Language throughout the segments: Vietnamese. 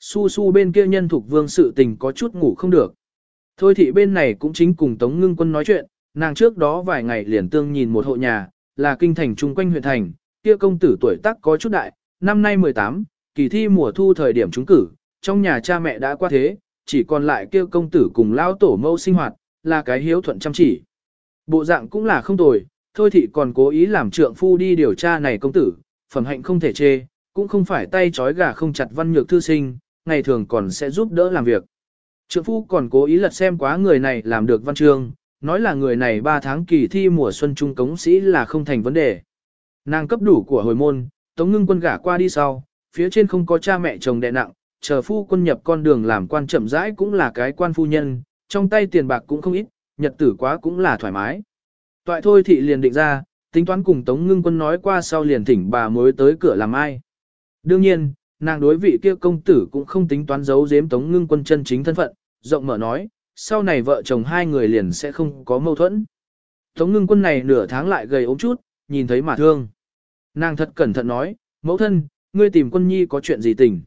Su su bên kia nhân thuộc vương sự tình có chút ngủ không được. Thôi thị bên này cũng chính cùng Tống Ngưng Quân nói chuyện, nàng trước đó vài ngày liền tương nhìn một hộ nhà, là kinh thành chung quanh huyện thành, kia công tử tuổi tác có chút đại, năm nay 18, kỳ thi mùa thu thời điểm trúng cử, trong nhà cha mẹ đã qua thế, chỉ còn lại kia công tử cùng lao tổ mâu sinh hoạt, là cái hiếu thuận chăm chỉ. Bộ dạng cũng là không tồi, thôi thị còn cố ý làm trượng phu đi điều tra này công tử, phẩm hạnh không thể chê, cũng không phải tay trói gà không chặt văn nhược thư sinh, ngày thường còn sẽ giúp đỡ làm việc. Trượng phu còn cố ý lật xem quá người này làm được văn chương, nói là người này 3 tháng kỳ thi mùa xuân trung cống sĩ là không thành vấn đề. Nàng cấp đủ của hồi môn, tống ngưng quân gả qua đi sau, phía trên không có cha mẹ chồng đệ nặng, chờ phu quân nhập con đường làm quan chậm rãi cũng là cái quan phu nhân, trong tay tiền bạc cũng không ít, nhật tử quá cũng là thoải mái. Toại thôi thị liền định ra, tính toán cùng Tống Ngưng Quân nói qua sau liền thỉnh bà mới tới cửa làm ai. Đương nhiên, nàng đối vị kia công tử cũng không tính toán giấu giếm Tống Ngưng Quân chân chính thân phận, rộng mở nói, sau này vợ chồng hai người liền sẽ không có mâu thuẫn. Tống Ngưng Quân này nửa tháng lại gầy ốm chút, nhìn thấy mà thương. Nàng thật cẩn thận nói, mẫu thân, ngươi tìm quân nhi có chuyện gì tình.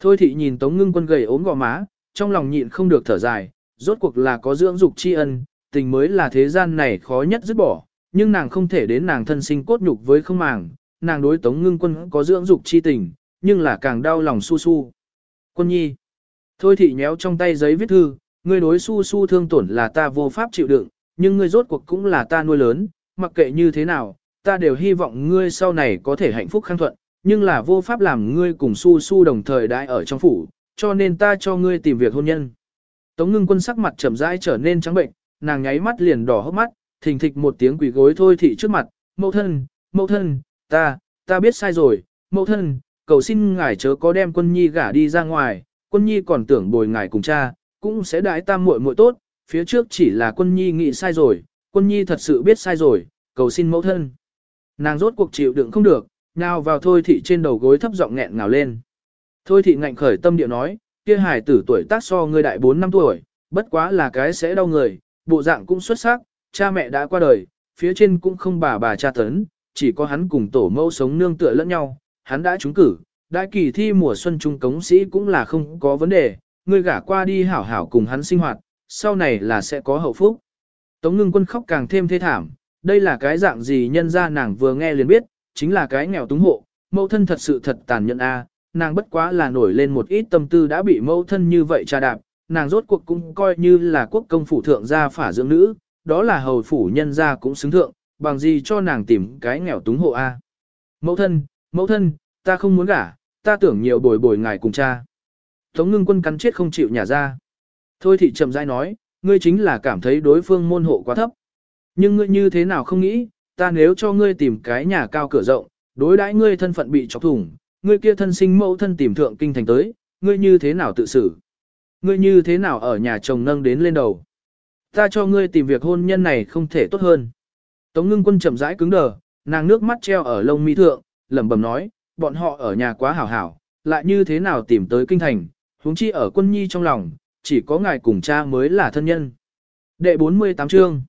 Thôi thị nhìn Tống Ngưng Quân gầy ốm gò má, trong lòng nhịn không được thở dài, rốt cuộc là có dưỡng dục tri ân, tình mới là thế gian này khó nhất dứt bỏ, nhưng nàng không thể đến nàng thân sinh cốt nhục với không màng, nàng đối Tống Ngưng Quân có dưỡng dục chi tình, nhưng là càng đau lòng su su. Quân nhi. Thôi thị nhéo trong tay giấy viết thư, ngươi đối su su thương tổn là ta vô pháp chịu đựng, nhưng ngươi rốt cuộc cũng là ta nuôi lớn, mặc kệ như thế nào, ta đều hy vọng ngươi sau này có thể hạnh phúc khang thuận, nhưng là vô pháp làm ngươi cùng su su đồng thời đại ở trong phủ, cho nên ta cho ngươi tìm việc hôn nhân. Tống ngưng quân sắc mặt chậm rãi trở nên trắng bệnh, nàng nháy mắt liền đỏ hốc mắt, thình thịch một tiếng quỷ gối thôi thị trước mặt, mẫu thân, mẫu thân, ta, ta biết sai rồi, mẫu thân, cầu xin ngài chớ có đem quân nhi gả đi ra ngoài, quân nhi còn tưởng bồi ngài cùng cha, cũng sẽ đãi tam muội muội tốt, phía trước chỉ là quân nhi nghĩ sai rồi, quân nhi thật sự biết sai rồi, cầu xin mẫu thân. Nàng rốt cuộc chịu đựng không được, nào vào thôi thị trên đầu gối thấp giọng nghẹn ngào lên. Thôi thị ngạnh khởi tâm điệu nói, kia hài tử tuổi tác so ngươi đại 4 năm tuổi, bất quá là cái sẽ đau người, bộ dạng cũng xuất sắc, cha mẹ đã qua đời, phía trên cũng không bà bà cha tấn, chỉ có hắn cùng tổ mẫu sống nương tựa lẫn nhau, hắn đã trúng cử, đại kỳ thi mùa xuân trung cống sĩ cũng là không có vấn đề, ngươi gả qua đi hảo hảo cùng hắn sinh hoạt, sau này là sẽ có hậu phúc. Tống ngưng quân khóc càng thêm thê thảm, đây là cái dạng gì nhân ra nàng vừa nghe liền biết, chính là cái nghèo túng hộ, mẫu thân thật sự thật tàn nhẫn a, nàng bất quá là nổi lên một ít tâm tư đã bị mẫu thân như vậy tra đạp, nàng rốt cuộc cũng coi như là quốc công phủ thượng gia phả dưỡng nữ, đó là hầu phủ nhân gia cũng xứng thượng, bằng gì cho nàng tìm cái nghèo túng hộ a. Mẫu thân, mẫu thân, ta không muốn gả, ta tưởng nhiều bồi bồi ngài cùng cha. Tống ngưng quân cắn chết không chịu nhả ra. Thôi thị chậm rãi nói, ngươi chính là cảm thấy đối phương môn hộ quá thấp. Nhưng ngươi như thế nào không nghĩ, ta nếu cho ngươi tìm cái nhà cao cửa rộng, đối đãi ngươi thân phận bị chọc thủng, ngươi kia thân sinh mẫu thân tìm thượng kinh thành tới, ngươi như thế nào tự xử? Ngươi như thế nào ở nhà chồng nâng đến lên đầu? Ta cho ngươi tìm việc hôn nhân này không thể tốt hơn. Tống ngưng quân chậm rãi cứng đờ, nàng nước mắt treo ở lông mi thượng, lẩm bẩm nói, bọn họ ở nhà quá hảo hảo, lại như thế nào tìm tới kinh thành, huống chi ở quân nhi trong lòng, chỉ có ngài cùng cha mới là thân nhân. Đệ 48 chương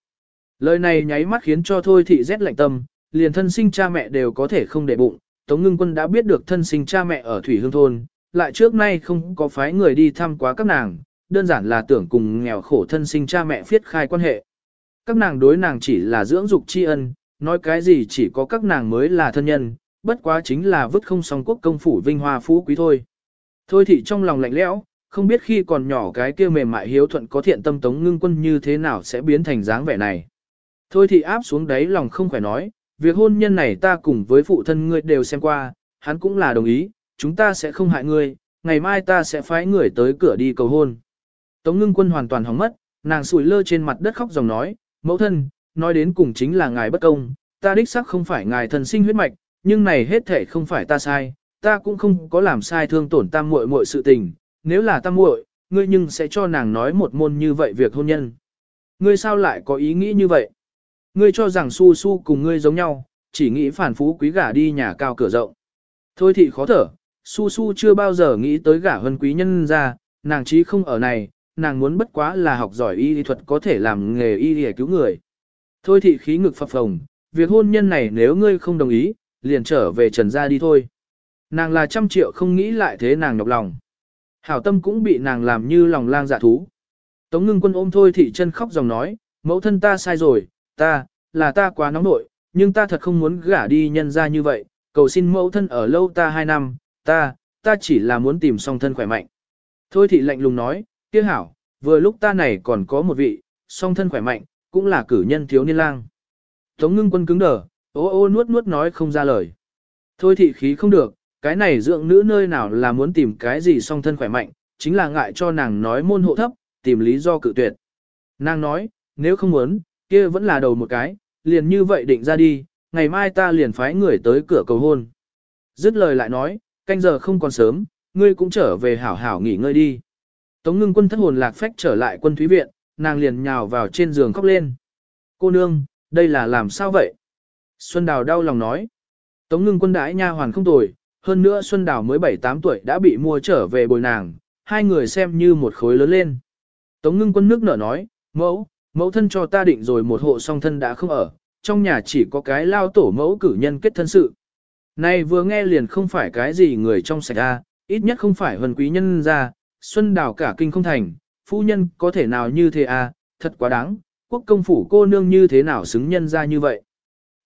Lời này nháy mắt khiến cho thôi thị rét lạnh tâm, liền thân sinh cha mẹ đều có thể không để bụng, Tống Ngưng Quân đã biết được thân sinh cha mẹ ở Thủy Hương Thôn, lại trước nay không có phái người đi thăm quá các nàng, đơn giản là tưởng cùng nghèo khổ thân sinh cha mẹ phiết khai quan hệ. Các nàng đối nàng chỉ là dưỡng dục tri ân, nói cái gì chỉ có các nàng mới là thân nhân, bất quá chính là vứt không song quốc công phủ vinh hoa phú quý thôi. Thôi thị trong lòng lạnh lẽo, không biết khi còn nhỏ cái kia mềm mại hiếu thuận có thiện tâm Tống Ngưng Quân như thế nào sẽ biến thành dáng vẻ này. Thôi thị áp xuống đáy lòng không khỏe nói, việc hôn nhân này ta cùng với phụ thân ngươi đều xem qua, hắn cũng là đồng ý, chúng ta sẽ không hại ngươi, ngày mai ta sẽ phái người tới cửa đi cầu hôn. Tống ngưng quân hoàn toàn hóng mất, nàng sủi lơ trên mặt đất khóc dòng nói, mẫu thân, nói đến cùng chính là ngài bất công, ta đích xác không phải ngài thần sinh huyết mạch, nhưng này hết thể không phải ta sai, ta cũng không có làm sai thương tổn tam muội muội sự tình, nếu là tam muội, ngươi nhưng sẽ cho nàng nói một môn như vậy việc hôn nhân. Ngươi sao lại có ý nghĩ như vậy? Ngươi cho rằng su su cùng ngươi giống nhau, chỉ nghĩ phản phú quý gả đi nhà cao cửa rộng. Thôi thì khó thở, su su chưa bao giờ nghĩ tới gả hơn quý nhân ra, nàng chí không ở này, nàng muốn bất quá là học giỏi y lý thuật có thể làm nghề y để cứu người. Thôi thì khí ngực phập phồng, việc hôn nhân này nếu ngươi không đồng ý, liền trở về trần gia đi thôi. Nàng là trăm triệu không nghĩ lại thế nàng nhọc lòng. Hảo tâm cũng bị nàng làm như lòng lang dạ thú. Tống ngưng quân ôm thôi thị chân khóc dòng nói, mẫu thân ta sai rồi, ta, là ta quá nóng nội, nhưng ta thật không muốn gả đi nhân ra như vậy, cầu xin mẫu thân ở lâu ta hai năm, ta, ta chỉ là muốn tìm song thân khỏe mạnh. Thôi thị lạnh lùng nói, kia hảo, vừa lúc ta này còn có một vị, song thân khỏe mạnh, cũng là cử nhân thiếu niên lang. Tống ngưng quân cứng đờ, ô ô nuốt nuốt nói không ra lời. Thôi thị khí không được, cái này dưỡng nữ nơi nào là muốn tìm cái gì song thân khỏe mạnh, chính là ngại cho nàng nói môn hộ thấp, tìm lý do cự tuyệt. Nàng nói, nếu không muốn, kia vẫn là đầu một cái, liền như vậy định ra đi, ngày mai ta liền phái người tới cửa cầu hôn. Dứt lời lại nói, canh giờ không còn sớm, ngươi cũng trở về hảo hảo nghỉ ngơi đi. Tống ngưng quân thất hồn lạc phách trở lại quân thúy viện, nàng liền nhào vào trên giường khóc lên. Cô nương, đây là làm sao vậy? Xuân Đào đau lòng nói. Tống ngưng quân đãi nha hoàn không tồi, hơn nữa Xuân Đào mới 7-8 tuổi đã bị mua trở về bồi nàng, hai người xem như một khối lớn lên. Tống ngưng quân nước nở nói, mẫu, mẫu thân cho ta định rồi một hộ song thân đã không ở, trong nhà chỉ có cái lao tổ mẫu cử nhân kết thân sự. Này vừa nghe liền không phải cái gì người trong sạch ra, ít nhất không phải vần quý nhân ra, Xuân Đào cả kinh không thành, phu nhân có thể nào như thế à, thật quá đáng, quốc công phủ cô nương như thế nào xứng nhân ra như vậy.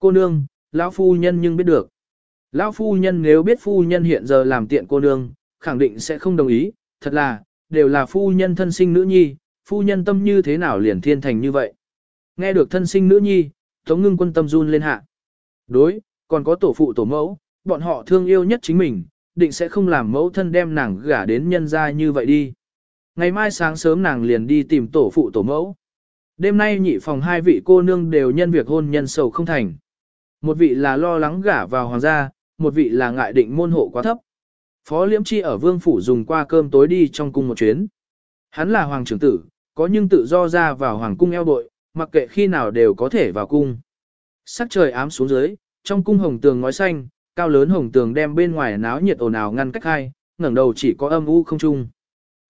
Cô nương, lão phu nhân nhưng biết được. Lão phu nhân nếu biết phu nhân hiện giờ làm tiện cô nương, khẳng định sẽ không đồng ý, thật là, đều là phu nhân thân sinh nữ nhi, phu nhân tâm như thế nào liền thiên thành như vậy. Nghe được thân sinh nữ nhi, Tống ngưng quân tâm run lên hạ. Đối, còn có tổ phụ tổ mẫu, bọn họ thương yêu nhất chính mình, định sẽ không làm mẫu thân đem nàng gả đến nhân gia như vậy đi. Ngày mai sáng sớm nàng liền đi tìm tổ phụ tổ mẫu. Đêm nay nhị phòng hai vị cô nương đều nhân việc hôn nhân sầu không thành. Một vị là lo lắng gả vào hoàng gia, một vị là ngại định môn hộ quá thấp. Phó Liễm Chi ở vương phủ dùng qua cơm tối đi trong cung một chuyến. Hắn là hoàng trưởng tử, có nhưng tự do ra vào hoàng cung eo bội, mặc kệ khi nào đều có thể vào cung. Sắc trời ám xuống dưới, trong cung hồng tường ngói xanh, cao lớn hồng tường đem bên ngoài náo nhiệt ồn ào ngăn cách hai, ngẩng đầu chỉ có âm u không trung.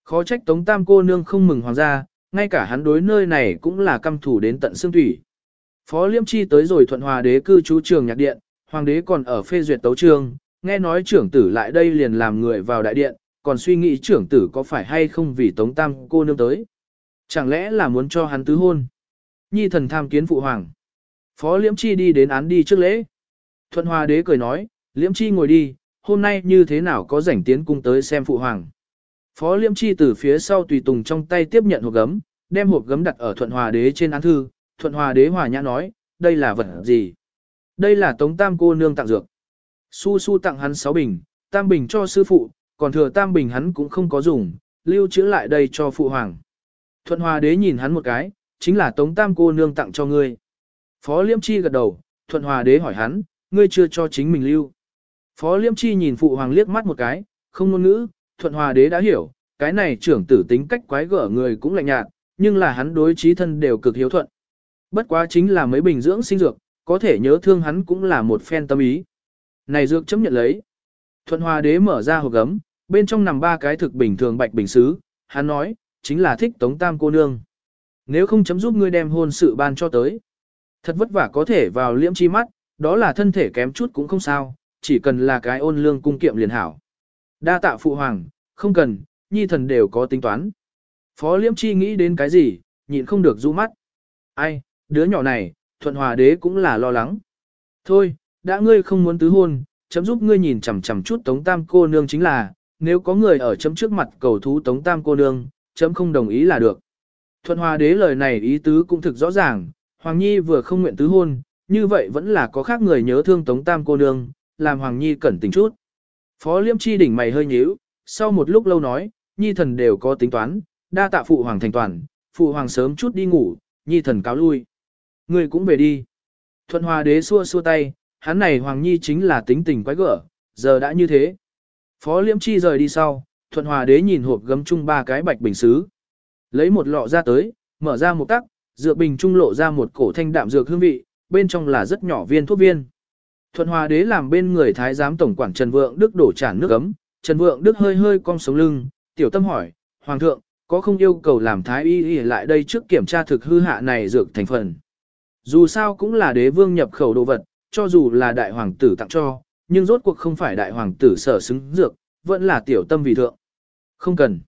Khó trách Tống Tam cô nương không mừng hoàng gia, ngay cả hắn đối nơi này cũng là căm thủ đến tận xương thủy. Phó Liêm Chi tới rồi thuận hòa đế cư trú trường nhạc điện, hoàng đế còn ở phê duyệt tấu trường, nghe nói trưởng tử lại đây liền làm người vào đại điện, còn suy nghĩ trưởng tử có phải hay không vì Tống Tam cô nương tới. Chẳng lẽ là muốn cho hắn tứ hôn? Nhi thần tham kiến phụ hoàng. Phó Liễm Chi đi đến án đi trước lễ. Thuận Hòa đế cười nói, Liễm Chi ngồi đi, hôm nay như thế nào có rảnh tiến cung tới xem phụ hoàng. Phó Liễm Chi từ phía sau tùy tùng trong tay tiếp nhận hộp gấm, đem hộp gấm đặt ở Thuận Hòa đế trên án thư. Thuận Hòa đế hòa nhã nói, đây là vật gì? Đây là Tống Tam cô nương tặng dược. Su Su tặng hắn 6 bình, Tam bình cho sư phụ, còn thừa Tam bình hắn cũng không có dùng, lưu trữ lại đây cho phụ hoàng. Thuận Hòa đế nhìn hắn một cái, chính là Tống Tam cô nương tặng cho ngươi. Phó Liêm Chi gật đầu, Thuận Hòa đế hỏi hắn, ngươi chưa cho chính mình lưu. Phó Liêm Chi nhìn phụ hoàng liếc mắt một cái, không ngôn ngữ, Thuận Hòa đế đã hiểu, cái này trưởng tử tính cách quái gở người cũng lạnh nhạt, nhưng là hắn đối trí thân đều cực hiếu thuận. Bất quá chính là mấy bình dưỡng sinh dược, có thể nhớ thương hắn cũng là một phen tâm ý. Này dược chấp nhận lấy. Thuận Hòa đế mở ra hộp gấm, bên trong nằm ba cái thực bình thường bạch bình sứ. hắn nói, chính là thích Tống Tam cô nương. Nếu không chấm giúp ngươi đem hôn sự ban cho tới. Thật vất vả có thể vào liễm chi mắt, đó là thân thể kém chút cũng không sao, chỉ cần là cái ôn lương cung kiệm liền hảo. Đa tạ phụ hoàng, không cần, nhi thần đều có tính toán. Phó liễm chi nghĩ đến cái gì, nhịn không được rũ mắt. Ai, đứa nhỏ này, thuận hòa đế cũng là lo lắng. Thôi, đã ngươi không muốn tứ hôn, chấm giúp ngươi nhìn chằm chằm chút tống tam cô nương chính là, nếu có người ở chấm trước mặt cầu thú tống tam cô nương, chấm không đồng ý là được. Thuận hòa đế lời này ý tứ cũng thực rõ ràng, Hoàng Nhi vừa không nguyện tứ hôn, như vậy vẫn là có khác người nhớ thương Tống Tam cô nương, làm Hoàng Nhi cẩn tình chút. Phó Liêm Chi đỉnh mày hơi nhíu, sau một lúc lâu nói, Nhi thần đều có tính toán, đa tạ phụ hoàng thành toàn, phụ hoàng sớm chút đi ngủ, Nhi thần cáo lui. Người cũng về đi. Thuận hòa đế xua xua tay, hắn này Hoàng Nhi chính là tính tình quái gở, giờ đã như thế. Phó Liễm Chi rời đi sau, Thuận hòa đế nhìn hộp gấm chung ba cái bạch bình xứ. Lấy một lọ ra tới, mở ra một tắc, dược bình trung lộ ra một cổ thanh đạm dược hương vị, bên trong là rất nhỏ viên thuốc viên. Thuận Hòa đế làm bên người thái giám tổng quản Trần Vượng Đức đổ tràn nước ấm, Trần Vượng Đức hơi hơi cong sống lưng, tiểu tâm hỏi, Hoàng thượng, có không yêu cầu làm thái y y lại đây trước kiểm tra thực hư hạ này dược thành phần. Dù sao cũng là đế vương nhập khẩu đồ vật, cho dù là đại hoàng tử tặng cho, nhưng rốt cuộc không phải đại hoàng tử sở xứng dược, vẫn là tiểu tâm vì thượng. Không cần.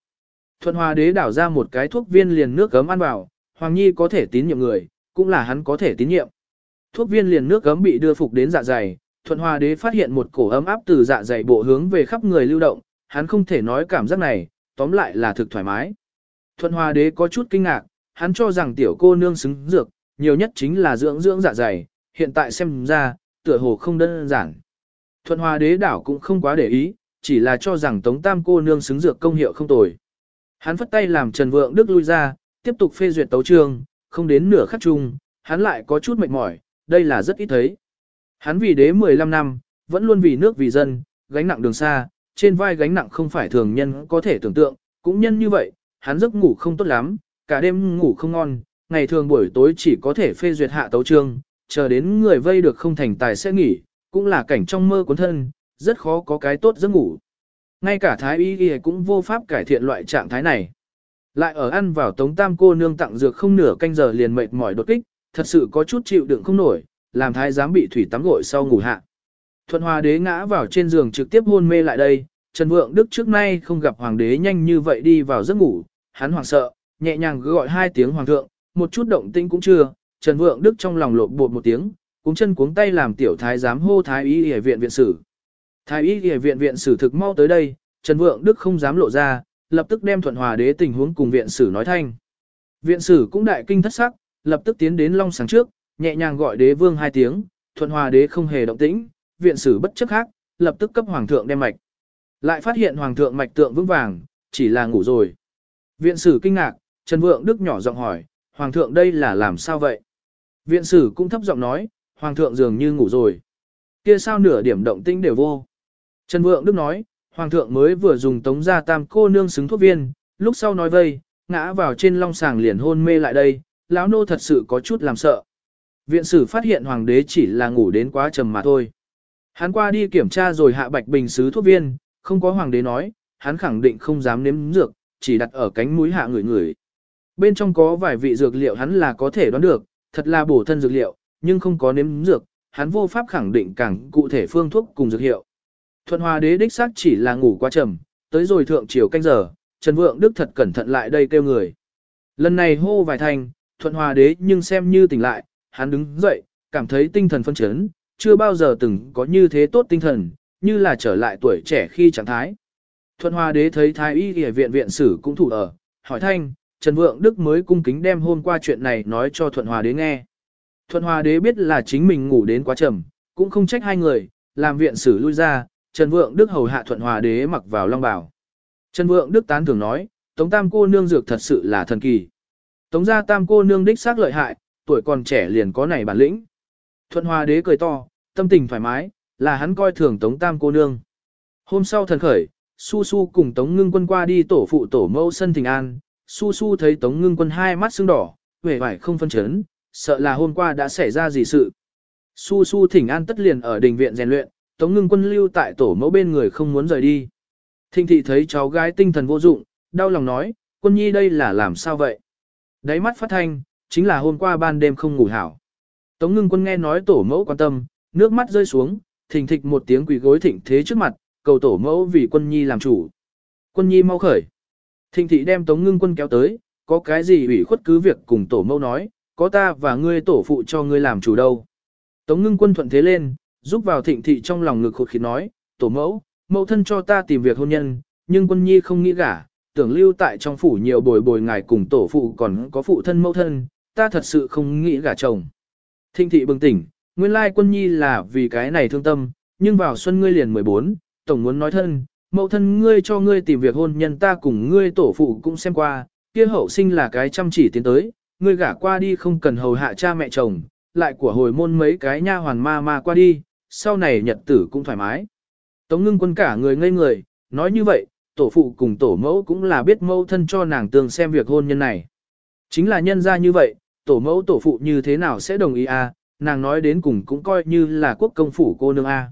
Thuận hòa đế đảo ra một cái thuốc viên liền nước gấm ăn vào, Hoàng Nhi có thể tín nhiệm người, cũng là hắn có thể tín nhiệm. Thuốc viên liền nước gấm bị đưa phục đến dạ dày, thuận hòa đế phát hiện một cổ ấm áp từ dạ dày bộ hướng về khắp người lưu động, hắn không thể nói cảm giác này, tóm lại là thực thoải mái. Thuận hòa đế có chút kinh ngạc, hắn cho rằng tiểu cô nương xứng dược, nhiều nhất chính là dưỡng dưỡng dạ dày, hiện tại xem ra, tựa hồ không đơn giản. Thuận hòa đế đảo cũng không quá để ý, chỉ là cho rằng tống tam cô nương xứng dược công hiệu không tồi. Hắn phất tay làm Trần Vượng Đức lui ra, tiếp tục phê duyệt tấu chương không đến nửa khắc chung, hắn lại có chút mệt mỏi, đây là rất ít thấy. Hắn vì đế 15 năm, vẫn luôn vì nước vì dân, gánh nặng đường xa, trên vai gánh nặng không phải thường nhân có thể tưởng tượng, cũng nhân như vậy, hắn giấc ngủ không tốt lắm, cả đêm ngủ không ngon, ngày thường buổi tối chỉ có thể phê duyệt hạ tấu trương, chờ đến người vây được không thành tài sẽ nghỉ, cũng là cảnh trong mơ cuốn thân, rất khó có cái tốt giấc ngủ. Ngay cả thái y y cũng vô pháp cải thiện loại trạng thái này. Lại ở ăn vào tống tam cô nương tặng dược không nửa canh giờ liền mệt mỏi đột kích, thật sự có chút chịu đựng không nổi, làm thái giám bị thủy tắm gội sau ngủ hạ. Thuận hòa đế ngã vào trên giường trực tiếp hôn mê lại đây, Trần Vượng Đức trước nay không gặp hoàng đế nhanh như vậy đi vào giấc ngủ, hắn hoảng sợ, nhẹ nhàng gọi hai tiếng hoàng thượng, một chút động tĩnh cũng chưa, Trần Vượng Đức trong lòng lộn bột một tiếng, cuống chân cuống tay làm tiểu thái giám hô thái y y viện viện sử. Thái y y viện viện sử thực mau tới đây, Trần Vượng Đức không dám lộ ra, lập tức đem thuận hòa đế tình huống cùng viện sử nói thanh. Viện sử cũng đại kinh thất sắc, lập tức tiến đến long sáng trước, nhẹ nhàng gọi đế vương hai tiếng, thuận hòa đế không hề động tĩnh, viện sử bất chấp khác, lập tức cấp hoàng thượng đem mạch. Lại phát hiện hoàng thượng mạch tượng vững vàng, chỉ là ngủ rồi. Viện sử kinh ngạc, Trần Vượng Đức nhỏ giọng hỏi, hoàng thượng đây là làm sao vậy? Viện sử cũng thấp giọng nói, hoàng thượng dường như ngủ rồi. Kia sao nửa điểm động tĩnh đều vô. Trần Vượng Đức nói, hoàng thượng mới vừa dùng tống ra tam cô nương xứng thuốc viên, lúc sau nói vây, ngã vào trên long sàng liền hôn mê lại đây, lão nô thật sự có chút làm sợ. Viện sử phát hiện hoàng đế chỉ là ngủ đến quá trầm mà thôi. Hắn qua đi kiểm tra rồi hạ bạch bình sứ thuốc viên, không có hoàng đế nói, hắn khẳng định không dám nếm dược, chỉ đặt ở cánh mũi hạ người người. Bên trong có vài vị dược liệu hắn là có thể đoán được, thật là bổ thân dược liệu, nhưng không có nếm dược, hắn vô pháp khẳng định càng cụ thể phương thuốc cùng dược hiệu. Thuận Hòa đế đích xác chỉ là ngủ quá trầm, tới rồi thượng chiều canh giờ, Trần Vượng Đức thật cẩn thận lại đây kêu người. Lần này hô vài thành, Thuận Hòa đế nhưng xem như tỉnh lại, hắn đứng dậy, cảm thấy tinh thần phân chấn, chưa bao giờ từng có như thế tốt tinh thần, như là trở lại tuổi trẻ khi trạng thái. Thuận Hòa đế thấy thái y y viện viện sử cũng thủ ở, hỏi thanh, Trần Vượng Đức mới cung kính đem hôm qua chuyện này nói cho Thuận Hòa đế nghe. Thuận Hòa đế biết là chính mình ngủ đến quá trầm, cũng không trách hai người, làm viện xử lui ra, Trần Vượng Đức hầu hạ Thuận Hòa đế mặc vào long bào. Trần Vượng Đức tán thường nói, Tống Tam cô nương dược thật sự là thần kỳ. Tống gia Tam cô nương đích xác lợi hại, tuổi còn trẻ liền có này bản lĩnh. Thuận Hòa đế cười to, tâm tình thoải mái, là hắn coi thường Tống Tam cô nương. Hôm sau thần khởi, Su Su cùng Tống Ngưng Quân qua đi tổ phụ tổ mẫu sân thình an, Su Su thấy Tống Ngưng Quân hai mắt sưng đỏ, vẻ vải không phân chấn, sợ là hôm qua đã xảy ra gì sự. Su Su thỉnh an tất liền ở đình viện rèn luyện, Tống Ngưng Quân lưu tại tổ mẫu bên người không muốn rời đi. Thinh thị thấy cháu gái tinh thần vô dụng, đau lòng nói, quân nhi đây là làm sao vậy? Đáy mắt phát thanh, chính là hôm qua ban đêm không ngủ hảo. Tống ngưng quân nghe nói tổ mẫu quan tâm, nước mắt rơi xuống, thình thịch một tiếng quỳ gối thịnh thế trước mặt, cầu tổ mẫu vì quân nhi làm chủ. Quân nhi mau khởi. Thịnh thị đem tống ngưng quân kéo tới, có cái gì ủy khuất cứ việc cùng tổ mẫu nói, có ta và ngươi tổ phụ cho ngươi làm chủ đâu. Tống ngưng quân thuận thế lên, giúp vào thịnh thị trong lòng ngực khột khí nói, tổ mẫu, mẫu thân cho ta tìm việc hôn nhân, nhưng quân nhi không nghĩ gả, tưởng lưu tại trong phủ nhiều bồi bồi ngài cùng tổ phụ còn có phụ thân mẫu thân, ta thật sự không nghĩ gả chồng. Thịnh thị bừng tỉnh, nguyên lai quân nhi là vì cái này thương tâm, nhưng vào xuân ngươi liền 14, tổng muốn nói thân, mẫu thân ngươi cho ngươi tìm việc hôn nhân ta cùng ngươi tổ phụ cũng xem qua, kia hậu sinh là cái chăm chỉ tiến tới, ngươi gả qua đi không cần hầu hạ cha mẹ chồng, lại của hồi môn mấy cái nha hoàn ma ma qua đi, sau này nhật tử cũng thoải mái. Tống ngưng quân cả người ngây người, nói như vậy, tổ phụ cùng tổ mẫu cũng là biết mẫu thân cho nàng tương xem việc hôn nhân này. Chính là nhân ra như vậy, tổ mẫu tổ phụ như thế nào sẽ đồng ý à, nàng nói đến cùng cũng coi như là quốc công phủ cô nương a. À.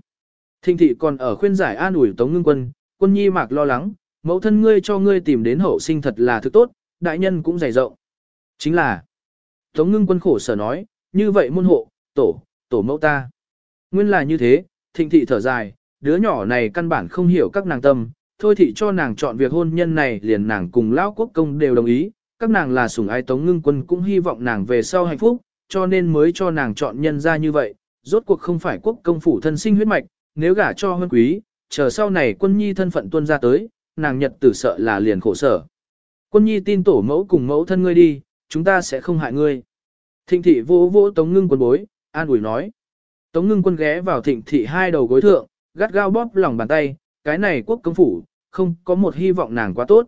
Thinh thị còn ở khuyên giải an ủi Tống Ngưng Quân, quân nhi mạc lo lắng, mẫu thân ngươi cho ngươi tìm đến hậu sinh thật là thứ tốt, đại nhân cũng dày rộng. Chính là, Tống Ngưng Quân khổ sở nói, như vậy môn hộ, tổ, tổ mẫu ta. Nguyên là như thế, thịnh thị thở dài, đứa nhỏ này căn bản không hiểu các nàng tâm, thôi thị cho nàng chọn việc hôn nhân này liền nàng cùng lão quốc công đều đồng ý, các nàng là sủng ái tống ngưng quân cũng hy vọng nàng về sau hạnh phúc, cho nên mới cho nàng chọn nhân ra như vậy, rốt cuộc không phải quốc công phủ thân sinh huyết mạch, nếu gả cho hơn quý, chờ sau này quân nhi thân phận tuân ra tới, nàng nhật tử sợ là liền khổ sở. Quân nhi tin tổ mẫu cùng mẫu thân ngươi đi, chúng ta sẽ không hại ngươi. Thịnh thị vô vô tống ngưng quân bối, an ủi nói. Tống ngưng quân ghé vào thịnh thị hai đầu gối thượng, gắt gao bóp lòng bàn tay, cái này quốc công phủ, không có một hy vọng nàng quá tốt.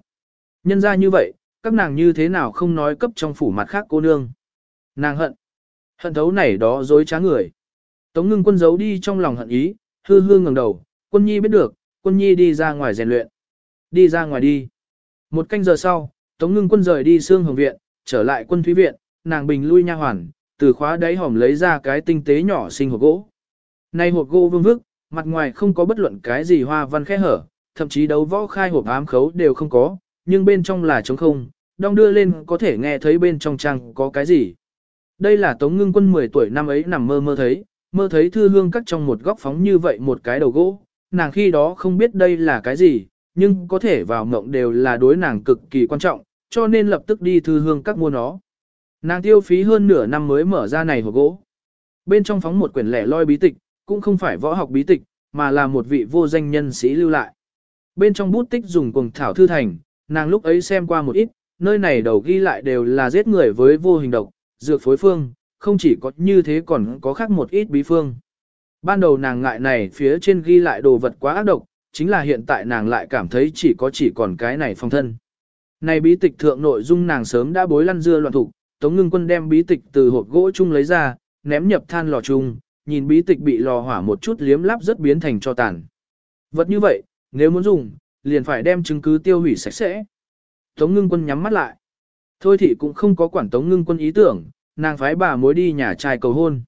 Nhân ra như vậy, các nàng như thế nào không nói cấp trong phủ mặt khác cô nương. Nàng hận. Hận thấu này đó dối trá người. Tống ngưng quân giấu đi trong lòng hận ý, hư hư ngẩng đầu, quân nhi biết được, quân nhi đi ra ngoài rèn luyện. Đi ra ngoài đi. Một canh giờ sau, Tống ngưng quân rời đi xương hồng viện, trở lại quân thúy viện, nàng bình lui nha hoàn, từ khóa đáy hòm lấy ra cái tinh tế nhỏ sinh hộp gỗ. Nay hộp gỗ vương vức, mặt ngoài không có bất luận cái gì hoa văn khẽ hở, thậm chí đấu võ khai hộp ám khấu đều không có, nhưng bên trong là trống không, đong đưa lên có thể nghe thấy bên trong trang có cái gì. Đây là Tống Ngưng Quân 10 tuổi năm ấy nằm mơ mơ thấy, mơ thấy thư hương cắt trong một góc phóng như vậy một cái đầu gỗ, nàng khi đó không biết đây là cái gì, nhưng có thể vào mộng đều là đối nàng cực kỳ quan trọng, cho nên lập tức đi thư hương các mua nó. Nàng tiêu phí hơn nửa năm mới mở ra này hộp gỗ. Bên trong phóng một quyển lẻ loi bí tịch, cũng không phải võ học bí tịch, mà là một vị vô danh nhân sĩ lưu lại. Bên trong bút tích dùng cùng thảo thư thành, nàng lúc ấy xem qua một ít, nơi này đầu ghi lại đều là giết người với vô hình độc, dược phối phương, không chỉ có như thế còn có khác một ít bí phương. Ban đầu nàng ngại này phía trên ghi lại đồ vật quá ác độc, chính là hiện tại nàng lại cảm thấy chỉ có chỉ còn cái này phong thân. Này bí tịch thượng nội dung nàng sớm đã bối lăn dưa loạn thủ, Tống Ngưng Quân đem bí tịch từ hộp gỗ chung lấy ra, ném nhập than lò chung, nhìn bí tịch bị lò hỏa một chút liếm láp rất biến thành cho tàn. Vật như vậy, nếu muốn dùng, liền phải đem chứng cứ tiêu hủy sạch sẽ. Tống Ngưng Quân nhắm mắt lại. Thôi thì cũng không có quản Tống Ngưng Quân ý tưởng, nàng phái bà mối đi nhà trai cầu hôn.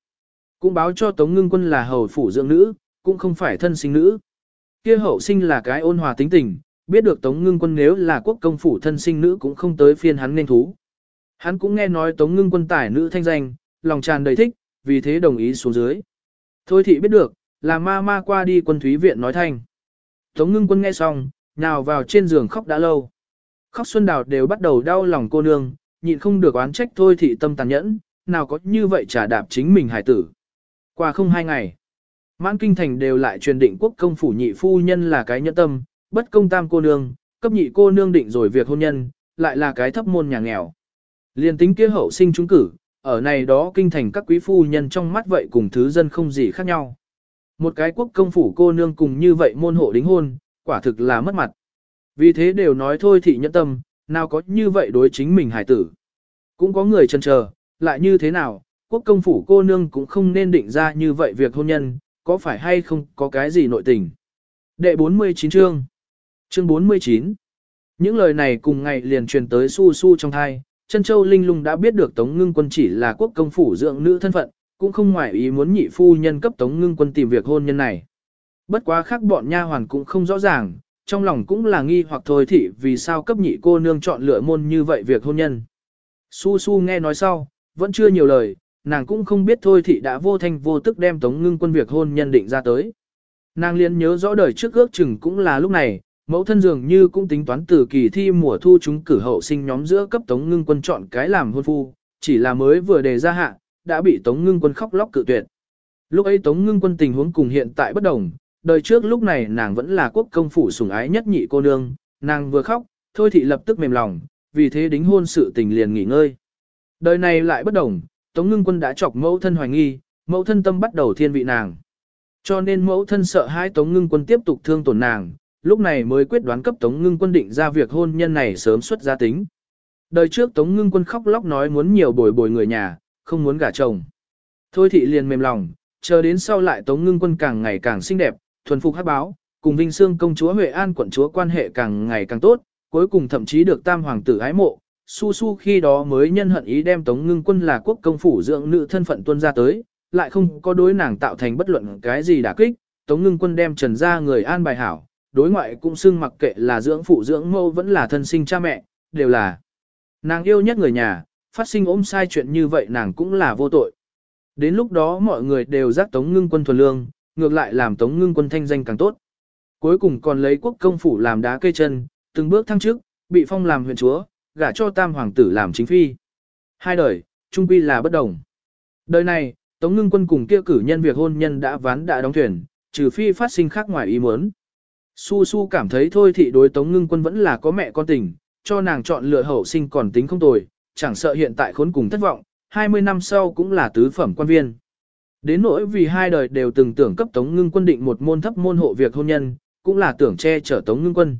Cũng báo cho Tống Ngưng Quân là hầu phủ dưỡng nữ, cũng không phải thân sinh nữ. Kia hậu sinh là cái ôn hòa tính tình, biết được Tống Ngưng Quân nếu là quốc công phủ thân sinh nữ cũng không tới phiên hắn nên thú. Hắn cũng nghe nói Tống Ngưng Quân tải nữ thanh danh, lòng tràn đầy thích, vì thế đồng ý xuống dưới. Thôi thì biết được, là ma ma qua đi quân thúy viện nói thanh. Tống Ngưng Quân nghe xong, nào vào trên giường khóc đã lâu. Khóc Xuân Đào đều bắt đầu đau lòng cô nương, nhịn không được oán trách thôi thị tâm tàn nhẫn, nào có như vậy trả đạp chính mình hải tử. Qua không hai ngày, mãn kinh thành đều lại truyền định quốc công phủ nhị phu nhân là cái nhẫn tâm, bất công tam cô nương, cấp nhị cô nương định rồi việc hôn nhân, lại là cái thấp môn nhà nghèo. Liên tính kia hậu sinh trúng cử, ở này đó kinh thành các quý phu nhân trong mắt vậy cùng thứ dân không gì khác nhau. Một cái quốc công phủ cô nương cùng như vậy môn hộ đính hôn, quả thực là mất mặt. Vì thế đều nói thôi thị nhẫn tâm, nào có như vậy đối chính mình hải tử. Cũng có người chần chờ, lại như thế nào, quốc công phủ cô nương cũng không nên định ra như vậy việc hôn nhân, có phải hay không có cái gì nội tình. Đệ 49 chương Chương 49 Những lời này cùng ngày liền truyền tới su su trong thai, chân châu linh lung đã biết được Tống Ngưng Quân chỉ là quốc công phủ dưỡng nữ thân phận, cũng không ngoại ý muốn nhị phu nhân cấp Tống Ngưng Quân tìm việc hôn nhân này. Bất quá khác bọn nha hoàn cũng không rõ ràng, trong lòng cũng là nghi hoặc thôi thị vì sao cấp nhị cô nương chọn lựa môn như vậy việc hôn nhân. Su Su nghe nói sau, vẫn chưa nhiều lời, nàng cũng không biết thôi thị đã vô thanh vô tức đem Tống Ngưng Quân việc hôn nhân định ra tới. Nàng liền nhớ rõ đời trước ước chừng cũng là lúc này, mẫu thân dường như cũng tính toán từ kỳ thi mùa thu chúng cử hậu sinh nhóm giữa cấp Tống Ngưng Quân chọn cái làm hôn phu, chỉ là mới vừa đề ra hạ, đã bị Tống Ngưng Quân khóc lóc cự tuyệt. Lúc ấy Tống Ngưng Quân tình huống cùng hiện tại bất đồng, đời trước lúc này nàng vẫn là quốc công phủ sủng ái nhất nhị cô nương, nàng vừa khóc, thôi thị lập tức mềm lòng, vì thế đính hôn sự tình liền nghỉ ngơi. Đời này lại bất đồng, Tống Ngưng Quân đã chọc mẫu thân hoài nghi, mẫu thân tâm bắt đầu thiên vị nàng. Cho nên mẫu thân sợ hai Tống Ngưng Quân tiếp tục thương tổn nàng, lúc này mới quyết đoán cấp Tống Ngưng Quân định ra việc hôn nhân này sớm xuất gia tính. Đời trước Tống Ngưng Quân khóc lóc nói muốn nhiều bồi bồi người nhà, không muốn gả chồng. Thôi thị liền mềm lòng, chờ đến sau lại Tống Ngưng Quân càng ngày càng xinh đẹp, thuần phục hát báo, cùng Vinh Sương công chúa Huệ An quận chúa quan hệ càng ngày càng tốt, cuối cùng thậm chí được tam hoàng tử ái mộ. Su Su khi đó mới nhân hận ý đem Tống Ngưng Quân là quốc công phủ dưỡng nữ thân phận tuân ra tới, lại không có đối nàng tạo thành bất luận cái gì đả kích. Tống Ngưng Quân đem trần ra người an bài hảo, đối ngoại cũng xưng mặc kệ là dưỡng phụ dưỡng mâu vẫn là thân sinh cha mẹ, đều là nàng yêu nhất người nhà, phát sinh ôm sai chuyện như vậy nàng cũng là vô tội. Đến lúc đó mọi người đều giác Tống Ngưng Quân thuần lương, ngược lại làm Tống Ngưng Quân thanh danh càng tốt. Cuối cùng còn lấy quốc công phủ làm đá cây chân, từng bước thăng trước, bị phong làm huyện chúa, gả cho tam hoàng tử làm chính phi. Hai đời, trung quy là bất đồng. Đời này, Tống Ngưng Quân cùng kia cử nhân việc hôn nhân đã ván đã đóng thuyền, trừ phi phát sinh khác ngoài ý muốn. Su Su cảm thấy thôi thị đối Tống Ngưng Quân vẫn là có mẹ con tình, cho nàng chọn lựa hậu sinh còn tính không tồi, chẳng sợ hiện tại khốn cùng thất vọng, 20 năm sau cũng là tứ phẩm quan viên. Đến nỗi vì hai đời đều từng tưởng cấp Tống Ngưng Quân định một môn thấp môn hộ việc hôn nhân, cũng là tưởng che chở Tống Ngưng Quân.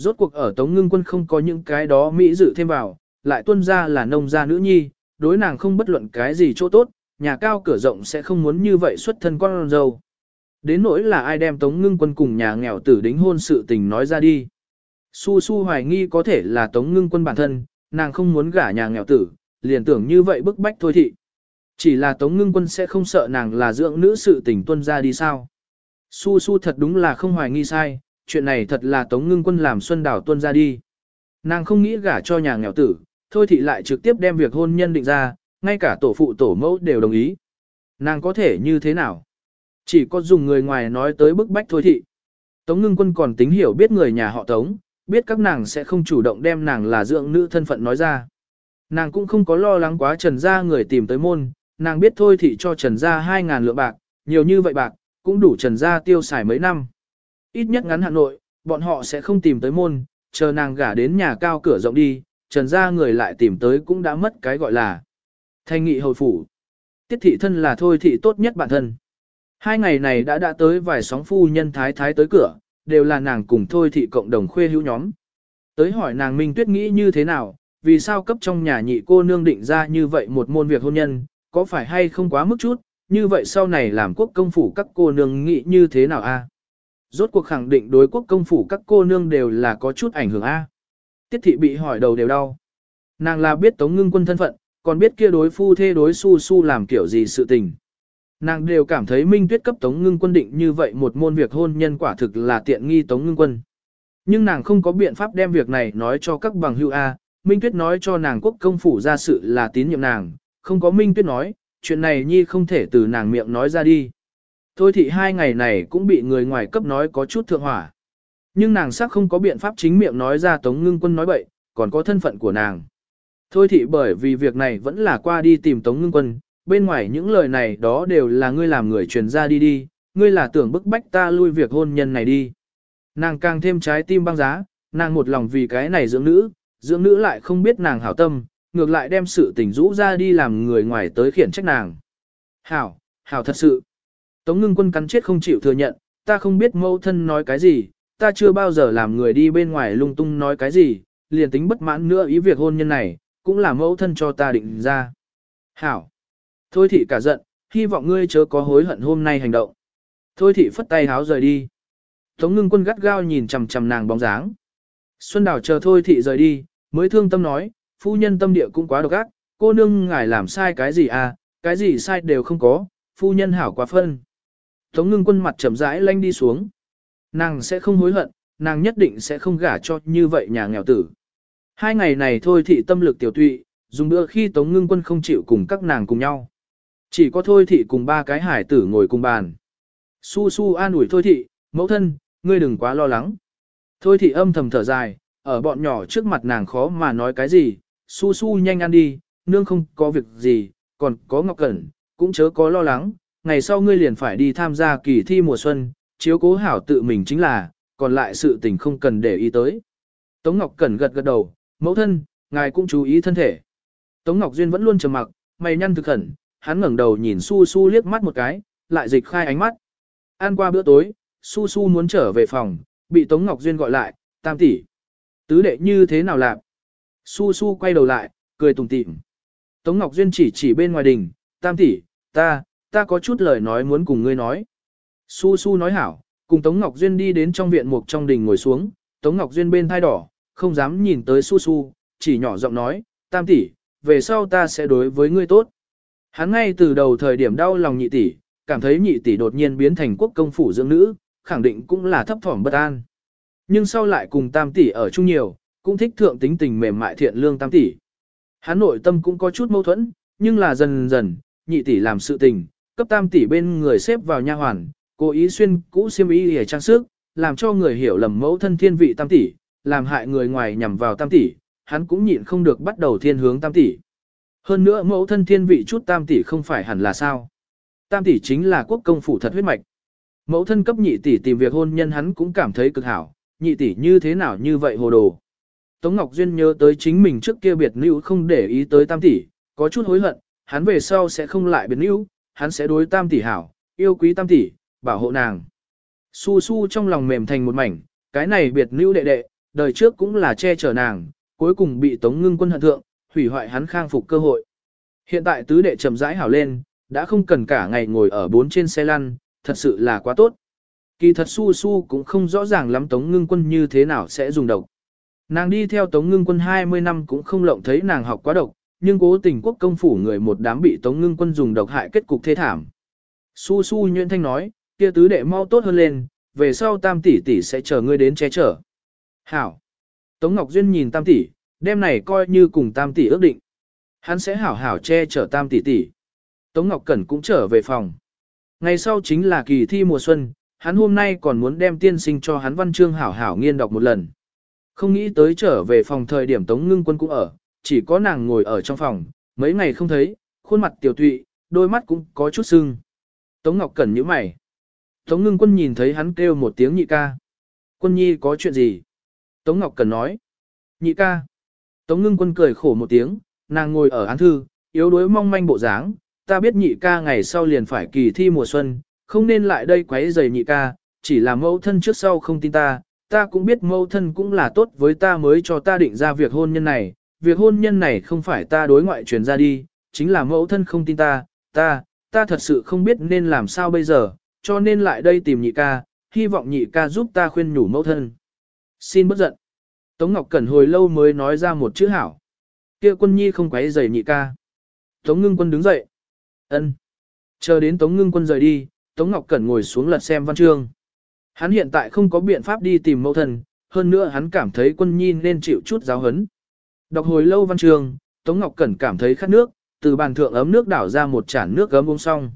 Rốt cuộc ở Tống Ngưng Quân không có những cái đó mỹ dự thêm vào, lại tuân ra là nông gia nữ nhi, đối nàng không bất luận cái gì chỗ tốt, nhà cao cửa rộng sẽ không muốn như vậy xuất thân con dâu. Đến nỗi là ai đem Tống Ngưng Quân cùng nhà nghèo tử đính hôn sự tình nói ra đi. Su Su hoài nghi có thể là Tống Ngưng Quân bản thân, nàng không muốn gả nhà nghèo tử, liền tưởng như vậy bức bách thôi thị. Chỉ là Tống Ngưng Quân sẽ không sợ nàng là dưỡng nữ sự tình tuân ra đi sao. Su Su thật đúng là không hoài nghi sai, chuyện này thật là Tống Ngưng Quân làm Xuân Đảo tuân ra đi. Nàng không nghĩ gả cho nhà nghèo tử, thôi thị lại trực tiếp đem việc hôn nhân định ra, ngay cả tổ phụ tổ mẫu đều đồng ý. Nàng có thể như thế nào? Chỉ có dùng người ngoài nói tới bức bách thôi thị. Tống ngưng quân còn tính hiểu biết người nhà họ Tống, biết các nàng sẽ không chủ động đem nàng là dưỡng nữ thân phận nói ra. Nàng cũng không có lo lắng quá trần gia người tìm tới môn, nàng biết thôi thị cho trần gia 2.000 lượng bạc, nhiều như vậy bạc, cũng đủ trần gia tiêu xài mấy năm. Ít nhất ngắn Hà Nội, bọn họ sẽ không tìm tới môn, chờ nàng gả đến nhà cao cửa rộng đi, trần gia người lại tìm tới cũng đã mất cái gọi là thanh nghị hồi phủ. Tiết thị thân là thôi thị tốt nhất bản thân. Hai ngày này đã đã tới vài sóng phu nhân thái thái tới cửa, đều là nàng cùng thôi thị cộng đồng khuê hữu nhóm. Tới hỏi nàng Minh Tuyết nghĩ như thế nào, vì sao cấp trong nhà nhị cô nương định ra như vậy một môn việc hôn nhân, có phải hay không quá mức chút, như vậy sau này làm quốc công phủ các cô nương nghĩ như thế nào a? Rốt cuộc khẳng định đối quốc công phủ các cô nương đều là có chút ảnh hưởng a. Tiết thị bị hỏi đầu đều đau. Nàng là biết tống ngưng quân thân phận, còn biết kia đối phu thê đối su su làm kiểu gì sự tình. Nàng đều cảm thấy Minh Tuyết cấp Tống Ngưng Quân định như vậy một môn việc hôn nhân quả thực là tiện nghi Tống Ngưng Quân. Nhưng nàng không có biện pháp đem việc này nói cho các bằng hữu A, Minh Tuyết nói cho nàng quốc công phủ ra sự là tín nhiệm nàng, không có Minh Tuyết nói, chuyện này nhi không thể từ nàng miệng nói ra đi. Thôi thị hai ngày này cũng bị người ngoài cấp nói có chút thượng hỏa. Nhưng nàng sắc không có biện pháp chính miệng nói ra Tống Ngưng Quân nói bậy, còn có thân phận của nàng. Thôi thị bởi vì việc này vẫn là qua đi tìm Tống Ngưng Quân, bên ngoài những lời này đó đều là ngươi làm người truyền ra đi đi, ngươi là tưởng bức bách ta lui việc hôn nhân này đi. Nàng càng thêm trái tim băng giá, nàng một lòng vì cái này dưỡng nữ, dưỡng nữ lại không biết nàng hảo tâm, ngược lại đem sự tình rũ ra đi làm người ngoài tới khiển trách nàng. Hảo, hảo thật sự. Tống ngưng quân cắn chết không chịu thừa nhận, ta không biết mẫu thân nói cái gì, ta chưa bao giờ làm người đi bên ngoài lung tung nói cái gì, liền tính bất mãn nữa ý việc hôn nhân này, cũng là mẫu thân cho ta định ra. Hảo. Thôi thị cả giận, hy vọng ngươi chớ có hối hận hôm nay hành động. Thôi thị phất tay háo rời đi. Tống ngưng quân gắt gao nhìn chằm chằm nàng bóng dáng. Xuân Đào chờ thôi thị rời đi, mới thương tâm nói, phu nhân tâm địa cũng quá độc ác, cô nương ngài làm sai cái gì à, cái gì sai đều không có, phu nhân hảo quá phân. Tống ngưng quân mặt chậm rãi lanh đi xuống. Nàng sẽ không hối hận, nàng nhất định sẽ không gả cho như vậy nhà nghèo tử. Hai ngày này thôi thị tâm lực tiểu tụy, dùng bữa khi Tống ngưng quân không chịu cùng các nàng cùng nhau. Chỉ có thôi thị cùng ba cái hải tử ngồi cùng bàn. Su su an ủi thôi thị, mẫu thân, ngươi đừng quá lo lắng. Thôi thị âm thầm thở dài, ở bọn nhỏ trước mặt nàng khó mà nói cái gì, su su nhanh ăn đi, nương không có việc gì, còn có ngọc cẩn, cũng chớ có lo lắng, ngày sau ngươi liền phải đi tham gia kỳ thi mùa xuân, chiếu cố hảo tự mình chính là, còn lại sự tình không cần để ý tới. Tống Ngọc Cẩn gật gật đầu, mẫu thân, ngài cũng chú ý thân thể. Tống Ngọc Duyên vẫn luôn trầm mặc, mày nhăn thực khẩn, hắn ngẩng đầu nhìn Su Su liếc mắt một cái, lại dịch khai ánh mắt. Ăn qua bữa tối, Su Su muốn trở về phòng, bị Tống Ngọc Duyên gọi lại, tam tỷ. Tứ đệ như thế nào làm? Su Su quay đầu lại, cười tủm tỉm. Tống Ngọc Duyên chỉ chỉ bên ngoài đình, tam tỷ, ta, ta có chút lời nói muốn cùng ngươi nói. Su Su nói hảo, cùng Tống Ngọc Duyên đi đến trong viện mục trong đình ngồi xuống, Tống Ngọc Duyên bên thai đỏ, không dám nhìn tới Su Su, chỉ nhỏ giọng nói, tam tỷ, về sau ta sẽ đối với ngươi tốt. Hắn ngay từ đầu thời điểm đau lòng nhị tỷ, cảm thấy nhị tỷ đột nhiên biến thành quốc công phủ dưỡng nữ, khẳng định cũng là thấp thỏm bất an. Nhưng sau lại cùng tam tỷ ở chung nhiều, cũng thích thượng tính tình mềm mại thiện lương tam tỷ. Hắn nội tâm cũng có chút mâu thuẫn, nhưng là dần dần, nhị tỷ làm sự tình, cấp tam tỷ bên người xếp vào nha hoàn, cố ý xuyên cũ xiêm y để trang sức, làm cho người hiểu lầm mẫu thân thiên vị tam tỷ, làm hại người ngoài nhằm vào tam tỷ, hắn cũng nhịn không được bắt đầu thiên hướng tam tỷ. Hơn nữa mẫu thân thiên vị chút tam tỷ không phải hẳn là sao. Tam tỷ chính là quốc công phủ thật huyết mạch. Mẫu thân cấp nhị tỷ tìm việc hôn nhân hắn cũng cảm thấy cực hảo, nhị tỷ như thế nào như vậy hồ đồ. Tống Ngọc Duyên nhớ tới chính mình trước kia biệt nữ không để ý tới tam tỷ, có chút hối hận, hắn về sau sẽ không lại biệt nữ, hắn sẽ đối tam tỷ hảo, yêu quý tam tỷ, bảo hộ nàng. Su su trong lòng mềm thành một mảnh, cái này biệt nữ đệ đệ, đời trước cũng là che chở nàng, cuối cùng bị Tống Ngưng quân hận thượng, hủy hoại hắn khang phục cơ hội. Hiện tại tứ đệ chậm rãi hảo lên, đã không cần cả ngày ngồi ở bốn trên xe lăn, thật sự là quá tốt. Kỳ thật su su cũng không rõ ràng lắm Tống Ngưng quân như thế nào sẽ dùng độc. Nàng đi theo Tống Ngưng quân 20 năm cũng không lộng thấy nàng học quá độc, nhưng cố tình quốc công phủ người một đám bị Tống Ngưng quân dùng độc hại kết cục thê thảm. Su su nhuyễn thanh nói, kia tứ đệ mau tốt hơn lên, về sau tam tỷ tỷ sẽ chờ ngươi đến che chở. Hảo. Tống Ngọc Duyên nhìn tam tỷ, đêm này coi như cùng tam tỷ ước định. Hắn sẽ hảo hảo che chở tam tỷ tỷ. Tống Ngọc Cẩn cũng trở về phòng. Ngày sau chính là kỳ thi mùa xuân, hắn hôm nay còn muốn đem tiên sinh cho hắn văn chương hảo hảo nghiên đọc một lần. Không nghĩ tới trở về phòng thời điểm Tống Ngưng Quân cũng ở, chỉ có nàng ngồi ở trong phòng, mấy ngày không thấy, khuôn mặt tiểu tụy, đôi mắt cũng có chút sưng. Tống Ngọc Cẩn nhíu mày. Tống Ngưng Quân nhìn thấy hắn kêu một tiếng nhị ca. Quân nhi có chuyện gì? Tống Ngọc Cẩn nói. Nhị ca. Tống Ngưng Quân cười khổ một tiếng, nàng ngồi ở án thư, yếu đuối mong manh bộ dáng. Ta biết nhị ca ngày sau liền phải kỳ thi mùa xuân, không nên lại đây quấy rầy nhị ca, chỉ là mẫu thân trước sau không tin ta, ta cũng biết mẫu thân cũng là tốt với ta mới cho ta định ra việc hôn nhân này, việc hôn nhân này không phải ta đối ngoại truyền ra đi, chính là mẫu thân không tin ta, ta, ta thật sự không biết nên làm sao bây giờ, cho nên lại đây tìm nhị ca, hy vọng nhị ca giúp ta khuyên nhủ mẫu thân. Xin bất giận. Tống Ngọc Cẩn hồi lâu mới nói ra một chữ hảo. Kia quân nhi không quấy rầy nhị ca. Tống ngưng quân đứng dậy. ân Chờ đến Tống ngưng quân rời đi, Tống Ngọc Cẩn ngồi xuống lật xem văn chương. Hắn hiện tại không có biện pháp đi tìm mẫu thân, hơn nữa hắn cảm thấy quân nhi nên chịu chút giáo hấn. Đọc hồi lâu văn trường Tống Ngọc Cẩn cảm thấy khát nước, từ bàn thượng ấm nước đảo ra một chản nước gấm uống xong.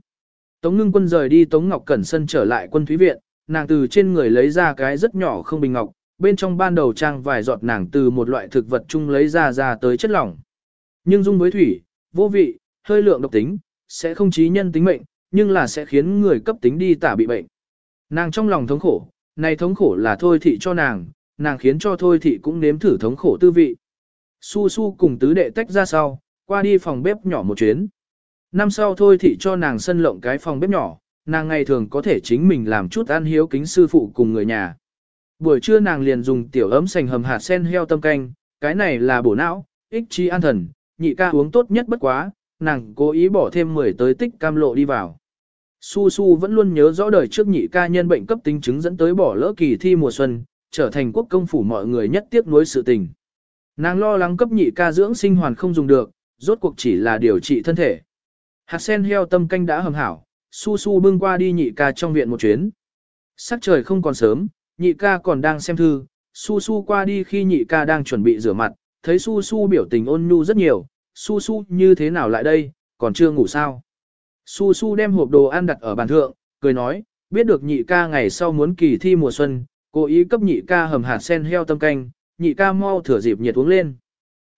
Tống ngưng quân rời đi Tống Ngọc Cẩn sân trở lại quân thúy viện, nàng từ trên người lấy ra cái rất nhỏ không bình ngọc, bên trong ban đầu trang vài giọt nàng từ một loại thực vật chung lấy ra ra tới chất lỏng. Nhưng dung với thủy, vô vị, hơi lượng độc tính, sẽ không chí nhân tính mệnh, nhưng là sẽ khiến người cấp tính đi tả bị bệnh. Nàng trong lòng thống khổ, này thống khổ là thôi thị cho nàng, nàng khiến cho thôi thị cũng nếm thử thống khổ tư vị. Su su cùng tứ đệ tách ra sau, qua đi phòng bếp nhỏ một chuyến. Năm sau thôi thị cho nàng sân lộng cái phòng bếp nhỏ, nàng ngày thường có thể chính mình làm chút ăn hiếu kính sư phụ cùng người nhà. Buổi trưa nàng liền dùng tiểu ấm sành hầm hạt sen heo tâm canh, cái này là bổ não, ích chi an thần, nhị ca uống tốt nhất bất quá, nàng cố ý bỏ thêm 10 tới tích cam lộ đi vào. Su Su vẫn luôn nhớ rõ đời trước nhị ca nhân bệnh cấp tính chứng dẫn tới bỏ lỡ kỳ thi mùa xuân, trở thành quốc công phủ mọi người nhất tiếc nuối sự tình. Nàng lo lắng cấp nhị ca dưỡng sinh hoàn không dùng được, rốt cuộc chỉ là điều trị thân thể. Hạt sen heo tâm canh đã hầm hảo, Su Su bưng qua đi nhị ca trong viện một chuyến. Sắc trời không còn sớm, nhị ca còn đang xem thư, Su Su qua đi khi nhị ca đang chuẩn bị rửa mặt, thấy Su Su biểu tình ôn nhu rất nhiều, Su Su như thế nào lại đây, còn chưa ngủ sao. Su Su đem hộp đồ ăn đặt ở bàn thượng, cười nói, biết được nhị ca ngày sau muốn kỳ thi mùa xuân, cố ý cấp nhị ca hầm hạt sen heo tâm canh, nhị ca mau thửa dịp nhiệt uống lên.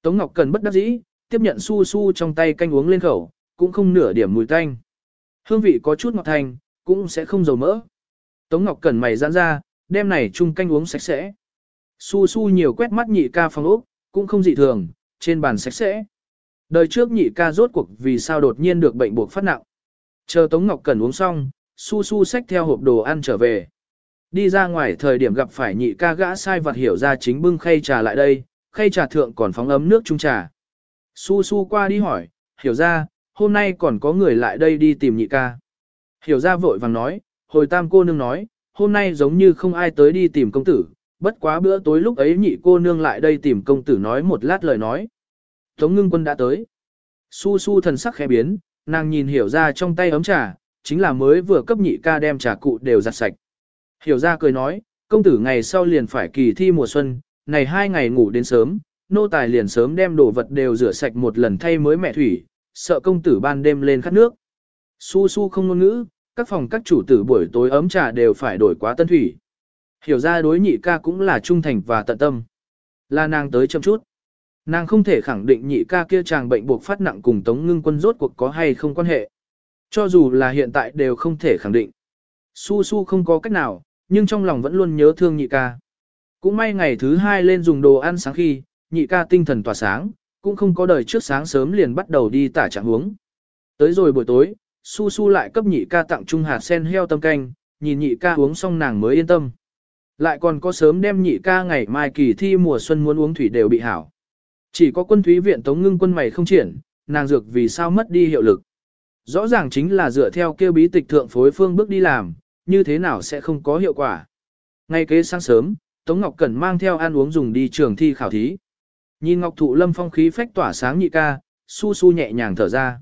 Tống Ngọc Cần bất đắc dĩ, tiếp nhận Su Su trong tay canh uống lên khẩu, cũng không nửa điểm mùi tanh. Hương vị có chút ngọt thành, cũng sẽ không dầu mỡ. Tống Ngọc Cần mày giãn ra, đem này chung canh uống sạch sẽ. Su su nhiều quét mắt nhị ca phòng ốc, cũng không dị thường, trên bàn sạch sẽ. Đời trước nhị ca rốt cuộc vì sao đột nhiên được bệnh buộc phát nặng. Chờ Tống Ngọc Cần uống xong, su su xách theo hộp đồ ăn trở về. Đi ra ngoài thời điểm gặp phải nhị ca gã sai vặt hiểu ra chính bưng khay trà lại đây, khay trà thượng còn phóng ấm nước chung trà. Su su qua đi hỏi, hiểu ra, hôm nay còn có người lại đây đi tìm nhị ca. Hiểu ra vội vàng nói, hồi tam cô nương nói, hôm nay giống như không ai tới đi tìm công tử, bất quá bữa tối lúc ấy nhị cô nương lại đây tìm công tử nói một lát lời nói. Tống ngưng quân đã tới. Su su thần sắc khẽ biến, nàng nhìn hiểu ra trong tay ấm trà, chính là mới vừa cấp nhị ca đem trà cụ đều giặt sạch. Hiểu ra cười nói, công tử ngày sau liền phải kỳ thi mùa xuân, này hai ngày ngủ đến sớm, nô tài liền sớm đem đồ vật đều rửa sạch một lần thay mới mẹ thủy, sợ công tử ban đêm lên khát nước. Su su không ngôn ngữ, các phòng các chủ tử buổi tối ấm trà đều phải đổi quá tân thủy. Hiểu ra đối nhị ca cũng là trung thành và tận tâm. Là nàng tới chậm chút. Nàng không thể khẳng định nhị ca kia chàng bệnh buộc phát nặng cùng Tống Ngưng Quân rốt cuộc có hay không quan hệ. Cho dù là hiện tại đều không thể khẳng định. Su Su không có cách nào, nhưng trong lòng vẫn luôn nhớ thương nhị ca. Cũng may ngày thứ hai lên dùng đồ ăn sáng khi, nhị ca tinh thần tỏa sáng, cũng không có đời trước sáng sớm liền bắt đầu đi tả trạng huống. Tới rồi buổi tối, Su Su lại cấp nhị ca tặng trung hạt sen heo tâm canh, nhìn nhị ca uống xong nàng mới yên tâm. Lại còn có sớm đem nhị ca ngày mai kỳ thi mùa xuân muốn uống thủy đều bị hảo. Chỉ có quân thúy viện tống ngưng quân mày không triển, nàng dược vì sao mất đi hiệu lực. Rõ ràng chính là dựa theo kêu bí tịch thượng phối phương bước đi làm, như thế nào sẽ không có hiệu quả. Ngay kế sáng sớm, Tống Ngọc Cẩn mang theo ăn uống dùng đi trường thi khảo thí. Nhìn Ngọc Thụ Lâm phong khí phách tỏa sáng nhị ca, su su nhẹ nhàng thở ra.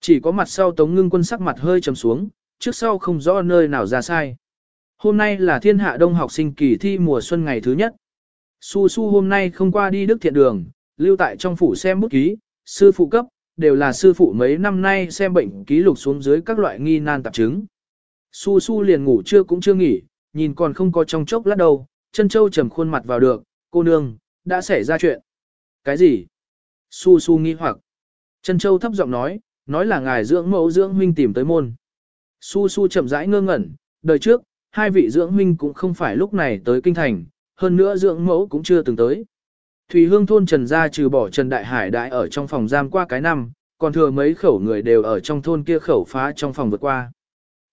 Chỉ có mặt sau Tống Ngưng Quân sắc mặt hơi trầm xuống, trước sau không rõ nơi nào ra sai. Hôm nay là thiên hạ đông học sinh kỳ thi mùa xuân ngày thứ nhất. Su su hôm nay không qua đi đức thiện đường, lưu tại trong phủ xem bút ký, sư phụ cấp, đều là sư phụ mấy năm nay xem bệnh ký lục xuống dưới các loại nghi nan tạp chứng. Su su liền ngủ chưa cũng chưa nghỉ, nhìn còn không có trong chốc lát đâu, chân châu trầm khuôn mặt vào được, cô nương, đã xảy ra chuyện. Cái gì? Su su nghi hoặc. Chân châu thấp giọng nói, nói là ngài dưỡng mẫu dưỡng huynh tìm tới môn. Su su chậm rãi ngơ ngẩn, đời trước, hai vị dưỡng huynh cũng không phải lúc này tới kinh thành, hơn nữa dưỡng mẫu cũng chưa từng tới. Thủy hương thôn Trần Gia trừ bỏ Trần Đại Hải đại ở trong phòng giam qua cái năm, còn thừa mấy khẩu người đều ở trong thôn kia khẩu phá trong phòng vượt qua.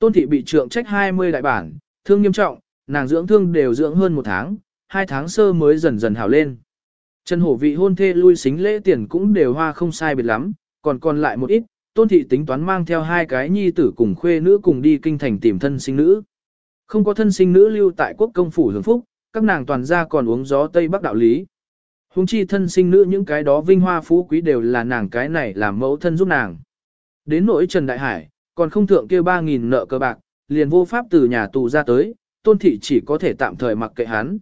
Tôn thị bị trượng trách 20 đại bản, thương nghiêm trọng, nàng dưỡng thương đều dưỡng hơn một tháng, hai tháng sơ mới dần dần hảo lên. Trần hổ vị hôn thê lui xính lễ tiền cũng đều hoa không sai biệt lắm, còn còn lại một ít, tôn thị tính toán mang theo hai cái nhi tử cùng khuê nữ cùng đi kinh thành tìm thân sinh nữ. Không có thân sinh nữ lưu tại quốc công phủ hưởng phúc, các nàng toàn ra còn uống gió Tây Bắc đạo lý. Hùng chi thân sinh nữ những cái đó vinh hoa phú quý đều là nàng cái này làm mẫu thân giúp nàng. Đến nỗi Trần Đại Hải, còn không thượng kia 3.000 nợ cơ bạc, liền vô pháp từ nhà tù ra tới, tôn thị chỉ có thể tạm thời mặc kệ hắn.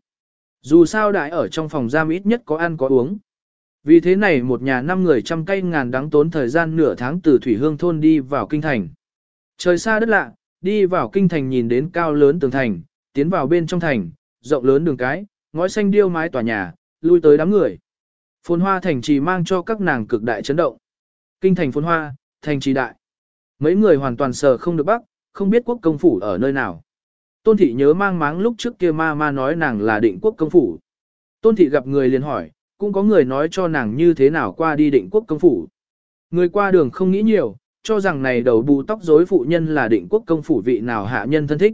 Dù sao đại ở trong phòng giam ít nhất có ăn có uống. Vì thế này một nhà năm người trăm cây ngàn đắng tốn thời gian nửa tháng từ Thủy Hương thôn đi vào kinh thành. Trời xa đất lạ, đi vào kinh thành nhìn đến cao lớn tường thành, tiến vào bên trong thành, rộng lớn đường cái, ngói xanh điêu mái tòa nhà, lui tới đám người. Phồn hoa thành trì mang cho các nàng cực đại chấn động. Kinh thành phồn hoa, thành trì đại. Mấy người hoàn toàn sờ không được bắc, không biết quốc công phủ ở nơi nào. Tôn thị nhớ mang máng lúc trước kia ma ma nói nàng là định quốc công phủ. Tôn thị gặp người liền hỏi, cũng có người nói cho nàng như thế nào qua đi định quốc công phủ. Người qua đường không nghĩ nhiều, cho rằng này đầu bù tóc rối phụ nhân là định quốc công phủ vị nào hạ nhân thân thích.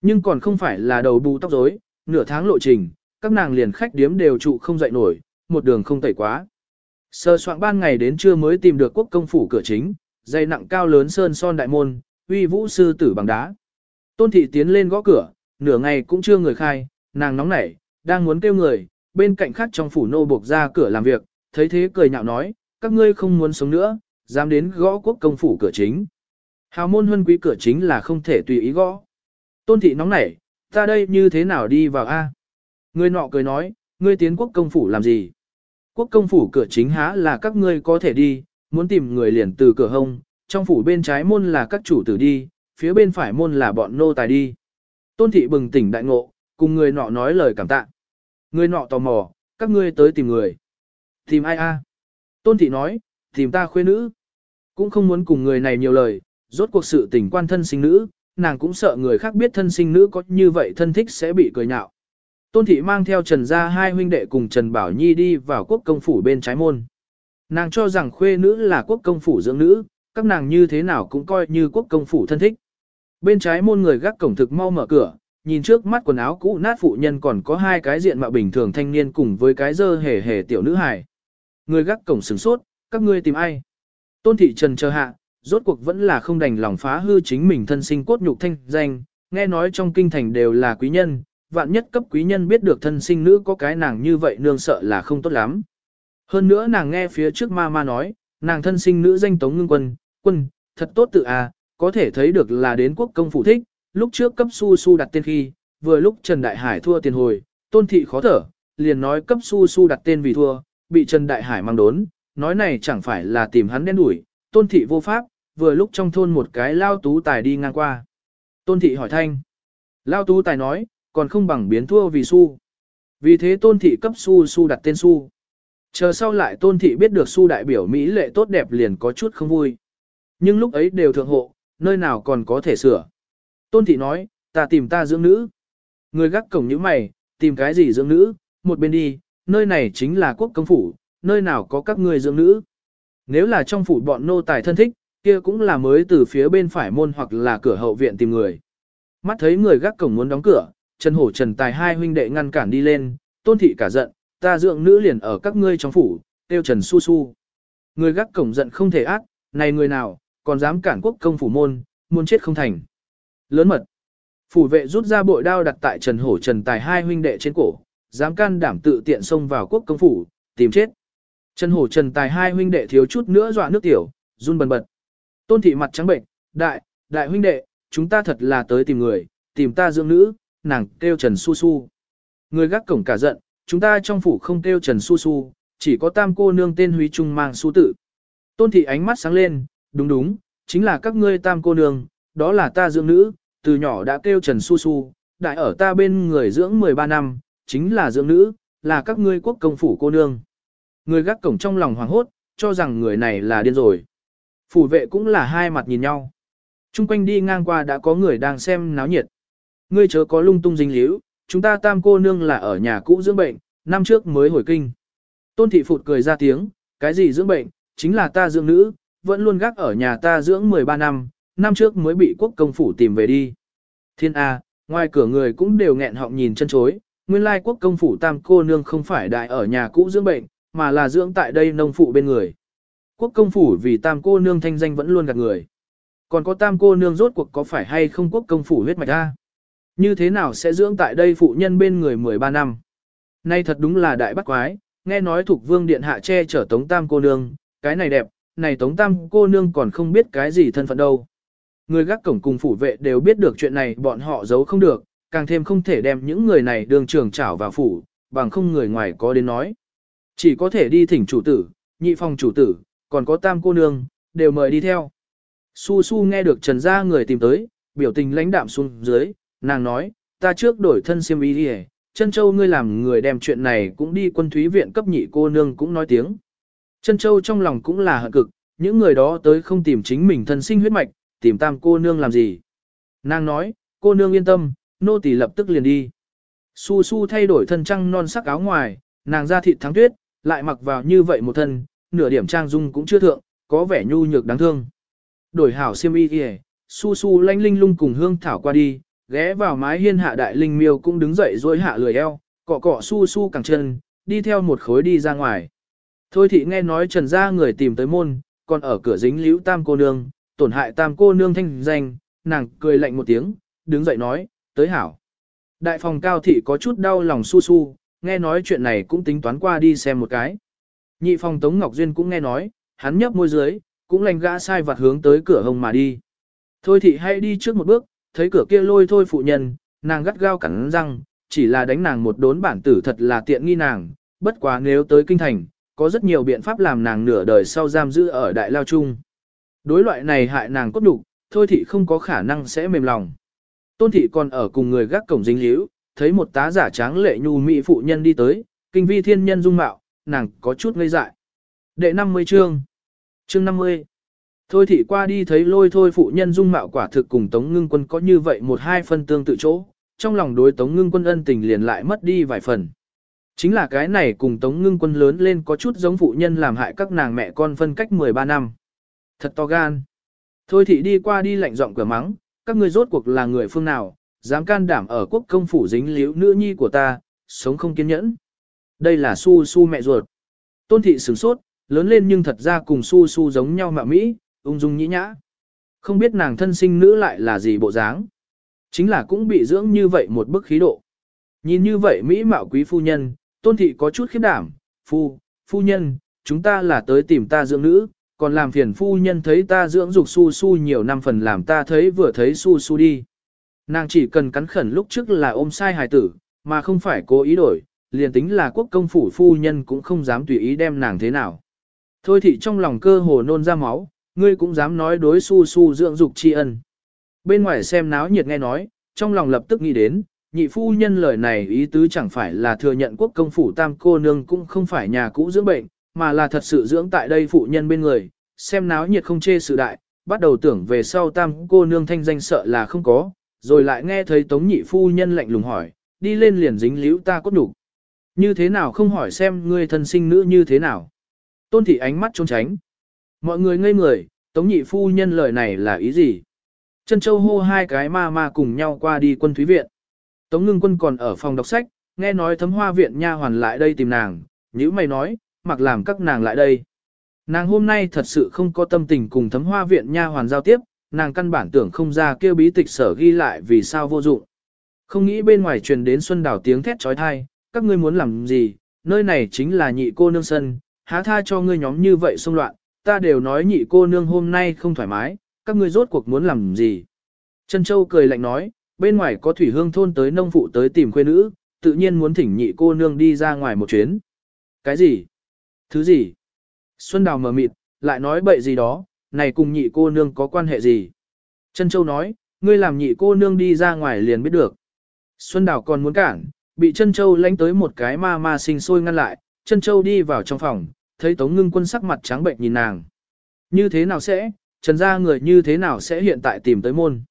Nhưng còn không phải là đầu bù tóc rối, nửa tháng lộ trình, các nàng liền khách điếm đều trụ không dậy nổi, một đường không tẩy quá. Sơ soạn ban ngày đến trưa mới tìm được quốc công phủ cửa chính, dây nặng cao lớn sơn son đại môn, uy vũ sư tử bằng đá. Tôn thị tiến lên gõ cửa, nửa ngày cũng chưa người khai, nàng nóng nảy, đang muốn kêu người, bên cạnh khác trong phủ nô buộc ra cửa làm việc, thấy thế cười nhạo nói, các ngươi không muốn sống nữa, dám đến gõ quốc công phủ cửa chính. Hào môn huân quý cửa chính là không thể tùy ý gõ. Tôn thị nóng nảy, ta đây như thế nào đi vào a? Người nọ cười nói, ngươi tiến quốc công phủ làm gì? Quốc công phủ cửa chính há là các ngươi có thể đi, muốn tìm người liền từ cửa hông, trong phủ bên trái môn là các chủ tử đi, phía bên phải môn là bọn nô tài đi. Tôn thị bừng tỉnh đại ngộ, cùng người nọ nói lời cảm tạ. Người nọ tò mò, các ngươi tới tìm người. Tìm ai a? Tôn thị nói, tìm ta khuê nữ. Cũng không muốn cùng người này nhiều lời, rốt cuộc sự tình quan thân sinh nữ, nàng cũng sợ người khác biết thân sinh nữ có như vậy thân thích sẽ bị cười nhạo. Tôn thị mang theo Trần gia hai huynh đệ cùng Trần Bảo Nhi đi vào quốc công phủ bên trái môn. Nàng cho rằng khuê nữ là quốc công phủ dưỡng nữ, các nàng như thế nào cũng coi như quốc công phủ thân thích. Bên trái môn người gác cổng thực mau mở cửa, nhìn trước mắt quần áo cũ nát phụ nhân còn có hai cái diện mạo bình thường thanh niên cùng với cái dơ hề hề tiểu nữ hài. Người gác cổng sửng sốt, các ngươi tìm ai? Tôn thị trần chờ hạ, rốt cuộc vẫn là không đành lòng phá hư chính mình thân sinh cốt nhục thanh danh, nghe nói trong kinh thành đều là quý nhân, vạn nhất cấp quý nhân biết được thân sinh nữ có cái nàng như vậy nương sợ là không tốt lắm. Hơn nữa nàng nghe phía trước ma ma nói, nàng thân sinh nữ danh tống ngưng quân, quân, thật tốt tự à, có thể thấy được là đến quốc công phủ thích, lúc trước cấp su su đặt tên khi, vừa lúc Trần Đại Hải thua tiền hồi, tôn thị khó thở, liền nói cấp su su đặt tên vì thua, bị Trần Đại Hải mang đốn, nói này chẳng phải là tìm hắn đen đuổi, tôn thị vô pháp, vừa lúc trong thôn một cái lao tú tài đi ngang qua. Tôn thị hỏi thanh, lao tú tài nói, còn không bằng biến thua vì su. Vì thế tôn thị cấp su su đặt tên su. Chờ sau lại tôn thị biết được su đại biểu Mỹ lệ tốt đẹp liền có chút không vui. Nhưng lúc ấy đều thượng hộ, nơi nào còn có thể sửa. Tôn thị nói, ta tìm ta dưỡng nữ. Người gác cổng như mày, tìm cái gì dưỡng nữ, một bên đi, nơi này chính là quốc công phủ, nơi nào có các ngươi dưỡng nữ. Nếu là trong phủ bọn nô tài thân thích, kia cũng là mới từ phía bên phải môn hoặc là cửa hậu viện tìm người. Mắt thấy người gác cổng muốn đóng cửa, Trần Hổ Trần Tài hai huynh đệ ngăn cản đi lên, tôn thị cả giận, ta dưỡng nữ liền ở các ngươi trong phủ, tiêu Trần Su Su. Người gác cổng giận không thể ác, này người nào, còn dám cản quốc công phủ môn, muốn chết không thành. Lớn mật. Phủ vệ rút ra bội đao đặt tại Trần Hổ Trần Tài hai huynh đệ trên cổ, dám can đảm tự tiện xông vào quốc công phủ, tìm chết. Trần Hổ Trần Tài hai huynh đệ thiếu chút nữa dọa nước tiểu, run bần bật. Tôn thị mặt trắng bệnh, đại, đại huynh đệ, chúng ta thật là tới tìm người, tìm ta dưỡng nữ, nàng kêu Trần Su Su. Người gác cổng cả giận, chúng ta trong phủ không kêu Trần Su Su, chỉ có tam cô nương tên Huy Trung mang su tự. Tôn thị ánh mắt sáng lên, đúng đúng, chính là các ngươi tam cô nương, đó là ta dưỡng nữ, từ nhỏ đã kêu Trần Su Su, đại ở ta bên người dưỡng 13 năm, chính là dưỡng nữ, là các ngươi quốc công phủ cô nương. Người gác cổng trong lòng hoảng hốt, cho rằng người này là điên rồi. Phủ vệ cũng là hai mặt nhìn nhau. Trung quanh đi ngang qua đã có người đang xem náo nhiệt. Ngươi chớ có lung tung dính líu, chúng ta tam cô nương là ở nhà cũ dưỡng bệnh, năm trước mới hồi kinh. Tôn thị phụt cười ra tiếng, cái gì dưỡng bệnh, chính là ta dưỡng nữ, vẫn luôn gác ở nhà ta dưỡng 13 năm, năm trước mới bị quốc công phủ tìm về đi. Thiên A, ngoài cửa người cũng đều nghẹn họng nhìn chân chối, nguyên lai quốc công phủ tam cô nương không phải đại ở nhà cũ dưỡng bệnh, mà là dưỡng tại đây nông phụ bên người. Quốc công phủ vì tam cô nương thanh danh vẫn luôn gạt người. Còn có tam cô nương rốt cuộc có phải hay không quốc công phủ huyết mạch a? Như thế nào sẽ dưỡng tại đây phụ nhân bên người 13 năm? Nay thật đúng là đại bác quái, nghe nói thuộc vương điện hạ che chở tống tam cô nương, cái này đẹp, này tống tam cô nương còn không biết cái gì thân phận đâu. Người gác cổng cùng phủ vệ đều biết được chuyện này bọn họ giấu không được, càng thêm không thể đem những người này đường trường trảo vào phủ, bằng không người ngoài có đến nói. Chỉ có thể đi thỉnh chủ tử, nhị phòng chủ tử, còn có tam cô nương, đều mời đi theo. Su Su nghe được trần gia người tìm tới, biểu tình lãnh đạm xuống dưới, nàng nói, ta trước đổi thân siêm ý đi chân châu ngươi làm người đem chuyện này cũng đi quân thúy viện cấp nhị cô nương cũng nói tiếng. Chân châu trong lòng cũng là hận cực, những người đó tới không tìm chính mình thân sinh huyết mạch, tìm tam cô nương làm gì. Nàng nói, cô nương yên tâm, nô tỳ lập tức liền đi. Su su thay đổi thân trăng non sắc áo ngoài, nàng ra thịt thắng tuyết, lại mặc vào như vậy một thân, nửa điểm trang dung cũng chưa thượng, có vẻ nhu nhược đáng thương. Đổi hảo xiêm y kìa, su su lanh linh lung cùng hương thảo qua đi, ghé vào mái hiên hạ đại linh miêu cũng đứng dậy dối hạ lười eo, cọ cọ su su cẳng chân, đi theo một khối đi ra ngoài. Thôi thị nghe nói trần gia người tìm tới môn, còn ở cửa dính liễu tam cô nương, tổn hại tam cô nương thanh danh, nàng cười lạnh một tiếng, đứng dậy nói, tới hảo. Đại phòng cao thị có chút đau lòng su su, nghe nói chuyện này cũng tính toán qua đi xem một cái. Nhị phòng Tống Ngọc Duyên cũng nghe nói, hắn nhấp môi dưới, cũng lành gã sai vặt hướng tới cửa hồng mà đi. Thôi thị hãy đi trước một bước, thấy cửa kia lôi thôi phụ nhân, nàng gắt gao cắn răng, chỉ là đánh nàng một đốn bản tử thật là tiện nghi nàng, bất quá nếu tới kinh thành, có rất nhiều biện pháp làm nàng nửa đời sau giam giữ ở đại lao chung. Đối loại này hại nàng cốt đủ, thôi thị không có khả năng sẽ mềm lòng. Tôn thị còn ở cùng người gác cổng dính liễu, thấy một tá giả tráng lệ nhu mỹ phụ nhân đi tới, kinh vi thiên nhân dung mạo, nàng có chút ngây dại. Đệ 50 chương. Chương 50. Thôi thị qua đi thấy lôi thôi phụ nhân dung mạo quả thực cùng Tống Ngưng Quân có như vậy một hai phân tương tự chỗ, trong lòng đối Tống Ngưng Quân ân tình liền lại mất đi vài phần. Chính là cái này cùng Tống Ngưng Quân lớn lên có chút giống phụ nhân làm hại các nàng mẹ con phân cách 13 năm. Thật to gan. Thôi thị đi qua đi lạnh giọng cửa mắng, các ngươi rốt cuộc là người phương nào, dám can đảm ở quốc công phủ dính liễu nữ nhi của ta, sống không kiên nhẫn. Đây là su su mẹ ruột. Tôn thị sửng sốt, lớn lên nhưng thật ra cùng su su giống nhau mạ Mỹ, ung dung nhĩ nhã. Không biết nàng thân sinh nữ lại là gì bộ dáng. Chính là cũng bị dưỡng như vậy một bức khí độ. Nhìn như vậy Mỹ mạo quý phu nhân, tôn thị có chút khiếp đảm, phu, phu nhân, chúng ta là tới tìm ta dưỡng nữ, còn làm phiền phu nhân thấy ta dưỡng dục su su nhiều năm phần làm ta thấy vừa thấy su su đi. Nàng chỉ cần cắn khẩn lúc trước là ôm sai hài tử, mà không phải cố ý đổi, liền tính là quốc công phủ phu nhân cũng không dám tùy ý đem nàng thế nào. Thôi thị trong lòng cơ hồ nôn ra máu, ngươi cũng dám nói đối su su dưỡng dục tri ân. Bên ngoài xem náo nhiệt nghe nói, trong lòng lập tức nghĩ đến, nhị phu nhân lời này ý tứ chẳng phải là thừa nhận quốc công phủ tam cô nương cũng không phải nhà cũ dưỡng bệnh, mà là thật sự dưỡng tại đây phụ nhân bên người, xem náo nhiệt không chê sự đại, bắt đầu tưởng về sau tam cô nương thanh danh sợ là không có, rồi lại nghe thấy tống nhị phu nhân lạnh lùng hỏi, đi lên liền dính liễu ta cốt đủ. Như thế nào không hỏi xem ngươi thân sinh nữ như thế nào. Tôn thị ánh mắt trốn tránh. Mọi người ngây người, tống nhị phu nhân lời này là ý gì? Chân châu hô hai cái ma ma cùng nhau qua đi quân thúy viện. Tống ngưng quân còn ở phòng đọc sách, nghe nói thấm hoa viện nha hoàn lại đây tìm nàng, nữ mày nói, mặc làm các nàng lại đây. Nàng hôm nay thật sự không có tâm tình cùng thấm hoa viện nha hoàn giao tiếp, nàng căn bản tưởng không ra kêu bí tịch sở ghi lại vì sao vô dụng. Không nghĩ bên ngoài truyền đến Xuân Đào tiếng thét trói thai, các ngươi muốn làm gì, nơi này chính là nhị cô nương sân, há tha cho ngươi nhóm như vậy xung loạn, ta đều nói nhị cô nương hôm nay không thoải mái, các ngươi rốt cuộc muốn làm gì. Trân Châu cười lạnh nói, bên ngoài có thủy hương thôn tới nông phụ tới tìm khuê nữ, tự nhiên muốn thỉnh nhị cô nương đi ra ngoài một chuyến. Cái gì? Thứ gì? Xuân Đào mờ mịt, lại nói bậy gì đó, này cùng nhị cô nương có quan hệ gì? Trân Châu nói, ngươi làm nhị cô nương đi ra ngoài liền biết được. Xuân Đào còn muốn cản, bị Trân Châu lánh tới một cái ma ma sinh sôi ngăn lại, Trân Châu đi vào trong phòng, thấy Tống Ngưng Quân sắc mặt trắng bệnh nhìn nàng. Như thế nào sẽ, trần gia người như thế nào sẽ hiện tại tìm tới môn?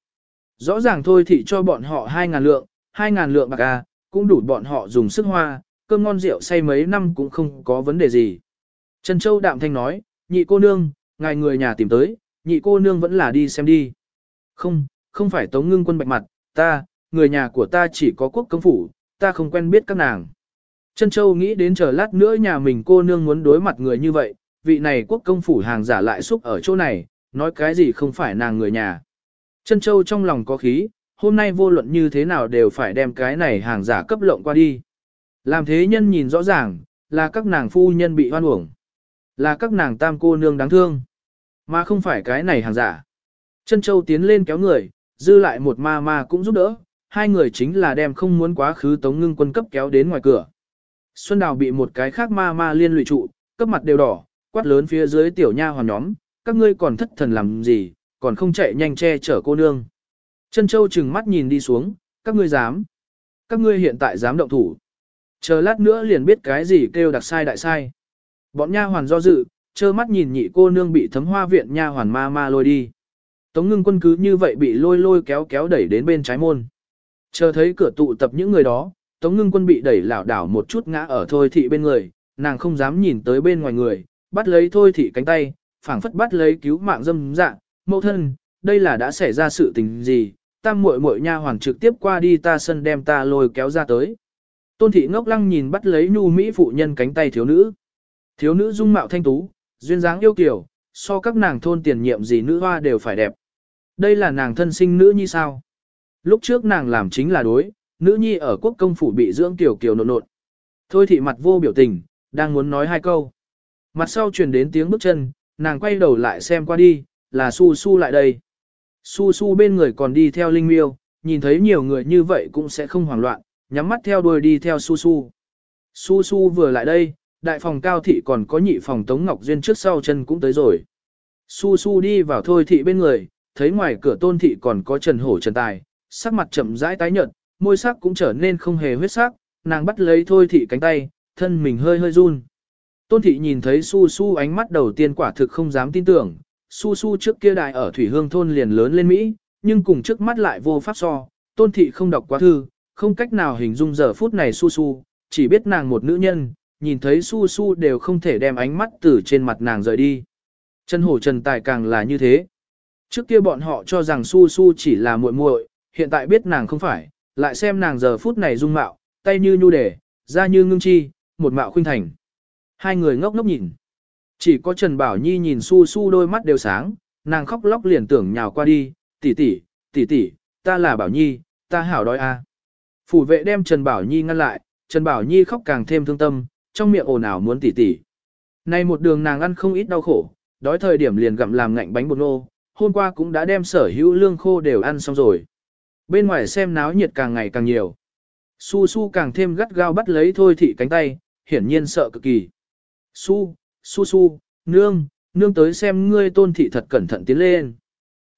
Rõ ràng thôi thì cho bọn họ 2.000 lượng, 2.000 lượng bạc à, cũng đủ bọn họ dùng sức hoa, cơm ngon rượu say mấy năm cũng không có vấn đề gì. Trần Châu đạm thanh nói, nhị cô nương, ngài người nhà tìm tới, nhị cô nương vẫn là đi xem đi. Không, không phải tống ngưng quân bạch mặt, ta, người nhà của ta chỉ có quốc công phủ, ta không quen biết các nàng. Trân Châu nghĩ đến chờ lát nữa nhà mình cô nương muốn đối mặt người như vậy, vị này quốc công phủ hàng giả lại xúc ở chỗ này, nói cái gì không phải nàng người nhà. Trân Châu trong lòng có khí, hôm nay vô luận như thế nào đều phải đem cái này hàng giả cấp lộng qua đi. Làm thế nhân nhìn rõ ràng, là các nàng phu nhân bị hoan uổng. Là các nàng tam cô nương đáng thương. Mà không phải cái này hàng giả. Trân Châu tiến lên kéo người, dư lại một ma ma cũng giúp đỡ. Hai người chính là đem không muốn quá khứ tống ngưng quân cấp kéo đến ngoài cửa. Xuân Đào bị một cái khác ma ma liên lụy trụ, cấp mặt đều đỏ, quát lớn phía dưới tiểu nha hoàn nhóm, các ngươi còn thất thần làm gì, còn không chạy nhanh che chở cô nương. Trân Châu chừng mắt nhìn đi xuống, các ngươi dám. Các ngươi hiện tại dám động thủ. Chờ lát nữa liền biết cái gì kêu đặc sai đại sai. Bọn nha hoàn do dự, trơ mắt nhìn nhị cô nương bị thấm hoa viện nha hoàn ma ma lôi đi. Tống ngưng quân cứ như vậy bị lôi lôi kéo kéo đẩy đến bên trái môn. Chờ thấy cửa tụ tập những người đó, Tống ngưng quân bị đẩy lảo đảo một chút ngã ở thôi thị bên người, nàng không dám nhìn tới bên ngoài người, bắt lấy thôi thị cánh tay, phảng phất bắt lấy cứu mạng dâm dạng, mẫu thân, đây là đã xảy ra sự tình gì, tam muội muội nha hoàng trực tiếp qua đi ta sân đem ta lôi kéo ra tới. Tôn thị ngốc lăng nhìn bắt lấy nhu mỹ phụ nhân cánh tay thiếu nữ. Thiếu nữ dung mạo thanh tú, duyên dáng yêu kiều, so các nàng thôn tiền nhiệm gì nữ hoa đều phải đẹp. Đây là nàng thân sinh nữ như sao? Lúc trước nàng làm chính là đối, nữ nhi ở quốc công phủ bị dưỡng tiểu kiều nộn nộn. Thôi thị mặt vô biểu tình, đang muốn nói hai câu. Mặt sau truyền đến tiếng bước chân, nàng quay đầu lại xem qua đi, là su su lại đây. Su su bên người còn đi theo linh miêu, nhìn thấy nhiều người như vậy cũng sẽ không hoảng loạn, nhắm mắt theo đuôi đi theo su su. Su su vừa lại đây, đại phòng cao thị còn có nhị phòng Tống Ngọc Duyên trước sau chân cũng tới rồi. Su su đi vào thôi thị bên người, thấy ngoài cửa tôn thị còn có trần hổ trần tài, sắc mặt chậm rãi tái nhợt, môi sắc cũng trở nên không hề huyết sắc, nàng bắt lấy thôi thị cánh tay, thân mình hơi hơi run. Tôn thị nhìn thấy su su ánh mắt đầu tiên quả thực không dám tin tưởng, su su trước kia đại ở thủy hương thôn liền lớn lên Mỹ, nhưng cùng trước mắt lại vô pháp so, tôn thị không đọc quá thư, không cách nào hình dung giờ phút này su su, chỉ biết nàng một nữ nhân, nhìn thấy su su đều không thể đem ánh mắt từ trên mặt nàng rời đi. Chân hổ trần tài càng là như thế. Trước kia bọn họ cho rằng su su chỉ là muội muội, hiện tại biết nàng không phải, lại xem nàng giờ phút này dung mạo, tay như nhu đề, da như ngưng chi, một mạo khuynh thành. Hai người ngốc ngốc nhìn. Chỉ có Trần Bảo Nhi nhìn su su đôi mắt đều sáng, nàng khóc lóc liền tưởng nhào qua đi, tỷ tỷ, tỷ tỷ, ta là Bảo Nhi, ta hảo đói a. Phủ vệ đem Trần Bảo Nhi ngăn lại, Trần Bảo Nhi khóc càng thêm thương tâm, trong miệng ồn ào muốn tỷ tỷ. Nay một đường nàng ăn không ít đau khổ, đói thời điểm liền gặm làm ngạnh bánh bột nô, hôm qua cũng đã đem sở hữu lương khô đều ăn xong rồi. Bên ngoài xem náo nhiệt càng ngày càng nhiều. Su su càng thêm gắt gao bắt lấy thôi thị cánh tay, hiển nhiên sợ cực kỳ. Su, su su, nương, nương tới xem ngươi tôn thị thật cẩn thận tiến lên.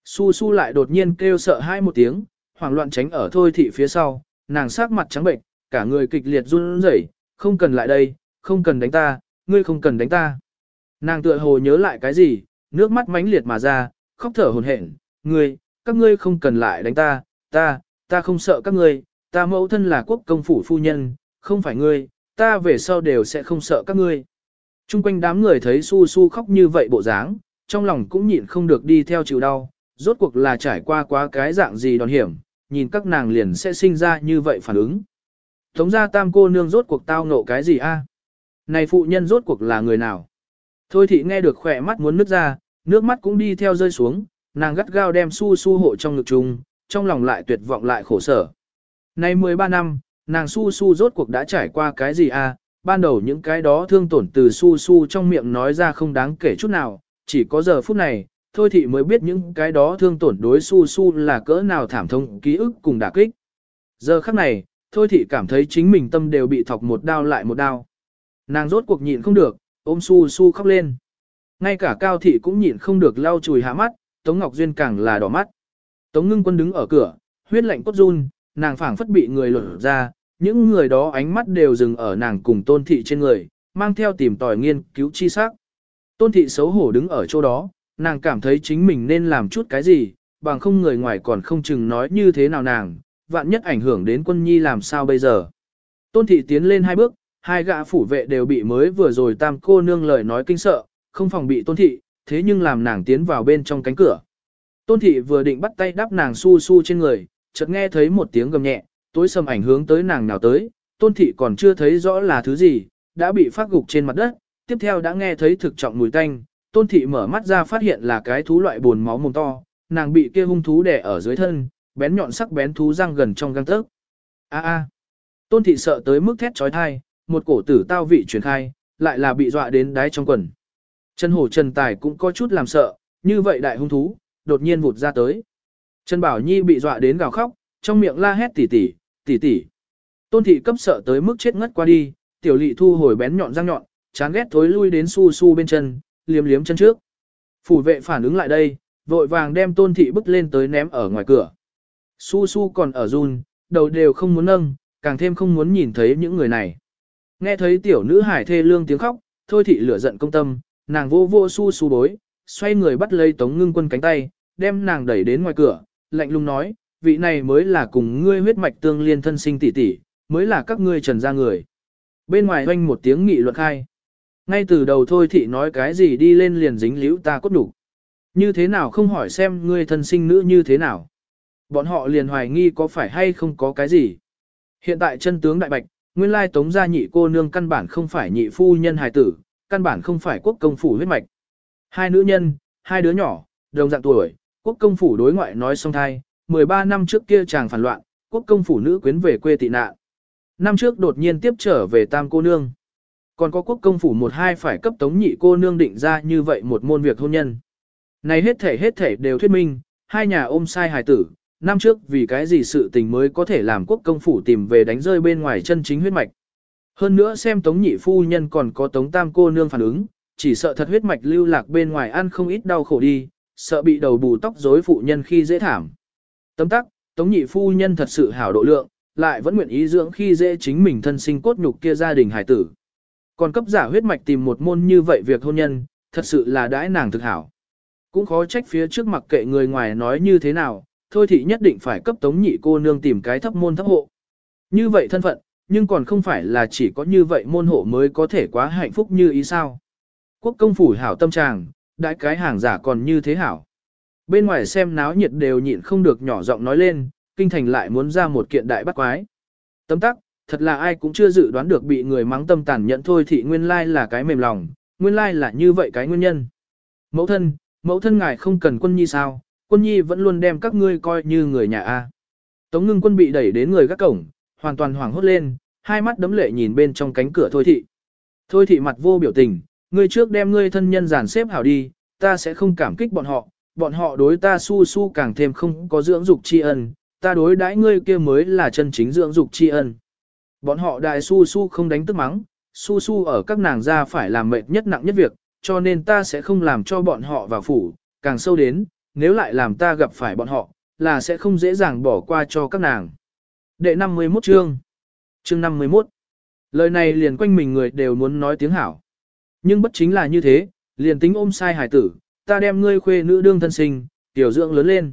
Su su lại đột nhiên kêu sợ hai một tiếng, hoảng loạn tránh ở thôi thị phía sau, nàng sắc mặt trắng bệnh, cả người kịch liệt run rẩy, không cần lại đây, không cần đánh ta, ngươi không cần đánh ta. Nàng tựa hồ nhớ lại cái gì, nước mắt mãnh liệt mà ra, khóc thở hồn hển, ngươi, các ngươi không cần lại đánh ta, ta, ta không sợ các ngươi, ta mẫu thân là quốc công phủ phu nhân, không phải ngươi, ta về sau đều sẽ không sợ các ngươi. Trung quanh đám người thấy su su khóc như vậy bộ dáng, trong lòng cũng nhịn không được đi theo chịu đau, rốt cuộc là trải qua quá cái dạng gì đòn hiểm, nhìn các nàng liền sẽ sinh ra như vậy phản ứng. Tống gia tam cô nương rốt cuộc tao nộ cái gì a? Này phụ nhân rốt cuộc là người nào? Thôi thị nghe được khỏe mắt muốn nứt ra, nước mắt cũng đi theo rơi xuống, nàng gắt gao đem su su hộ trong ngực trùng, trong lòng lại tuyệt vọng lại khổ sở. Nay 13 năm, nàng su su rốt cuộc đã trải qua cái gì a? Ban đầu những cái đó thương tổn từ su su trong miệng nói ra không đáng kể chút nào, chỉ có giờ phút này, thôi thị mới biết những cái đó thương tổn đối su su là cỡ nào thảm thông ký ức cùng đả kích. Giờ khắc này, thôi thị cảm thấy chính mình tâm đều bị thọc một đao lại một đao. Nàng rốt cuộc nhịn không được, ôm su su khóc lên. Ngay cả cao thị cũng nhịn không được lau chùi hạ mắt, Tống Ngọc Duyên càng là đỏ mắt. Tống ngưng quân đứng ở cửa, huyết lạnh cốt run, nàng phảng phất bị người lột ra, những người đó ánh mắt đều dừng ở nàng cùng tôn thị trên người, mang theo tìm tòi nghiên cứu chi sắc. Tôn thị xấu hổ đứng ở chỗ đó, nàng cảm thấy chính mình nên làm chút cái gì, bằng không người ngoài còn không chừng nói như thế nào nàng, vạn nhất ảnh hưởng đến quân nhi làm sao bây giờ. Tôn thị tiến lên hai bước, hai gã phủ vệ đều bị mới vừa rồi tam cô nương lời nói kinh sợ, không phòng bị tôn thị, thế nhưng làm nàng tiến vào bên trong cánh cửa. Tôn thị vừa định bắt tay đắp nàng su su trên người, chợt nghe thấy một tiếng gầm nhẹ, tối sầm ảnh hướng tới nàng nào tới, tôn thị còn chưa thấy rõ là thứ gì, đã bị phát gục trên mặt đất, tiếp theo đã nghe thấy thực trọng mùi tanh, tôn thị mở mắt ra phát hiện là cái thú loại buồn máu mồm to, nàng bị kia hung thú đè ở dưới thân, bén nhọn sắc bén thú răng gần trong găng tấc. A a. Tôn thị sợ tới mức thét chói tai, một cổ tử tao vị truyền khai, lại là bị dọa đến đáy trong quần. Trần Hổ Trần Tài cũng có chút làm sợ, như vậy đại hung thú, đột nhiên vụt ra tới. Trần Bảo Nhi bị dọa đến gào khóc, trong miệng la hét tỉ tỉ, tỉ tỉ. Tôn thị cấp sợ tới mức chết ngất qua đi, tiểu lị thu hồi bén nhọn răng nhọn, chán ghét thối lui đến su su bên chân, liếm liếm chân trước. Phủ vệ phản ứng lại đây, vội vàng đem tôn thị bức lên tới ném ở ngoài cửa. Su su còn ở run, đầu đều không muốn nâng, càng thêm không muốn nhìn thấy những người này. Nghe thấy tiểu nữ hải thê lương tiếng khóc, thôi thị lửa giận công tâm, nàng vô vô su su bối, xoay người bắt lấy tống ngưng quân cánh tay, đem nàng đẩy đến ngoài cửa, lạnh lùng nói, vị này mới là cùng ngươi huyết mạch tương liên thân sinh tỷ tỷ, mới là các ngươi trần ra người. Bên ngoài hoanh một tiếng nghị luận khai. Ngay từ đầu thôi thị nói cái gì đi lên liền dính liễu ta cốt đủ. Như thế nào không hỏi xem ngươi thân sinh nữ như thế nào. Bọn họ liền hoài nghi có phải hay không có cái gì. Hiện tại chân tướng đại bạch, nguyên lai tống gia nhị cô nương căn bản không phải nhị phu nhân hài tử, căn bản không phải quốc công phủ huyết mạch. Hai nữ nhân, hai đứa nhỏ, đồng dạng tuổi, quốc công phủ đối ngoại nói song thai, 13 năm trước kia chàng phản loạn, quốc công phủ nữ quyến về quê tị nạn. Năm trước đột nhiên tiếp trở về tam cô nương. Còn có quốc công phủ một hai phải cấp tống nhị cô nương định ra như vậy một môn việc hôn nhân. Này hết thể hết thể đều thuyết minh, hai nhà ôm sai hài tử, năm trước vì cái gì sự tình mới có thể làm quốc công phủ tìm về đánh rơi bên ngoài chân chính huyết mạch. Hơn nữa xem tống nhị phu nhân còn có tống tam cô nương phản ứng, chỉ sợ thật huyết mạch lưu lạc bên ngoài ăn không ít đau khổ đi, sợ bị đầu bù tóc rối phụ nhân khi dễ thảm. Tấm tắc, tống nhị phu nhân thật sự hảo độ lượng, lại vẫn nguyện ý dưỡng khi dễ chính mình thân sinh cốt nhục kia gia đình hải tử. Còn cấp giả huyết mạch tìm một môn như vậy việc hôn nhân, thật sự là đãi nàng thực hảo. Cũng khó trách phía trước mặc kệ người ngoài nói như thế nào, thôi thì nhất định phải cấp tống nhị cô nương tìm cái thấp môn thấp hộ. Như vậy thân phận, nhưng còn không phải là chỉ có như vậy môn hộ mới có thể quá hạnh phúc như ý sao. Quốc công phủ hảo tâm tràng, đại cái hàng giả còn như thế hảo. Bên ngoài xem náo nhiệt đều nhịn không được nhỏ giọng nói lên, kinh thành lại muốn ra một kiện đại bắt quái. Tấm tắc, thật là ai cũng chưa dự đoán được bị người mắng tâm tàn nhẫn thôi thì nguyên lai là cái mềm lòng, nguyên lai là như vậy cái nguyên nhân. Mẫu thân, mẫu thân ngài không cần quân nhi sao, quân nhi vẫn luôn đem các ngươi coi như người nhà A. Tống ngưng quân bị đẩy đến người gác cổng, hoàn toàn hoảng hốt lên, hai mắt đấm lệ nhìn bên trong cánh cửa thôi thị. Thôi thị mặt vô biểu tình, ngươi trước đem ngươi thân nhân giàn xếp hảo đi, ta sẽ không cảm kích bọn họ, bọn họ đối ta su su càng thêm không có dưỡng dục tri ân, ta đối đãi ngươi kia mới là chân chính dưỡng dục tri ân. Bọn họ đại su su không đánh tức mắng, su su ở các nàng ra phải làm mệt nhất nặng nhất việc, cho nên ta sẽ không làm cho bọn họ vào phủ, càng sâu đến, nếu lại làm ta gặp phải bọn họ, là sẽ không dễ dàng bỏ qua cho các nàng. Đệ 51 chương. Chương 51. Lời này liền quanh mình người đều muốn nói tiếng hảo. Nhưng bất chính là như thế, liền tính ôm sai hải tử, ta đem ngươi khuê nữ đương thân sinh, tiểu dưỡng lớn lên.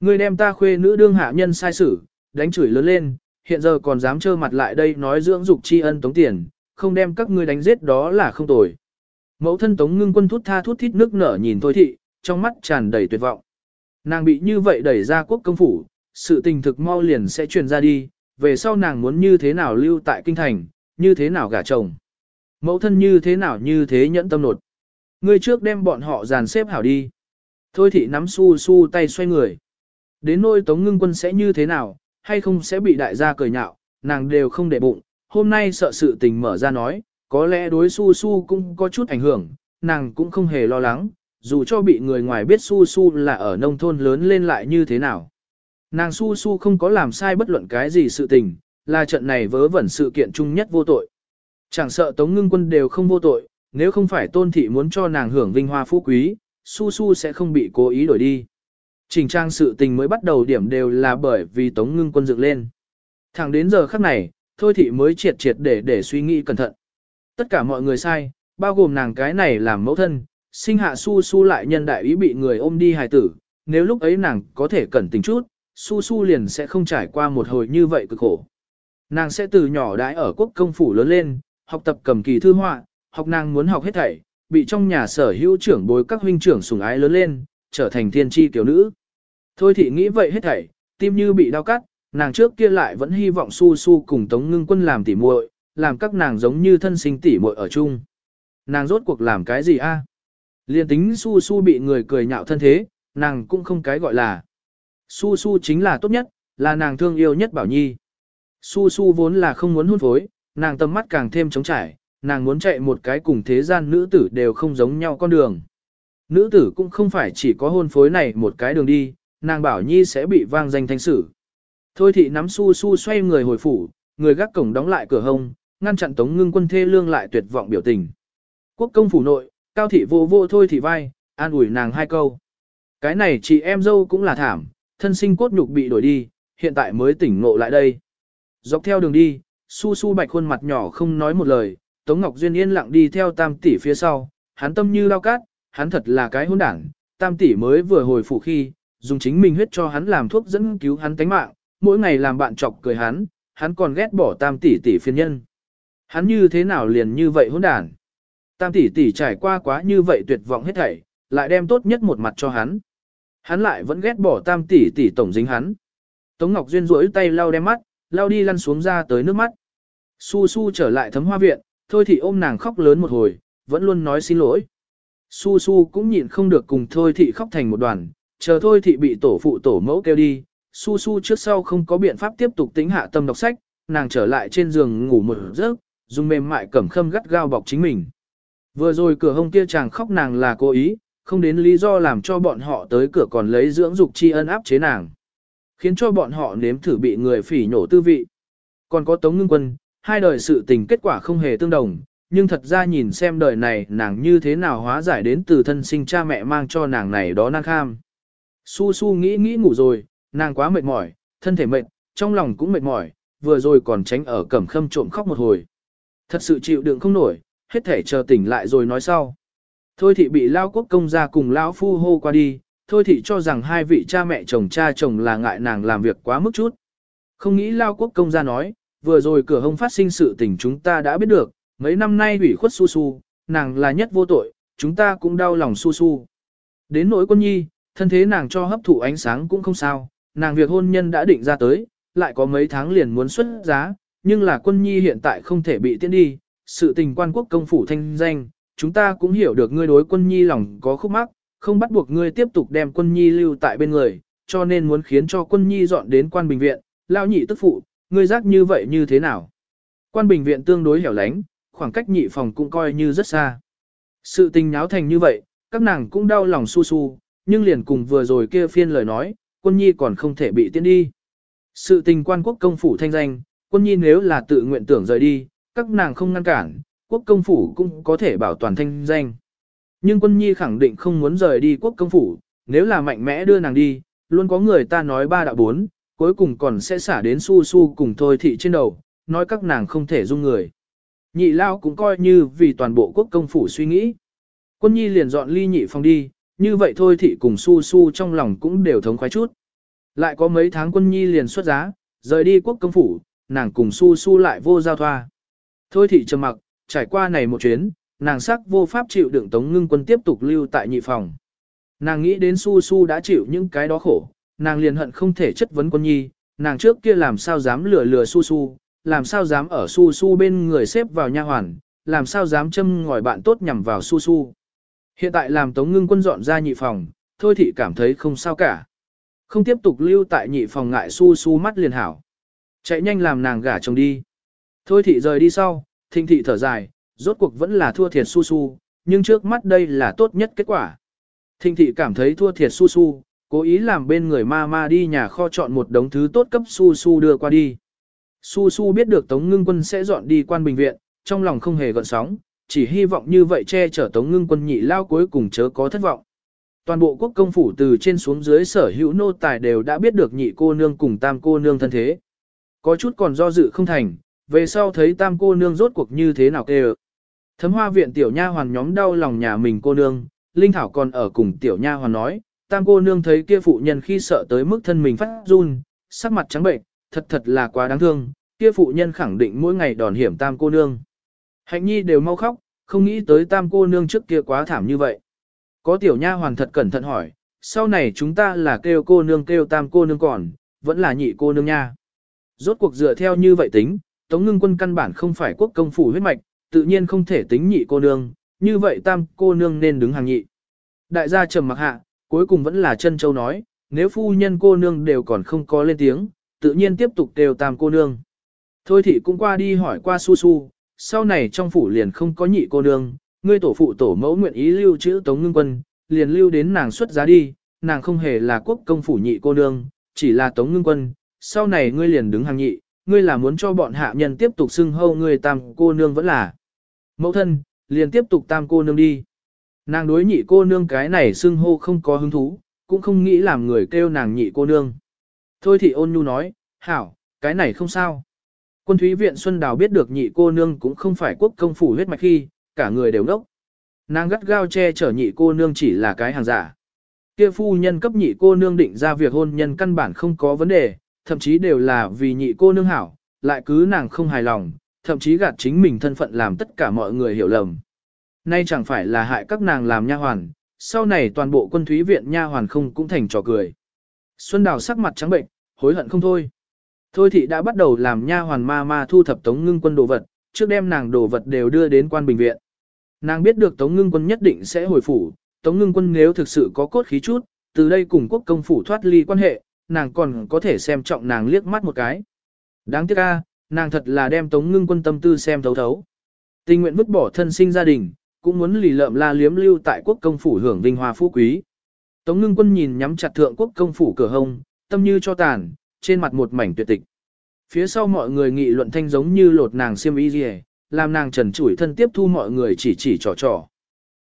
Ngươi đem ta khuê nữ đương hạ nhân sai sử, đánh chửi lớn lên, hiện giờ còn dám trơ mặt lại đây nói dưỡng dục tri ân tống tiền, không đem các ngươi đánh giết đó là không tồi. Mẫu thân tống ngưng quân thút tha thút thít nước nở nhìn thôi thị, trong mắt tràn đầy tuyệt vọng. Nàng bị như vậy đẩy ra quốc công phủ, sự tình thực mau liền sẽ truyền ra đi, về sau nàng muốn như thế nào lưu tại kinh thành, như thế nào gả chồng. Mẫu thân như thế nào như thế nhẫn tâm nột. Ngươi trước đem bọn họ dàn xếp hảo đi. Thôi thị nắm su su tay xoay người. Đến nôi tống ngưng quân sẽ như thế nào, hay không sẽ bị đại gia cười nhạo, nàng đều không để bụng. Hôm nay sợ sự tình mở ra nói, có lẽ đối su su cũng có chút ảnh hưởng, nàng cũng không hề lo lắng, dù cho bị người ngoài biết su su là ở nông thôn lớn lên lại như thế nào. Nàng su su không có làm sai bất luận cái gì sự tình, là trận này vớ vẩn sự kiện chung nhất vô tội. Chẳng sợ Tống Ngưng Quân đều không vô tội, nếu không phải tôn thị muốn cho nàng hưởng vinh hoa phú quý, su su sẽ không bị cố ý đổi đi. Trình trang sự tình mới bắt đầu điểm đều là bởi vì Tống Ngưng Quân dựng lên. Thẳng đến giờ khắc này, thôi thị mới triệt triệt để để suy nghĩ cẩn thận. Tất cả mọi người sai, bao gồm nàng cái này làm mẫu thân, sinh hạ su su lại nhân đại ý bị người ôm đi hài tử, nếu lúc ấy nàng có thể cẩn tình chút, su su liền sẽ không trải qua một hồi như vậy cực khổ. Nàng sẽ từ nhỏ đãi ở quốc công phủ lớn lên, học tập cầm kỳ thư họa, học nàng muốn học hết thảy, bị trong nhà sở hữu trưởng bối các huynh trưởng sủng ái lớn lên, trở thành thiên tri tiểu nữ. Thôi thị nghĩ vậy hết thảy, tim như bị đau cắt, nàng trước kia lại vẫn hy vọng su su cùng Tống Ngưng Quân làm tỉ muội, làm các nàng giống như thân sinh tỉ muội ở chung. Nàng rốt cuộc làm cái gì a? Liên tính su su bị người cười nhạo thân thế, nàng cũng không cái gọi là. Su su chính là tốt nhất, là nàng thương yêu nhất Bảo Nhi. Su su vốn là không muốn hôn phối, nàng tâm mắt càng thêm trống trải, nàng muốn chạy một cái cùng thế gian nữ tử đều không giống nhau con đường. Nữ tử cũng không phải chỉ có hôn phối này một cái đường đi, nàng Bảo Nhi sẽ bị vang danh thanh sử. Thôi thị nắm su su xoay người hồi phủ, người gác cổng đóng lại cửa hông, ngăn chặn tống ngưng quân thê lương lại tuyệt vọng biểu tình. Quốc công phủ nội, cao thị vô vô thôi thị vai, an ủi nàng hai câu. Cái này chị em dâu cũng là thảm, thân sinh cốt nhục bị đổi đi, hiện tại mới tỉnh ngộ lại đây. Dọc theo đường đi, su su bạch khuôn mặt nhỏ không nói một lời, Tống Ngọc Duyên yên lặng đi theo tam tỷ phía sau, hắn tâm như lao cát, hắn thật là cái hôn đảng, tam tỷ mới vừa hồi phủ khi, dùng chính mình huyết cho hắn làm thuốc dẫn cứu hắn tánh mạng, mỗi ngày làm bạn chọc cười hắn, hắn còn ghét bỏ tam tỷ tỷ phiền nhân. Hắn như thế nào liền như vậy hôn đảng? Tam tỷ tỷ trải qua quá như vậy tuyệt vọng hết thảy, lại đem tốt nhất một mặt cho hắn. Hắn lại vẫn ghét bỏ tam tỷ tỷ tổng dính hắn. Tống Ngọc Duyên duỗi tay lau đem mắt, lau đi lăn xuống ra tới nước mắt. Su Su trở lại thấm hoa viện, thôi thì ôm nàng khóc lớn một hồi, vẫn luôn nói xin lỗi. Su Su cũng nhịn không được cùng thôi thị khóc thành một đoàn, chờ thôi thị bị tổ phụ tổ mẫu kêu đi. Su Su trước sau không có biện pháp tiếp tục tính hạ tâm đọc sách, nàng trở lại trên giường ngủ một giấc, dùng mềm mại cẩm khâm gắt gao bọc chính mình. Vừa rồi cửa hông kia chàng khóc nàng là cố ý, không đến lý do làm cho bọn họ tới cửa còn lấy dưỡng dục tri ân áp chế nàng. Khiến cho bọn họ nếm thử bị người phỉ nhổ tư vị. Còn có Tống Ngưng Quân, hai đời sự tình kết quả không hề tương đồng, nhưng thật ra nhìn xem đời này nàng như thế nào hóa giải đến từ thân sinh cha mẹ mang cho nàng này đó năng kham. Su su nghĩ nghĩ ngủ rồi, nàng quá mệt mỏi, thân thể mệt, trong lòng cũng mệt mỏi, vừa rồi còn tránh ở cẩm khâm trộm khóc một hồi. Thật sự chịu đựng không nổi, hết thể chờ tỉnh lại rồi nói sau. Thôi thị bị lao quốc công gia cùng lão phu hô qua đi, thôi thị cho rằng hai vị cha mẹ chồng cha chồng là ngại nàng làm việc quá mức chút. Không nghĩ lao quốc công gia nói, vừa rồi cửa hông phát sinh sự tình chúng ta đã biết được, mấy năm nay ủy khuất su su, nàng là nhất vô tội, chúng ta cũng đau lòng su su. Đến nỗi quân nhi, thân thế nàng cho hấp thụ ánh sáng cũng không sao, nàng việc hôn nhân đã định ra tới, lại có mấy tháng liền muốn xuất giá, nhưng là quân nhi hiện tại không thể bị tiễn đi, sự tình quan quốc công phủ thanh danh, chúng ta cũng hiểu được ngươi đối quân nhi lòng có khúc mắc, không bắt buộc ngươi tiếp tục đem quân nhi lưu tại bên người, cho nên muốn khiến cho quân nhi dọn đến quan bình viện, lao nhị tức phụ, ngươi giác như vậy như thế nào? Quan bình viện tương đối hẻo lánh, khoảng cách nhị phòng cũng coi như rất xa. Sự tình nháo thành như vậy, các nàng cũng đau lòng su su, nhưng liền cùng vừa rồi kia phiên lời nói, quân nhi còn không thể bị tiến đi. Sự tình quan quốc công phủ thanh danh, quân nhi nếu là tự nguyện tưởng rời đi, các nàng không ngăn cản, quốc công phủ cũng có thể bảo toàn thanh danh. Nhưng quân nhi khẳng định không muốn rời đi quốc công phủ, nếu là mạnh mẽ đưa nàng đi, luôn có người ta nói ba đạo bốn, cuối cùng còn sẽ xả đến su su cùng thôi thị trên đầu, nói các nàng không thể dung người. Nhị lao cũng coi như vì toàn bộ quốc công phủ suy nghĩ. Quân nhi liền dọn ly nhị phòng đi, như vậy thôi thị cùng su su trong lòng cũng đều thống khoái chút. Lại có mấy tháng quân nhi liền xuất giá, rời đi quốc công phủ, nàng cùng su su lại vô giao thoa. Thôi thị trầm mặc, trải qua này một chuyến, nàng sắc vô pháp chịu đựng tống ngưng quân tiếp tục lưu tại nhị phòng. Nàng nghĩ đến su su đã chịu những cái đó khổ, nàng liền hận không thể chất vấn quân nhi, nàng trước kia làm sao dám lừa lừa su su, làm sao dám ở su su bên người xếp vào nha hoàn, làm sao dám châm ngòi bạn tốt nhằm vào su su. Hiện tại làm tống ngưng quân dọn ra nhị phòng, thôi thị cảm thấy không sao cả. Không tiếp tục lưu tại nhị phòng ngại su su mắt liền hảo. Chạy nhanh làm nàng gả chồng đi. Thôi thị rời đi sau, thinh thị thở dài, rốt cuộc vẫn là thua thiệt su su, nhưng trước mắt đây là tốt nhất kết quả. Thinh thị cảm thấy thua thiệt su su, cố ý làm bên người ma ma đi nhà kho chọn một đống thứ tốt cấp su su đưa qua đi. Su su biết được Tống Ngưng Quân sẽ dọn đi quan bệnh viện, trong lòng không hề gợn sóng, chỉ hy vọng như vậy che chở Tống Ngưng Quân nhị lao cuối cùng chớ có thất vọng. Toàn bộ quốc công phủ từ trên xuống dưới sở hữu nô tài đều đã biết được nhị cô nương cùng tam cô nương thân thế. Có chút còn do dự không thành, về sau thấy tam cô nương rốt cuộc như thế nào kêu. Thấm hoa viện tiểu nha hoàn nhóm đau lòng nhà mình cô nương, Linh Thảo còn ở cùng tiểu nha hoàn nói, tam cô nương thấy kia phụ nhân khi sợ tới mức thân mình phát run, sắc mặt trắng bệnh, thật thật là quá đáng thương, kia phụ nhân khẳng định mỗi ngày đòn hiểm tam cô nương. Hạnh nhi đều mau khóc, không nghĩ tới tam cô nương trước kia quá thảm như vậy. Có tiểu nha hoàn thật cẩn thận hỏi, sau này chúng ta là kêu cô nương kêu tam cô nương còn, vẫn là nhị cô nương nha. Rốt cuộc dựa theo như vậy tính, Tống ngưng quân căn bản không phải quốc công phủ huyết mạch, tự nhiên không thể tính nhị cô nương, như vậy tam cô nương nên đứng hàng nhị. Đại gia trầm mặc hạ, cuối cùng vẫn là chân châu nói, nếu phu nhân cô nương đều còn không có lên tiếng, tự nhiên tiếp tục đều tam cô nương. Thôi thị cũng qua đi hỏi qua su su, sau này trong phủ liền không có nhị cô nương, ngươi tổ phụ tổ mẫu nguyện ý lưu chữ tống ngưng quân, liền lưu đến nàng xuất giá đi, nàng không hề là quốc công phủ nhị cô nương, chỉ là tống ngưng quân, sau này ngươi liền đứng hàng nhị, ngươi là muốn cho bọn hạ nhân tiếp tục xưng hâu ngươi tam cô nương vẫn là. Mẫu thân, liền tiếp tục tam cô nương đi. Nàng đối nhị cô nương cái này xưng hô không có hứng thú, cũng không nghĩ làm người kêu nàng nhị cô nương. Thôi thì ôn nhu nói, hảo, cái này không sao. Quân thúy viện Xuân Đào biết được nhị cô nương cũng không phải quốc công phủ huyết mạch khi, cả người đều ngốc. Nàng gắt gao che chở nhị cô nương chỉ là cái hàng giả. Kia phu nhân cấp nhị cô nương định ra việc hôn nhân căn bản không có vấn đề, thậm chí đều là vì nhị cô nương hảo, lại cứ nàng không hài lòng, thậm chí gạt chính mình thân phận làm tất cả mọi người hiểu lầm. Nay chẳng phải là hại các nàng làm nha hoàn, sau này toàn bộ quân thúy viện nha hoàn không cũng thành trò cười. Xuân Đào sắc mặt trắng bệnh, hối hận không thôi. Thôi thị đã bắt đầu làm nha hoàn ma ma thu thập tống ngưng quân đồ vật, trước đem nàng đồ vật đều đưa đến quan bình viện. Nàng biết được tống ngưng quân nhất định sẽ hồi phủ, tống ngưng quân nếu thực sự có cốt khí chút, từ đây cùng quốc công phủ thoát ly quan hệ, nàng còn có thể xem trọng nàng liếc mắt một cái. Đáng tiếc a, nàng thật là đem tống ngưng quân tâm tư xem thấu thấu. Tình nguyện vứt bỏ thân sinh gia đình, cũng muốn lì lợm la liếm lưu tại quốc công phủ hưởng vinh hoa phú quý. Tống ngưng quân nhìn nhắm chặt thượng quốc công phủ cửa hông, tâm như cho tàn, trên mặt một mảnh tuyệt tịch. Phía sau mọi người nghị luận thanh giống như lột nàng xiêm y rìa, làm nàng trần chủi thân tiếp thu mọi người chỉ chỉ trò trò.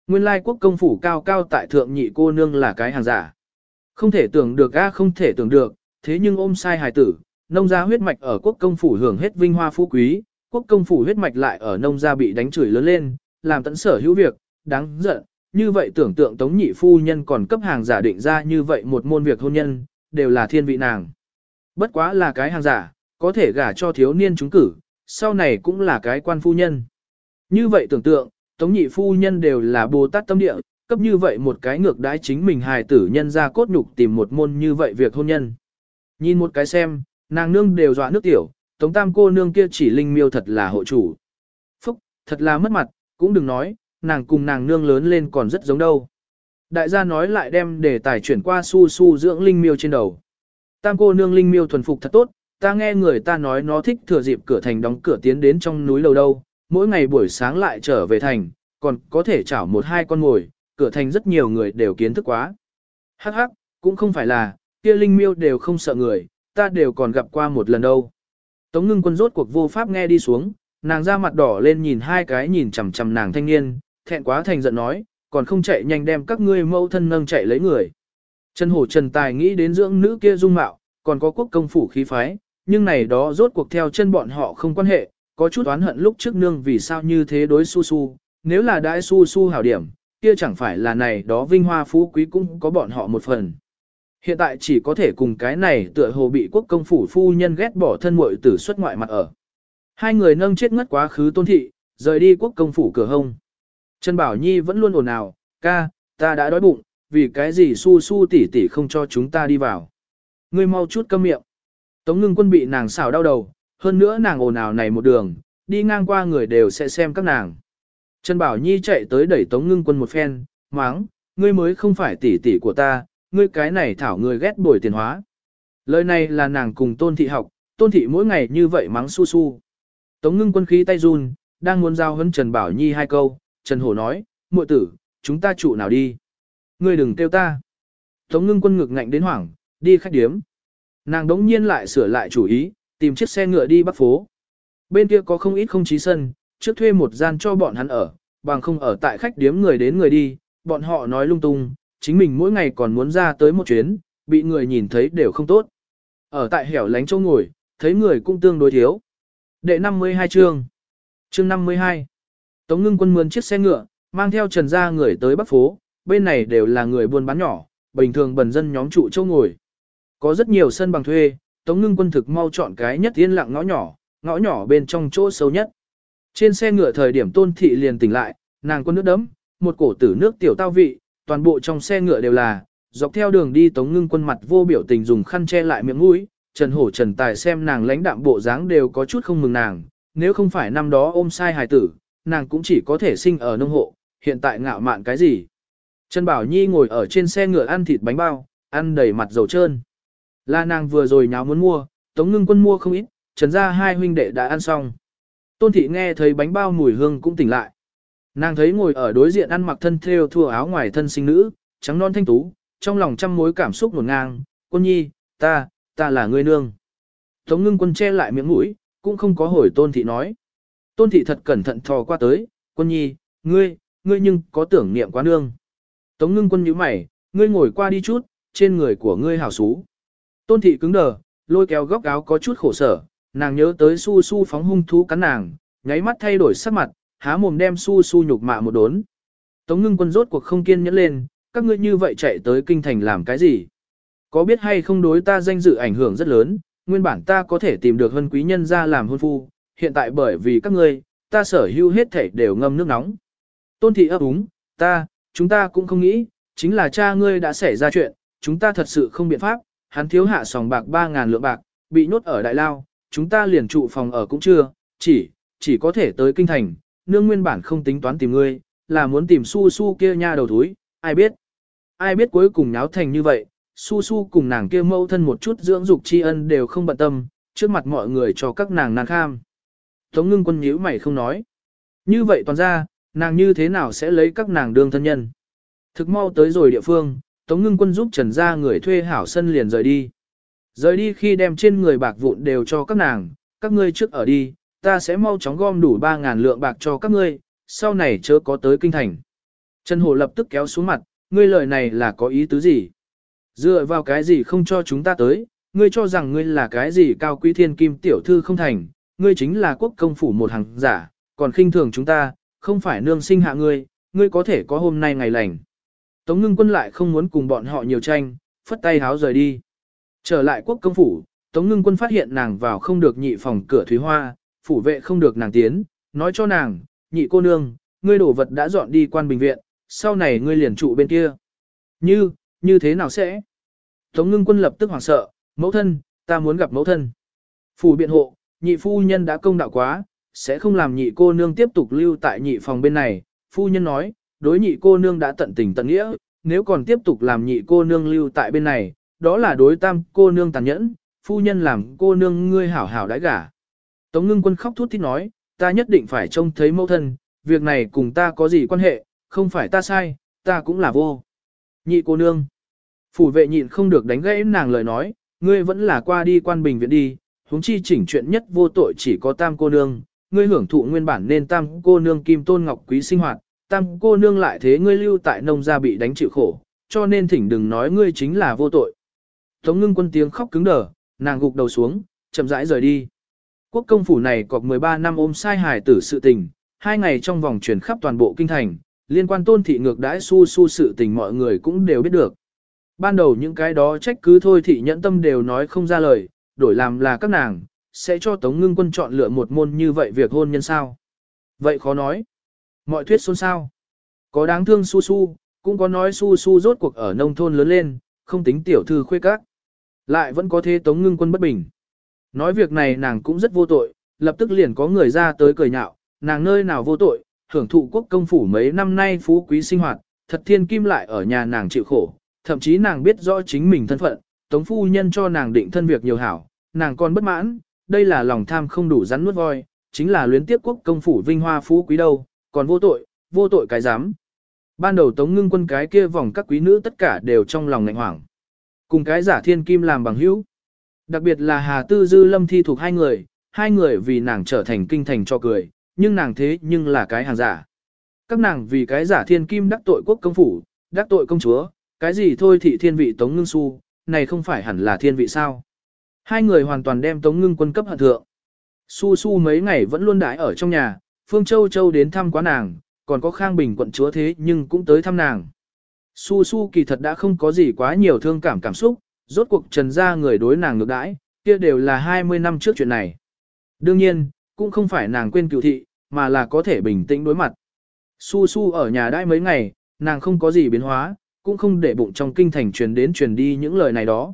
Nguyên lai quốc công phủ cao cao tại thượng nhị cô nương là cái hàng giả. Không thể tưởng được a không thể tưởng được, thế nhưng ôm sai hài tử, nông gia huyết mạch ở quốc công phủ hưởng hết vinh hoa phú quý, quốc công phủ huyết mạch lại ở nông gia bị đánh chửi lớn lên, làm tận sở hữu việc, đáng giận, như vậy tưởng tượng tống nhị phu nhân còn cấp hàng giả định ra như vậy một môn việc hôn nhân, đều là thiên vị nàng. Bất quá là cái hàng giả, có thể gả cho thiếu niên chúng cử, sau này cũng là cái quan phu nhân. Như vậy tưởng tượng, tống nhị phu nhân đều là Bồ Tát tâm địa, cấp như vậy một cái ngược đãi chính mình hài tử nhân ra cốt nhục tìm một môn như vậy việc hôn nhân. Nhìn một cái xem, nàng nương đều dọa nước tiểu, tống tam cô nương kia chỉ linh miêu thật là hộ chủ. Phúc, thật là mất mặt, cũng đừng nói, nàng cùng nàng nương lớn lên còn rất giống đâu. Đại gia nói lại đem đề tài chuyển qua su su dưỡng linh miêu trên đầu. Tam cô nương linh miêu thuần phục thật tốt, ta nghe người ta nói nó thích thừa dịp cửa thành đóng cửa tiến đến trong núi lầu đâu, mỗi ngày buổi sáng lại trở về thành, còn có thể chảo một hai con ngồi, cửa thành rất nhiều người đều kiến thức quá. Hắc hắc, cũng không phải là, kia linh miêu đều không sợ người, ta đều còn gặp qua một lần đâu. Tống ngưng quân rốt cuộc vô pháp nghe đi xuống, nàng ra mặt đỏ lên nhìn hai cái nhìn chằm chằm nàng thanh niên, thẹn quá thành giận nói, còn không chạy nhanh đem các ngươi mâu thân nâng chạy lấy người. Trần Hổ Trần Tài nghĩ đến dưỡng nữ kia dung mạo, còn có quốc công phủ khí phái, nhưng này đó rốt cuộc theo chân bọn họ không quan hệ, có chút oán hận lúc trước nương vì sao như thế đối su su, nếu là đãi su su hảo điểm, kia chẳng phải là này đó vinh hoa phú quý cũng có bọn họ một phần. Hiện tại chỉ có thể cùng cái này tựa hồ bị quốc công phủ phu nhân ghét bỏ thân muội tử xuất ngoại mặt ở. Hai người nâng chết ngất quá khứ tôn thị, rời đi quốc công phủ cửa hông. Trần Bảo Nhi vẫn luôn ồn ào, ca, ta đã đói bụng, vì cái gì su su tỉ tỉ không cho chúng ta đi vào. Ngươi mau chút câm miệng. Tống ngưng quân bị nàng xào đau đầu, hơn nữa nàng ồn ào này một đường, đi ngang qua người đều sẽ xem các nàng. Trần Bảo Nhi chạy tới đẩy Tống ngưng quân một phen, máng, ngươi mới không phải tỷ tỷ của ta, ngươi cái này thảo người ghét bồi tiền hóa. Lời này là nàng cùng tôn thị học, tôn thị mỗi ngày như vậy mắng su su. Tống ngưng quân khí tay run, đang muốn giao hấn Trần Bảo Nhi hai câu, Trần Hổ nói, muội tử, chúng ta trụ nào đi. Ngươi đừng kêu ta. Tống ngưng quân ngực ngạnh đến hoảng, đi khách điếm. Nàng đống nhiên lại sửa lại chủ ý, tìm chiếc xe ngựa đi bắc phố. Bên kia có không ít không chí sân, trước thuê một gian cho bọn hắn ở, bằng không ở tại khách điếm người đến người đi, bọn họ nói lung tung, chính mình mỗi ngày còn muốn ra tới một chuyến, bị người nhìn thấy đều không tốt. Ở tại hẻo lánh châu ngồi, thấy người cũng tương đối thiếu. Đệ 52 chương. Chương 52. Tống ngưng quân mướn chiếc xe ngựa, mang theo trần gia người tới bắc phố, bên này đều là người buôn bán nhỏ, bình thường bần dân nhóm trụ châu ngồi. Có rất nhiều sân bằng thuê, Tống ngưng quân thực mau chọn cái nhất yên lặng ngõ nhỏ, ngõ nhỏ bên trong chỗ sâu nhất. Trên xe ngựa thời điểm tôn thị liền tỉnh lại, nàng quân nước đấm, một cổ tử nước tiểu tao vị, toàn bộ trong xe ngựa đều là, dọc theo đường đi tống ngưng quân mặt vô biểu tình dùng khăn che lại miệng mũi, Trần Hổ Trần Tài xem nàng lãnh đạm bộ dáng đều có chút không mừng nàng, nếu không phải năm đó ôm sai hài tử, nàng cũng chỉ có thể sinh ở nông hộ, hiện tại ngạo mạn cái gì. Trần Bảo Nhi ngồi ở trên xe ngựa ăn thịt bánh bao, ăn đầy mặt dầu trơn. Là nàng vừa rồi nháo muốn mua, Tống Ngưng Quân mua không ít, Trần gia hai huynh đệ đã ăn xong. Tôn thị nghe thấy bánh bao mùi hương cũng tỉnh lại. Nàng thấy ngồi ở đối diện ăn mặc thân thêu thua áo ngoài thân sinh nữ, trắng non thanh tú, trong lòng trăm mối cảm xúc nổn ngang, quân nhi, ta, ta là ngươi nương. Tống ngưng quân che lại miệng mũi, cũng không có hồi tôn thị nói. Tôn thị thật cẩn thận thò qua tới, quân nhi, ngươi, ngươi nhưng có tưởng niệm quá nương. Tống ngưng quân nhíu mày, ngươi ngồi qua đi chút, trên người của ngươi hảo xú. Tôn thị cứng đờ, lôi kéo góc áo có chút khổ sở, nàng nhớ tới su su phóng hung thú cắn nàng, nháy mắt thay đổi sắc mặt, há mồm đem su su nhục mạ một đốn. Tống ngưng quân rốt cuộc không kiên nhẫn lên, các ngươi như vậy chạy tới kinh thành làm cái gì? Có biết hay không đối ta danh dự ảnh hưởng rất lớn, nguyên bản ta có thể tìm được hân quý nhân ra làm hôn phu, hiện tại bởi vì các ngươi, ta sở hữu hết thể đều ngâm nước nóng. Tôn thị ấp úng, ta, chúng ta cũng không nghĩ, chính là cha ngươi đã xảy ra chuyện, chúng ta thật sự không biện pháp, hắn thiếu hạ sòng bạc 3.000 lượng bạc, bị nhốt ở Đại Lao, chúng ta liền trụ phòng ở cũng chưa, chỉ, chỉ có thể tới kinh thành, nương nguyên bản không tính toán tìm ngươi, là muốn tìm su su kia nha đầu thúi, ai biết. Ai biết cuối cùng nháo thành như vậy, su su cùng nàng kia mâu thân một chút dưỡng dục tri ân đều không bận tâm, trước mặt mọi người cho các nàng nàng kham. Tống ngưng quân nhíu mày không nói. Như vậy toàn ra, nàng như thế nào sẽ lấy các nàng đương thân nhân. Thực mau tới rồi địa phương, Tống ngưng quân giúp trần ra người thuê hảo sân liền rời đi. Rời đi khi đem trên người bạc vụn đều cho các nàng, các ngươi trước ở đi, ta sẽ mau chóng gom đủ 3.000 lượng bạc cho các ngươi, sau này chớ có tới kinh thành. Trần Hổ lập tức kéo xuống mặt, ngươi lời này là có ý tứ gì? Dựa vào cái gì không cho chúng ta tới, ngươi cho rằng ngươi là cái gì cao quý thiên kim tiểu thư không thành, ngươi chính là quốc công phủ một hàng giả, còn khinh thường chúng ta, không phải nương sinh hạ ngươi, ngươi có thể có hôm nay ngày lành. Tống ngưng quân lại không muốn cùng bọn họ nhiều tranh, phất tay háo rời đi. Trở lại quốc công phủ, Tống ngưng quân phát hiện nàng vào không được nhị phòng cửa thúy hoa, phủ vệ không được nàng tiến, nói cho nàng, nhị cô nương, ngươi đổ vật đã dọn đi quan bình viện, sau này ngươi liền trụ bên kia. Như, như thế nào sẽ? Tống ngưng quân lập tức hoảng sợ, mẫu thân, ta muốn gặp mẫu thân. Phủ biện hộ, nhị phu nhân đã công đạo quá, sẽ không làm nhị cô nương tiếp tục lưu tại nhị phòng bên này. Phu nhân nói, đối nhị cô nương đã tận tình tận nghĩa, nếu còn tiếp tục làm nhị cô nương lưu tại bên này, đó là đối tam cô nương tàn nhẫn, phu nhân làm cô nương ngươi hảo hảo đãi gả. Tống ngưng quân khóc thút thít nói, ta nhất định phải trông thấy mẫu thân, việc này cùng ta có gì quan hệ, không phải ta sai, ta cũng là vô. Nhị cô nương. Phủ vệ nhịn không được đánh gãy nàng lời nói, ngươi vẫn là qua đi quan bình viện đi, huống chi chỉnh chuyện nhất vô tội chỉ có tam cô nương, ngươi hưởng thụ nguyên bản nên tam cô nương kim tôn ngọc quý sinh hoạt, tam cô nương lại thế ngươi lưu tại nông gia bị đánh chịu khổ, cho nên thỉnh đừng nói ngươi chính là vô tội. Tống ngưng quân tiếng khóc cứng đờ, nàng gục đầu xuống, chậm rãi rời đi. Quốc công phủ này có 13 năm ôm sai hài tử sự tình, hai ngày trong vòng truyền khắp toàn bộ kinh thành, liên quan tôn thị ngược đãi su su sự tình mọi người cũng đều biết được. Ban đầu những cái đó trách cứ thôi thị nhẫn tâm đều nói không ra lời, đổi làm là các nàng, sẽ cho Tống Ngưng Quân chọn lựa một môn như vậy việc hôn nhân sao. Vậy khó nói. Mọi thuyết xôn xao. Có đáng thương su su, cũng có nói su su rốt cuộc ở nông thôn lớn lên, không tính tiểu thư khuê các. Lại vẫn có thế Tống Ngưng Quân bất bình. Nói việc này nàng cũng rất vô tội, lập tức liền có người ra tới cười nhạo, nàng nơi nào vô tội, hưởng thụ quốc công phủ mấy năm nay phú quý sinh hoạt, thật thiên kim lại ở nhà nàng chịu khổ, thậm chí nàng biết rõ chính mình thân phận, tống phu nhân cho nàng định thân việc nhiều hảo, nàng còn bất mãn, đây là lòng tham không đủ rắn nuốt voi, chính là luyến tiếp quốc công phủ vinh hoa phú quý đâu, còn vô tội, vô tội cái dám. Ban đầu tống ngưng quân cái kia vòng các quý nữ tất cả đều trong lòng ngạnh hoảng. Cùng cái giả thiên kim làm bằng hữu. Đặc biệt là Hà Tư Dư Lâm Thi thuộc hai người, hai người vì nàng trở thành kinh thành cho cười, nhưng nàng thế nhưng là cái hàng giả. Các nàng vì cái giả thiên kim đắc tội quốc công phủ, đắc tội công chúa, cái gì thôi thị thiên vị Tống Ngưng Su, này không phải hẳn là thiên vị sao. Hai người hoàn toàn đem Tống Ngưng quân cấp hận thượng. Su Su mấy ngày vẫn luôn đãi ở trong nhà, Phương Châu Châu đến thăm quá nàng, còn có Khang Bình quận chúa thế nhưng cũng tới thăm nàng. Su Su kỳ thật đã không có gì quá nhiều thương cảm cảm xúc, rốt cuộc trần ra người đối nàng ngược đãi, kia đều là 20 năm trước chuyện này. Đương nhiên, cũng không phải nàng quên cựu thị, mà là có thể bình tĩnh đối mặt. Su Su ở nhà đãi mấy ngày, nàng không có gì biến hóa, cũng không để bụng trong kinh thành truyền đến truyền đi những lời này đó.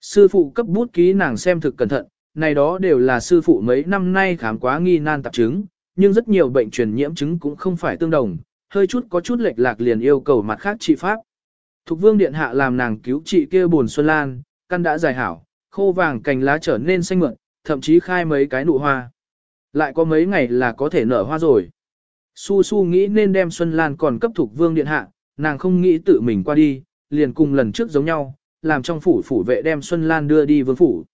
Sư phụ cấp bút ký nàng xem thực cẩn thận, này đó đều là sư phụ mấy năm nay khám quá nghi nan tạp chứng, nhưng rất nhiều bệnh truyền nhiễm chứng cũng không phải tương đồng, hơi chút có chút lệch lạc liền yêu cầu mặt khác trị pháp. Thục vương điện hạ làm nàng cứu trị kia buồn xuân lan, căn đã dài hảo, khô vàng cành lá trở nên xanh mượn, thậm chí khai mấy cái nụ hoa. Lại có mấy ngày là có thể nở hoa rồi. Su Su nghĩ nên đem Xuân Lan còn cấp thục vương điện hạ, nàng không nghĩ tự mình qua đi, liền cùng lần trước giống nhau, làm trong phủ phủ vệ đem Xuân Lan đưa đi vương phủ.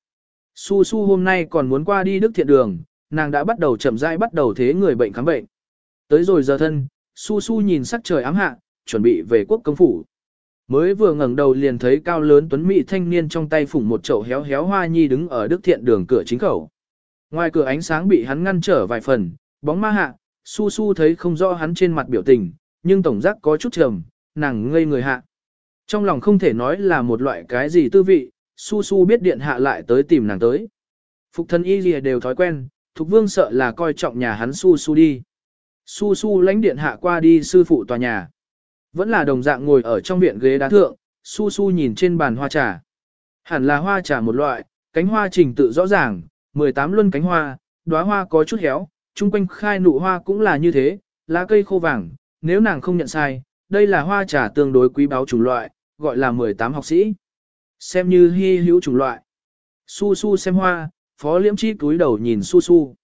Su Su hôm nay còn muốn qua đi đức thiện đường, nàng đã bắt đầu chậm rãi bắt đầu thế người bệnh khám bệnh. Tới rồi giờ thân, Su Su nhìn sắc trời ám hạ, chuẩn bị về quốc công phủ. Mới vừa ngẩng đầu liền thấy cao lớn tuấn mỹ thanh niên trong tay phủng một chậu héo héo hoa nhi đứng ở đức thiện đường cửa chính khẩu. Ngoài cửa ánh sáng bị hắn ngăn trở vài phần, bóng ma hạ, su su thấy không rõ hắn trên mặt biểu tình, nhưng tổng giác có chút trầm, nàng ngây người hạ. Trong lòng không thể nói là một loại cái gì tư vị, su su biết điện hạ lại tới tìm nàng tới. Phục thân y lìa đều thói quen, Thục Vương sợ là coi trọng nhà hắn su su đi. Su su lãnh điện hạ qua đi sư phụ tòa nhà. Vẫn là đồng dạng ngồi ở trong viện ghế đá thượng, su su nhìn trên bàn hoa trà. Hẳn là hoa trà một loại, cánh hoa trình tự rõ ràng, 18 luân cánh hoa, đóa hoa có chút héo, chung quanh khai nụ hoa cũng là như thế, lá cây khô vàng, nếu nàng không nhận sai, đây là hoa trà tương đối quý báu chủng loại, gọi là 18 học sĩ. Xem như hy hữu chủng loại. Su su xem hoa, phó liễm chi túi đầu nhìn su su.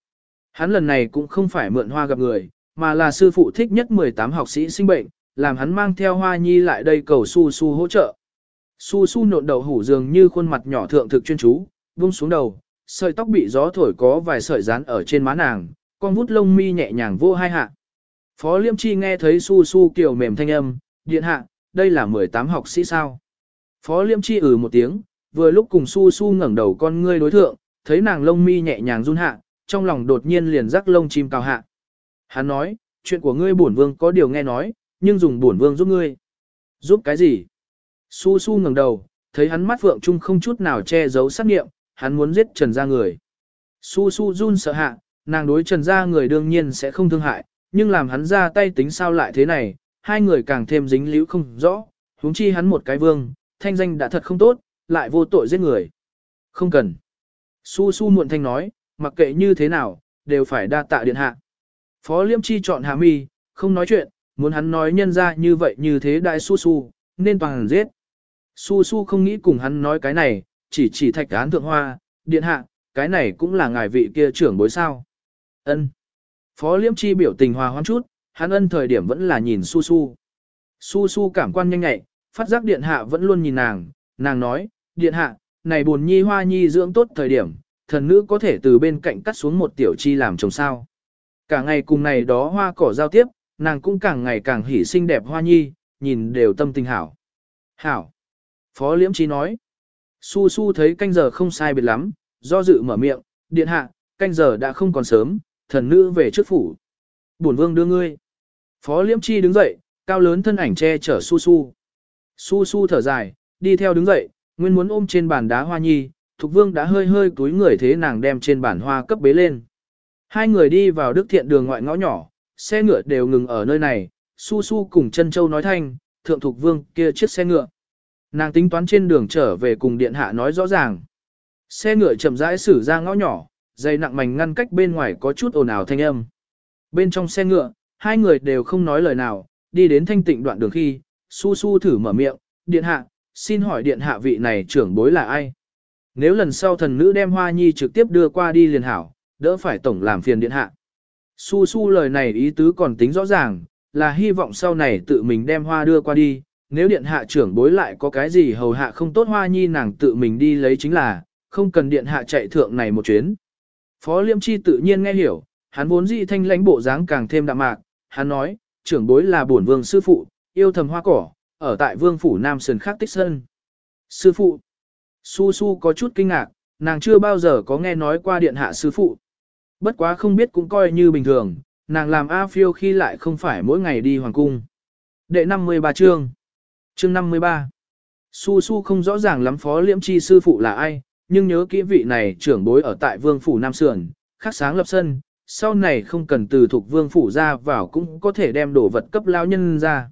Hắn lần này cũng không phải mượn hoa gặp người, mà là sư phụ thích nhất 18 học sĩ sinh bệnh, làm hắn mang theo hoa nhi lại đây cầu su su hỗ trợ. Su su nộn đầu hủ dường như khuôn mặt nhỏ thượng thực chuyên chú, vung xuống đầu, sợi tóc bị gió thổi có vài sợi dán ở trên má nàng, con vút lông mi nhẹ nhàng vô hai hạ. Phó Liêm Chi nghe thấy su su kiểu mềm thanh âm, điện hạ, đây là 18 học sĩ sao. Phó Liêm Chi ừ một tiếng, vừa lúc cùng su su ngẩng đầu con ngươi đối thượng, thấy nàng lông mi nhẹ nhàng run hạ, trong lòng đột nhiên liền rắc lông chim cao hạ. Hắn nói, chuyện của ngươi bổn vương có điều nghe nói, nhưng dùng bổn vương giúp ngươi. Giúp cái gì? Su su ngẩng đầu, thấy hắn mắt vượng trung không chút nào che giấu sát nghiệm, hắn muốn giết Trần gia người. Su su run sợ hạ, nàng đối Trần gia người đương nhiên sẽ không thương hại, nhưng làm hắn ra tay tính sao lại thế này, hai người càng thêm dính líu không rõ, huống chi hắn một cái vương, thanh danh đã thật không tốt, lại vô tội giết người. Không cần. Su su muộn thanh nói, mặc kệ như thế nào, đều phải đa tạ điện hạ. Phó Liêm Chi chọn hạ mi, không nói chuyện, muốn hắn nói nhân ra như vậy như thế đại su su, nên toàn giết. Su su không nghĩ cùng hắn nói cái này, chỉ chỉ thạch án thượng hoa, điện hạ, cái này cũng là ngài vị kia trưởng bối sao. ân Phó Liễm Chi biểu tình hòa hoãn chút, hắn ân thời điểm vẫn là nhìn su su. Su su cảm quan nhanh nhạy, phát giác điện hạ vẫn luôn nhìn nàng, nàng nói, điện hạ, này buồn nhi hoa nhi dưỡng tốt thời điểm, thần nữ có thể từ bên cạnh cắt xuống một tiểu chi làm chồng sao. Cả ngày cùng này đó hoa cỏ giao tiếp, nàng cũng càng ngày càng hỉ xinh đẹp hoa nhi, nhìn đều tâm tình hảo. Hảo. Phó Liễm Chi nói. Su su thấy canh giờ không sai biệt lắm, do dự mở miệng, điện hạ, canh giờ đã không còn sớm, thần nữ về trước phủ. Bổn vương đưa ngươi. Phó liễm chi đứng dậy, cao lớn thân ảnh che chở su su. Su su thở dài, đi theo đứng dậy, nguyên muốn ôm trên bàn đá hoa nhi, Thục Vương đã hơi hơi túi người thế nàng đem trên bàn hoa cấp bế lên. Hai người đi vào đức thiện đường ngoại ngõ nhỏ, xe ngựa đều ngừng ở nơi này, Su Su cùng chân Châu nói thanh, thượng Thục Vương kia chiếc xe ngựa. Nàng tính toán trên đường trở về cùng điện hạ nói rõ ràng. Xe ngựa chậm rãi xử ra ngõ nhỏ, dây nặng mảnh ngăn cách bên ngoài có chút ồn ào thanh âm. Bên trong xe ngựa, hai người đều không nói lời nào, đi đến thanh tịnh đoạn đường khi, Su Su thử mở miệng, điện hạ, xin hỏi điện hạ vị này trưởng bối là ai? Nếu lần sau thần nữ đem hoa nhi trực tiếp đưa qua đi liền hảo, đỡ phải tổng làm phiền điện hạ. Su su lời này ý tứ còn tính rõ ràng, là hy vọng sau này tự mình đem hoa đưa qua đi, nếu điện hạ trưởng bối lại có cái gì hầu hạ không tốt hoa nhi nàng tự mình đi lấy chính là, không cần điện hạ chạy thượng này một chuyến. Phó Liêm Chi tự nhiên nghe hiểu, hắn vốn dị thanh lãnh bộ dáng càng thêm đạm mạc, hắn nói, trưởng bối là bổn vương sư phụ, yêu thầm hoa cỏ, ở tại vương phủ Nam Sơn Khắc Tích Sơn. Sư phụ, Su Su có chút kinh ngạc, nàng chưa bao giờ có nghe nói qua điện hạ sư phụ. Bất quá không biết cũng coi như bình thường, nàng làm A phiêu khi lại không phải mỗi ngày đi hoàng cung. Đệ 53 chương. Chương 53. Su Su không rõ ràng lắm phó liễm chi sư phụ là ai, nhưng nhớ kỹ vị này trưởng bối ở tại vương phủ Nam Sườn, khắc sáng lập sân, sau này không cần từ thuộc vương phủ ra vào cũng có thể đem đồ vật cấp lao nhân ra.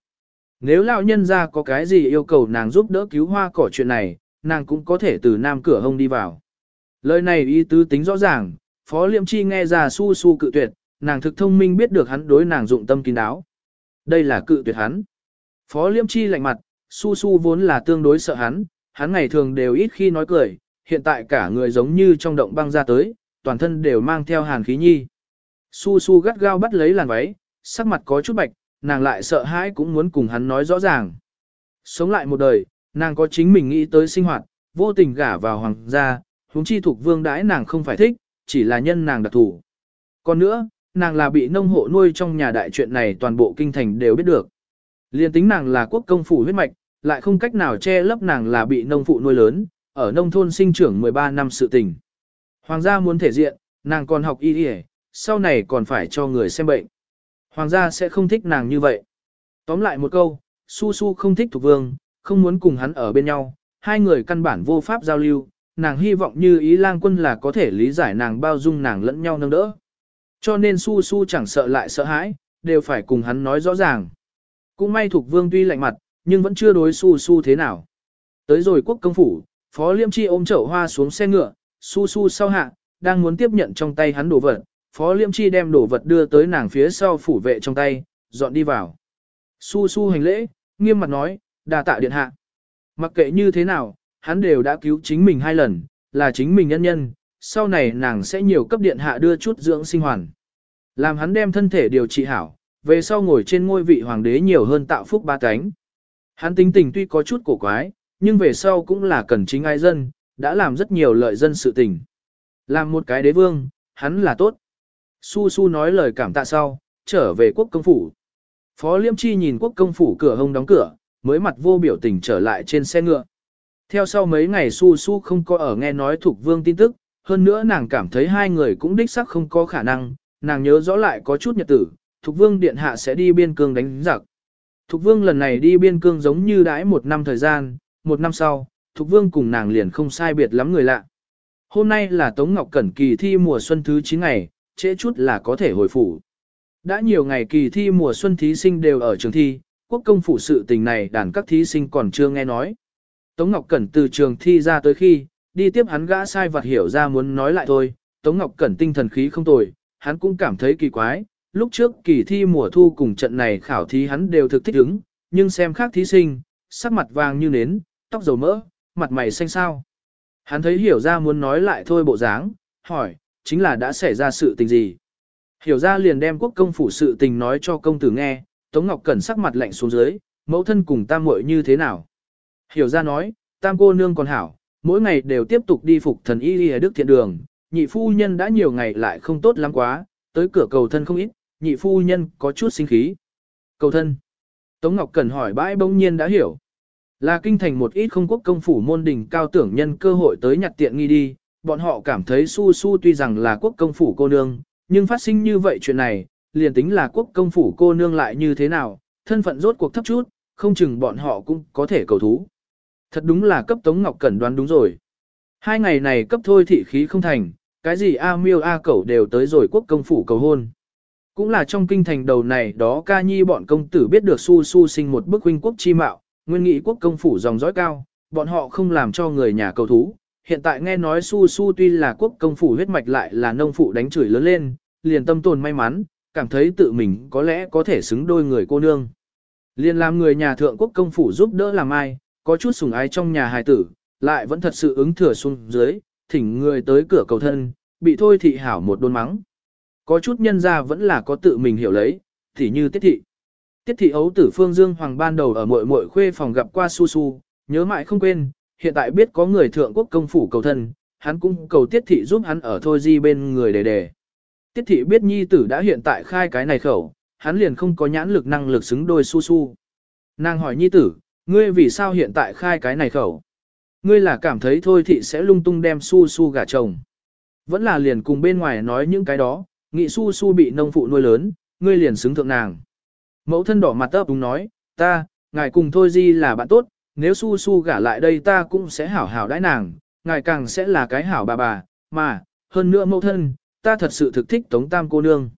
Nếu lao nhân ra có cái gì yêu cầu nàng giúp đỡ cứu hoa cỏ chuyện này, nàng cũng có thể từ nam cửa hông đi vào. Lời này ý tứ tính rõ ràng, Phó Liêm Chi nghe ra su su cự tuyệt, nàng thực thông minh biết được hắn đối nàng dụng tâm kín đáo. Đây là cự tuyệt hắn. Phó Liêm Chi lạnh mặt, su su vốn là tương đối sợ hắn, hắn ngày thường đều ít khi nói cười, hiện tại cả người giống như trong động băng ra tới, toàn thân đều mang theo hàn khí nhi. Su su gắt gao bắt lấy làn váy, sắc mặt có chút bạch, nàng lại sợ hãi cũng muốn cùng hắn nói rõ ràng. Sống lại một đời, nàng có chính mình nghĩ tới sinh hoạt, vô tình gả vào hoàng gia, huống chi thuộc vương đãi nàng không phải thích, chỉ là nhân nàng đặc thủ. Còn nữa, nàng là bị nông hộ nuôi trong nhà đại chuyện này toàn bộ kinh thành đều biết được. Liên tính nàng là quốc công phủ huyết mạch, lại không cách nào che lấp nàng là bị nông phụ nuôi lớn, ở nông thôn sinh trưởng 13 năm sự tình. Hoàng gia muốn thể diện, nàng còn học y y, sau này còn phải cho người xem bệnh. Hoàng gia sẽ không thích nàng như vậy. Tóm lại một câu, Su Su không thích thuộc vương, không muốn cùng hắn ở bên nhau, hai người căn bản vô pháp giao lưu, nàng hy vọng như ý lang quân là có thể lý giải nàng bao dung nàng lẫn nhau nâng đỡ. Cho nên su su chẳng sợ lại sợ hãi, đều phải cùng hắn nói rõ ràng. Cũng may thuộc vương tuy lạnh mặt, nhưng vẫn chưa đối su su thế nào. Tới rồi quốc công phủ, phó liêm chi ôm chậu hoa xuống xe ngựa, su su sau hạ, đang muốn tiếp nhận trong tay hắn đồ vật. Phó liêm chi đem đồ vật đưa tới nàng phía sau phủ vệ trong tay, dọn đi vào. Su su hành lễ, nghiêm mặt nói, đa tạ điện hạ. Mặc kệ như thế nào, hắn đều đã cứu chính mình hai lần, là chính mình nhân nhân, sau này nàng sẽ nhiều cấp điện hạ đưa chút dưỡng sinh hoàn. Làm hắn đem thân thể điều trị hảo, về sau ngồi trên ngôi vị hoàng đế nhiều hơn tạo phúc ba cánh. Hắn tính tình tuy có chút cổ quái, nhưng về sau cũng là cần chính ai dân, đã làm rất nhiều lợi dân sự tình. Làm một cái đế vương, hắn là tốt. Su Su nói lời cảm tạ sau, trở về quốc công phủ. Phó Liêm Chi nhìn quốc công phủ cửa hông đóng cửa, mới mặt vô biểu tình trở lại trên xe ngựa. Theo sau mấy ngày su su không có ở nghe nói thuộc vương tin tức, hơn nữa nàng cảm thấy hai người cũng đích xác không có khả năng, nàng nhớ rõ lại có chút nhật tử, thuộc vương điện hạ sẽ đi biên cương đánh giặc. Thục vương lần này đi biên cương giống như đãi một năm thời gian, một năm sau, Thục vương cùng nàng liền không sai biệt lắm người lạ. Hôm nay là Tống Ngọc Cẩn kỳ thi mùa xuân thứ 9 ngày, trễ chút là có thể hồi phủ. Đã nhiều ngày kỳ thi mùa xuân thí sinh đều ở trường thi, quốc công phủ sự tình này đàn các thí sinh còn chưa nghe nói. Tống Ngọc Cẩn từ trường thi ra tới khi, đi tiếp hắn gã sai vặt hiểu ra muốn nói lại thôi, Tống Ngọc Cẩn tinh thần khí không tồi, hắn cũng cảm thấy kỳ quái, lúc trước kỳ thi mùa thu cùng trận này khảo thí hắn đều thực thích ứng, nhưng xem khác thí sinh, sắc mặt vàng như nến, tóc dầu mỡ, mặt mày xanh sao. Hắn thấy hiểu ra muốn nói lại thôi bộ dáng, hỏi, chính là đã xảy ra sự tình gì. Hiểu ra liền đem quốc công phủ sự tình nói cho công tử nghe, Tống Ngọc Cẩn sắc mặt lạnh xuống dưới, mẫu thân cùng tam muội như thế nào. Hiểu ra nói, tam cô nương còn hảo, mỗi ngày đều tiếp tục đi phục thần y đi đức thiện đường, nhị phu nhân đã nhiều ngày lại không tốt lắm quá, tới cửa cầu thân không ít, nhị phu nhân có chút sinh khí. Cầu thân. Tống Ngọc Cẩn hỏi bãi bỗng nhiên đã hiểu. Là kinh thành một ít không quốc công phủ môn đình cao tưởng nhân cơ hội tới nhặt tiện nghi đi, bọn họ cảm thấy su su tuy rằng là quốc công phủ cô nương, nhưng phát sinh như vậy chuyện này, liền tính là quốc công phủ cô nương lại như thế nào, thân phận rốt cuộc thấp chút, không chừng bọn họ cũng có thể cầu thú. Thật đúng là cấp Tống Ngọc Cẩn đoán đúng rồi. Hai ngày này cấp thôi thị khí không thành, cái gì A miêu A cẩu đều tới rồi quốc công phủ cầu hôn. Cũng là trong kinh thành đầu này đó ca nhi bọn công tử biết được su su sinh một bức huynh quốc chi mạo, nguyên nghị quốc công phủ dòng dõi cao, bọn họ không làm cho người nhà cầu thú. Hiện tại nghe nói su su tuy là quốc công phủ huyết mạch lại là nông phụ đánh chửi lớn lên, liền tâm tồn may mắn, cảm thấy tự mình có lẽ có thể xứng đôi người cô nương. Liền làm người nhà thượng quốc công phủ giúp đỡ làm ai, có chút sủng ái trong nhà hài tử, lại vẫn thật sự ứng thừa xuống dưới, thỉnh người tới cửa cầu thân, bị thôi thị hảo một đôn mắng. Có chút nhân ra vẫn là có tự mình hiểu lấy, thì như tiết thị. Tiết thị ấu tử phương Dương Hoàng ban đầu ở muội muội khuê phòng gặp qua su su, nhớ mãi không quên, hiện tại biết có người thượng quốc công phủ cầu thân, hắn cũng cầu tiết thị giúp hắn ở thôi di bên người đề đề. Tiết thị biết nhi tử đã hiện tại khai cái này khẩu, hắn liền không có nhãn lực năng lực xứng đôi su su. Nàng hỏi nhi tử, ngươi vì sao hiện tại khai cái này khẩu? Ngươi là cảm thấy thôi thị sẽ lung tung đem su su gả chồng. Vẫn là liền cùng bên ngoài nói những cái đó, nghị su su bị nông phụ nuôi lớn, ngươi liền xứng thượng nàng. Mẫu thân đỏ mặt ấp đúng nói, ta, ngài cùng thôi di là bạn tốt, nếu su su gả lại đây ta cũng sẽ hảo hảo đãi nàng, ngài càng sẽ là cái hảo bà bà, mà, hơn nữa mẫu thân, ta thật sự thực thích Tống Tam cô nương.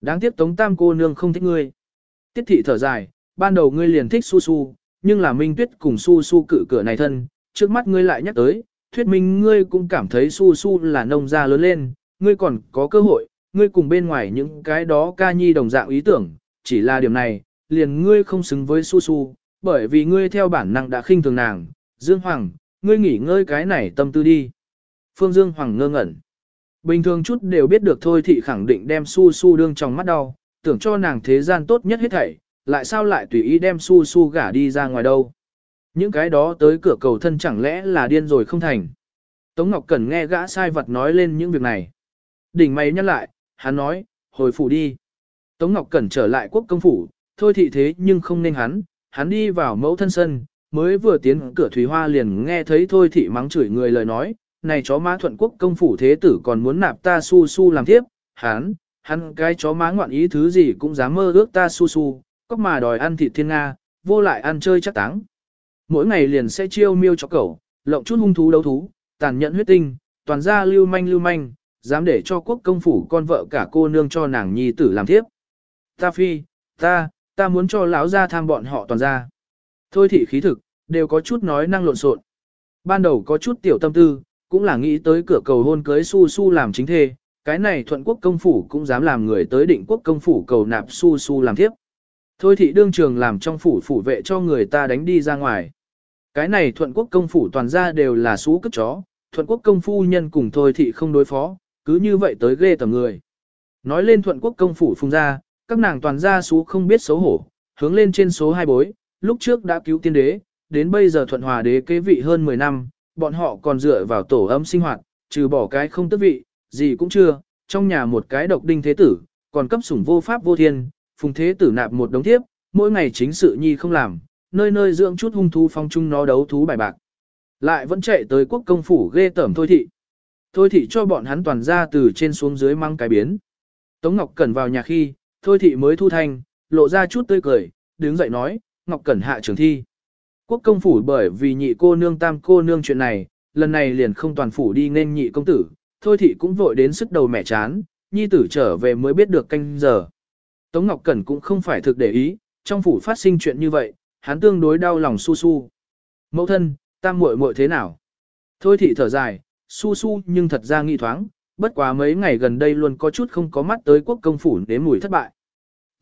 Đáng tiếc Tống Tam cô nương không thích ngươi. Tiết thị thở dài, ban đầu ngươi liền thích su su, nhưng là Minh Tuyết cùng su su cự cửa này thân, trước mắt ngươi lại nhắc tới, thuyết minh ngươi cũng cảm thấy su su là nông gia lớn lên, ngươi còn có cơ hội, ngươi cùng bên ngoài những cái đó ca nhi đồng dạng ý tưởng, chỉ là điểm này, liền ngươi không xứng với su su, bởi vì ngươi theo bản năng đã khinh thường nàng, Dương Hoàng, ngươi nghỉ ngơi cái này tâm tư đi. Phương Dương Hoàng ngơ ngẩn. Bình thường chút đều biết được thôi thị khẳng định đem su su đương trong mắt đau, tưởng cho nàng thế gian tốt nhất hết thảy, lại sao lại tùy ý đem su su gả đi ra ngoài đâu. Những cái đó tới cửa cầu thân chẳng lẽ là điên rồi không thành. Tống Ngọc Cẩn nghe gã sai vật nói lên những việc này. Đỉnh mày nhắc lại, hắn nói, hồi phủ đi. Tống Ngọc Cẩn trở lại quốc công phủ, thôi thị thế nhưng không nên hắn, hắn đi vào mẫu thân sân, mới vừa tiến cửa Thủy Hoa liền nghe thấy thôi thị mắng chửi người lời nói, này chó má thuận quốc công phủ thế tử còn muốn nạp ta su su làm tiếp, hắn, hắn cái chó má ngoạn ý thứ gì cũng dám mơ ước ta su su, cóc mà đòi ăn thịt thiên Nga, vô lại ăn chơi chắc táng. Mỗi ngày liền sẽ chiêu miêu cho cẩu, lộng chút hung thú đấu thú, tàn nhẫn huyết tinh, toàn ra lưu manh lưu manh, dám để cho quốc công phủ con vợ cả cô nương cho nàng nhi tử làm thiếp. Ta phi, ta, ta muốn cho lão ra tham bọn họ toàn ra. Thôi thị khí thực, đều có chút nói năng lộn xộn. Ban đầu có chút tiểu tâm tư, cũng là nghĩ tới cửa cầu hôn cưới su su làm chính thê, cái này thuận quốc công phủ cũng dám làm người tới định quốc công phủ cầu nạp su su làm thiếp. Thôi thị đương trường làm trong phủ phủ vệ cho người ta đánh đi ra ngoài. Cái này thuận quốc công phủ toàn ra đều là xú cất chó, thuận quốc công phu nhân cùng thôi thị không đối phó, cứ như vậy tới ghê tầm người. Nói lên thuận quốc công phủ phung ra, các nàng toàn ra xú không biết xấu hổ, hướng lên trên số hai bối, lúc trước đã cứu tiên đế, đến bây giờ thuận hòa đế kế vị hơn 10 năm, bọn họ còn dựa vào tổ ấm sinh hoạt, trừ bỏ cái không tức vị, gì cũng chưa, trong nhà một cái độc đinh thế tử, còn cấp sủng vô pháp vô thiên, phùng thế tử nạp một đống tiếp, mỗi ngày chính sự nhi không làm, nơi nơi dưỡng chút hung thú phong chung nó đấu thú bài bạc. Lại vẫn chạy tới quốc công phủ ghê tởm thôi thị. Thôi thị cho bọn hắn toàn ra từ trên xuống dưới mang cái biến. Tống Ngọc Cẩn vào nhà khi, thôi thị mới thu thanh, lộ ra chút tươi cười, đứng dậy nói, Ngọc Cẩn hạ trường thi. Quốc công phủ bởi vì nhị cô nương tam cô nương chuyện này, lần này liền không toàn phủ đi nên nhị công tử, thôi thị cũng vội đến sức đầu mẹ chán, nhi tử trở về mới biết được canh giờ. Tống Ngọc Cẩn cũng không phải thực để ý, trong phủ phát sinh chuyện như vậy, hắn tương đối đau lòng su su. Mẫu thân, tam muội muội thế nào? Thôi thị thở dài, su su nhưng thật ra nghi thoáng, bất quá mấy ngày gần đây luôn có chút không có mắt tới quốc công phủ đến mùi thất bại.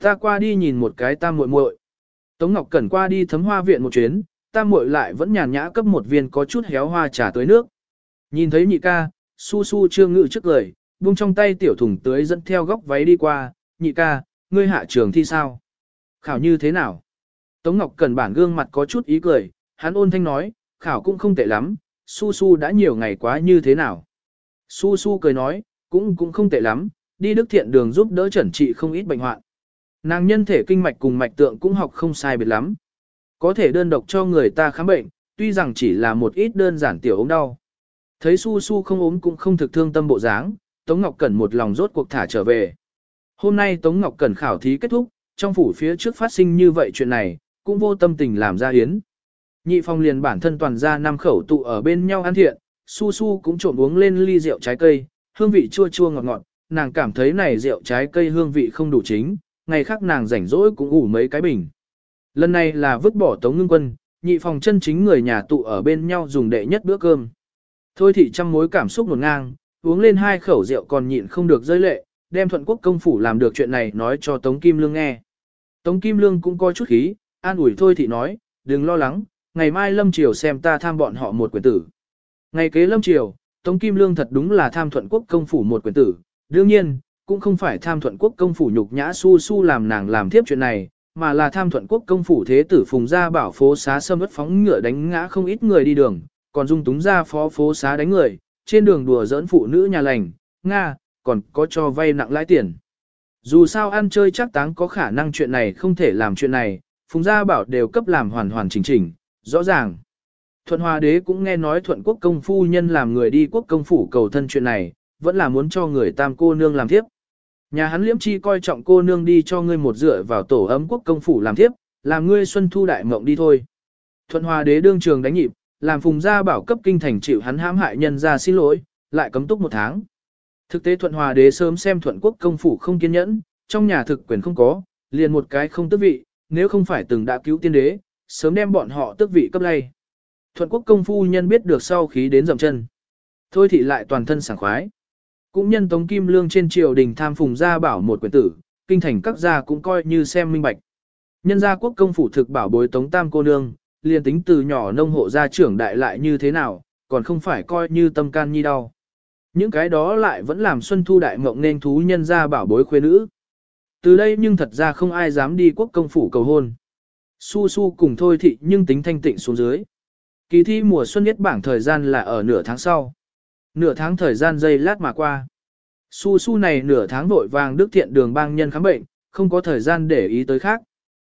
Ta qua đi nhìn một cái tam muội muội. Tống Ngọc Cẩn qua đi thấm hoa viện một chuyến, tam muội lại vẫn nhàn nhã cấp một viên có chút héo hoa trà tới nước. Nhìn thấy nhị ca, su su trương ngự trước lời, buông trong tay tiểu thùng tưới dẫn theo góc váy đi qua, nhị ca, ngươi hạ trường thi sao? Khảo như thế nào? Tống Ngọc Cẩn bản gương mặt có chút ý cười, hắn ôn thanh nói, khảo cũng không tệ lắm, su su đã nhiều ngày quá như thế nào? Su su cười nói, cũng cũng không tệ lắm, đi đức thiện đường giúp đỡ chẩn trị không ít bệnh hoạn. Nàng nhân thể kinh mạch cùng mạch tượng cũng học không sai biệt lắm. có thể đơn độc cho người ta khám bệnh, tuy rằng chỉ là một ít đơn giản tiểu ốm đau. Thấy su su không ốm cũng không thực thương tâm bộ dáng, Tống Ngọc Cẩn một lòng rốt cuộc thả trở về. Hôm nay Tống Ngọc Cẩn khảo thí kết thúc, trong phủ phía trước phát sinh như vậy chuyện này, cũng vô tâm tình làm ra hiến. Nhị phong liền bản thân toàn ra năm khẩu tụ ở bên nhau ăn thiện, su su cũng trộn uống lên ly rượu trái cây, hương vị chua chua ngọt ngọt, nàng cảm thấy này rượu trái cây hương vị không đủ chính, ngày khác nàng rảnh rỗi cũng ủ mấy cái bình. Lần này là vứt bỏ tống ngưng quân, nhị phòng chân chính người nhà tụ ở bên nhau dùng đệ nhất bữa cơm. Thôi thị trăm mối cảm xúc nổn ngang, uống lên hai khẩu rượu còn nhịn không được rơi lệ, đem thuận quốc công phủ làm được chuyện này nói cho Tống Kim Lương nghe. Tống Kim Lương cũng coi chút khí, an ủi thôi thị nói, đừng lo lắng, ngày mai Lâm Triều xem ta tham bọn họ một quyển tử. Ngày kế Lâm Triều, Tống Kim Lương thật đúng là tham thuận quốc công phủ một quyển tử, đương nhiên, cũng không phải tham thuận quốc công phủ nhục nhã su su làm nàng làm tiếp chuyện này, mà là tham thuận quốc công phủ thế tử phùng gia bảo phố xá sâm ất phóng ngựa đánh ngã không ít người đi đường, còn dung túng ra phó phố xá đánh người, trên đường đùa giỡn phụ nữ nhà lành, Nga, còn có cho vay nặng lãi tiền. Dù sao ăn chơi chắc táng có khả năng chuyện này không thể làm chuyện này, Phùng Gia Bảo đều cấp làm hoàn hoàn chỉnh chỉnh, rõ ràng. Thuận Hòa Đế cũng nghe nói Thuận Quốc công phu nhân làm người đi quốc công phủ cầu thân chuyện này, vẫn là muốn cho người tam cô nương làm tiếp. Nhà hắn liễm chi coi trọng cô nương đi cho ngươi một dựa vào tổ ấm quốc công phủ làm tiếp, làm ngươi xuân thu đại mộng đi thôi. Thuận Hòa Đế đương trường đánh nhịp, làm Phùng Gia Bảo cấp kinh thành chịu hắn hãm hại nhân ra xin lỗi, lại cấm túc một tháng. Thực tế Thuận Hòa Đế sớm xem Thuận Quốc công phủ không kiên nhẫn, trong nhà thực quyền không có, liền một cái không tước vị, nếu không phải từng đã cứu tiên đế, sớm đem bọn họ tước vị cấp lay. Thuận Quốc công phu nhân biết được sau khí đến dậm chân. Thôi thì lại toàn thân sảng khoái. Cũng nhân Tống Kim Lương trên triều đình tham Phùng Gia Bảo một quyển tử, kinh thành các gia cũng coi như xem minh bạch. Nhân gia quốc công phủ thực bảo bối Tống Tam cô nương, liền tính từ nhỏ nông hộ gia trưởng đại lại như thế nào, còn không phải coi như tâm can nhi đau. Những cái đó lại vẫn làm Xuân Thu đại mộng nên thú nhân gia bảo bối khuê nữ. Từ đây nhưng thật ra không ai dám đi quốc công phủ cầu hôn. Su su cùng thôi thị nhưng tính thanh tịnh xuống dưới. Kỳ thi mùa xuân nhất bảng thời gian là ở nửa tháng sau. Nửa tháng thời gian dây lát mà qua. Su su này nửa tháng vội vàng đức thiện đường bang nhân khám bệnh, không có thời gian để ý tới khác.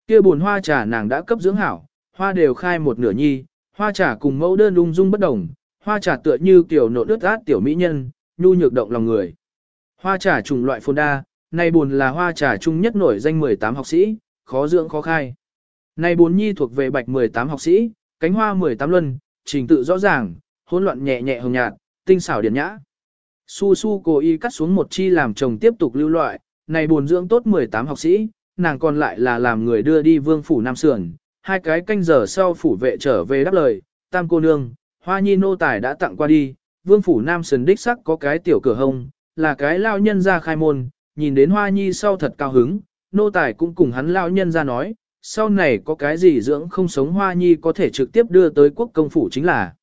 Kia buồn hoa trà nàng đã cấp dưỡng hảo, hoa đều khai một nửa nhi, hoa trà cùng mẫu đơn lung dung bất đồng, hoa trà tựa như kiểu nộn ướt át tiểu mỹ nhân, nhu nhược động lòng người. Hoa trà trùng loại phồn đa, này buồn là hoa trà trung nhất nổi danh 18 học sĩ, khó dưỡng khó khai. Này bốn nhi thuộc về bạch 18 học sĩ, cánh hoa 18 luân, trình tự rõ ràng, hỗn loạn nhẹ nhẹ hồng nhạt, tinh xảo điển nhã. Su su cố ý cắt xuống một chi làm chồng tiếp tục lưu loại, này buồn dưỡng tốt 18 học sĩ, nàng còn lại là làm người đưa đi vương phủ Nam Sườn, hai cái canh giờ sau phủ vệ trở về đáp lời, tam cô nương, hoa nhi nô tài đã tặng qua đi, vương phủ Nam Sườn đích sắc có cái tiểu cửa hông, là cái lao nhân ra khai môn, nhìn đến hoa nhi sau thật cao hứng, nô tài cũng cùng hắn lao nhân ra nói, sau này có cái gì dưỡng không sống hoa nhi có thể trực tiếp đưa tới quốc công phủ chính là.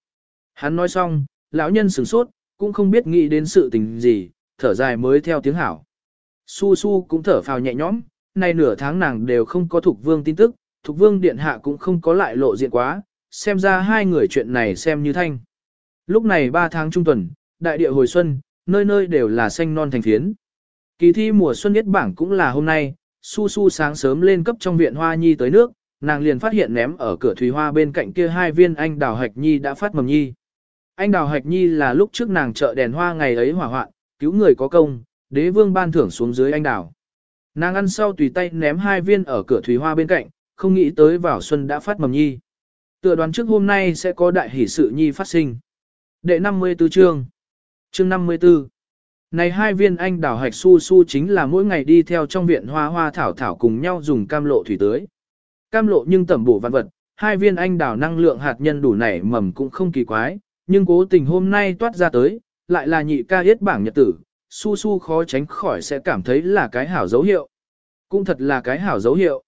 Hắn nói xong, lão nhân sửng sốt, cũng không biết nghĩ đến sự tình gì, thở dài mới theo tiếng hảo. Su su cũng thở phào nhẹ nhõm, nay nửa tháng nàng đều không có thuộc vương tin tức, thuộc vương điện hạ cũng không có lại lộ diện quá, xem ra hai người chuyện này xem như thanh. Lúc này ba tháng trung tuần, đại địa hồi xuân, nơi nơi đều là xanh non thành phiến. Kỳ thi mùa xuân nhất bảng cũng là hôm nay, su su sáng sớm lên cấp trong viện hoa nhi tới nước, nàng liền phát hiện ném ở cửa thủy hoa bên cạnh kia hai viên anh đào hạch nhi đã phát mầm nhi. Anh đào hạch nhi là lúc trước nàng chợ đèn hoa ngày ấy hỏa hoạn, cứu người có công, đế vương ban thưởng xuống dưới anh đào. Nàng ăn sau tùy tay ném hai viên ở cửa thủy hoa bên cạnh, không nghĩ tới vào xuân đã phát mầm nhi. Tựa đoán trước hôm nay sẽ có đại hỷ sự nhi phát sinh. Đệ 54 chương. Chương 54. Này hai viên anh đào hạch su su chính là mỗi ngày đi theo trong viện hoa hoa thảo thảo cùng nhau dùng cam lộ thủy tưới. Cam lộ nhưng tẩm bổ văn vật, hai viên anh đào năng lượng hạt nhân đủ nảy mầm cũng không kỳ quái, nhưng cố tình hôm nay toát ra tới, lại là nhị ca yết bảng nhật tử, su su khó tránh khỏi sẽ cảm thấy là cái hảo dấu hiệu. Cũng thật là cái hảo dấu hiệu.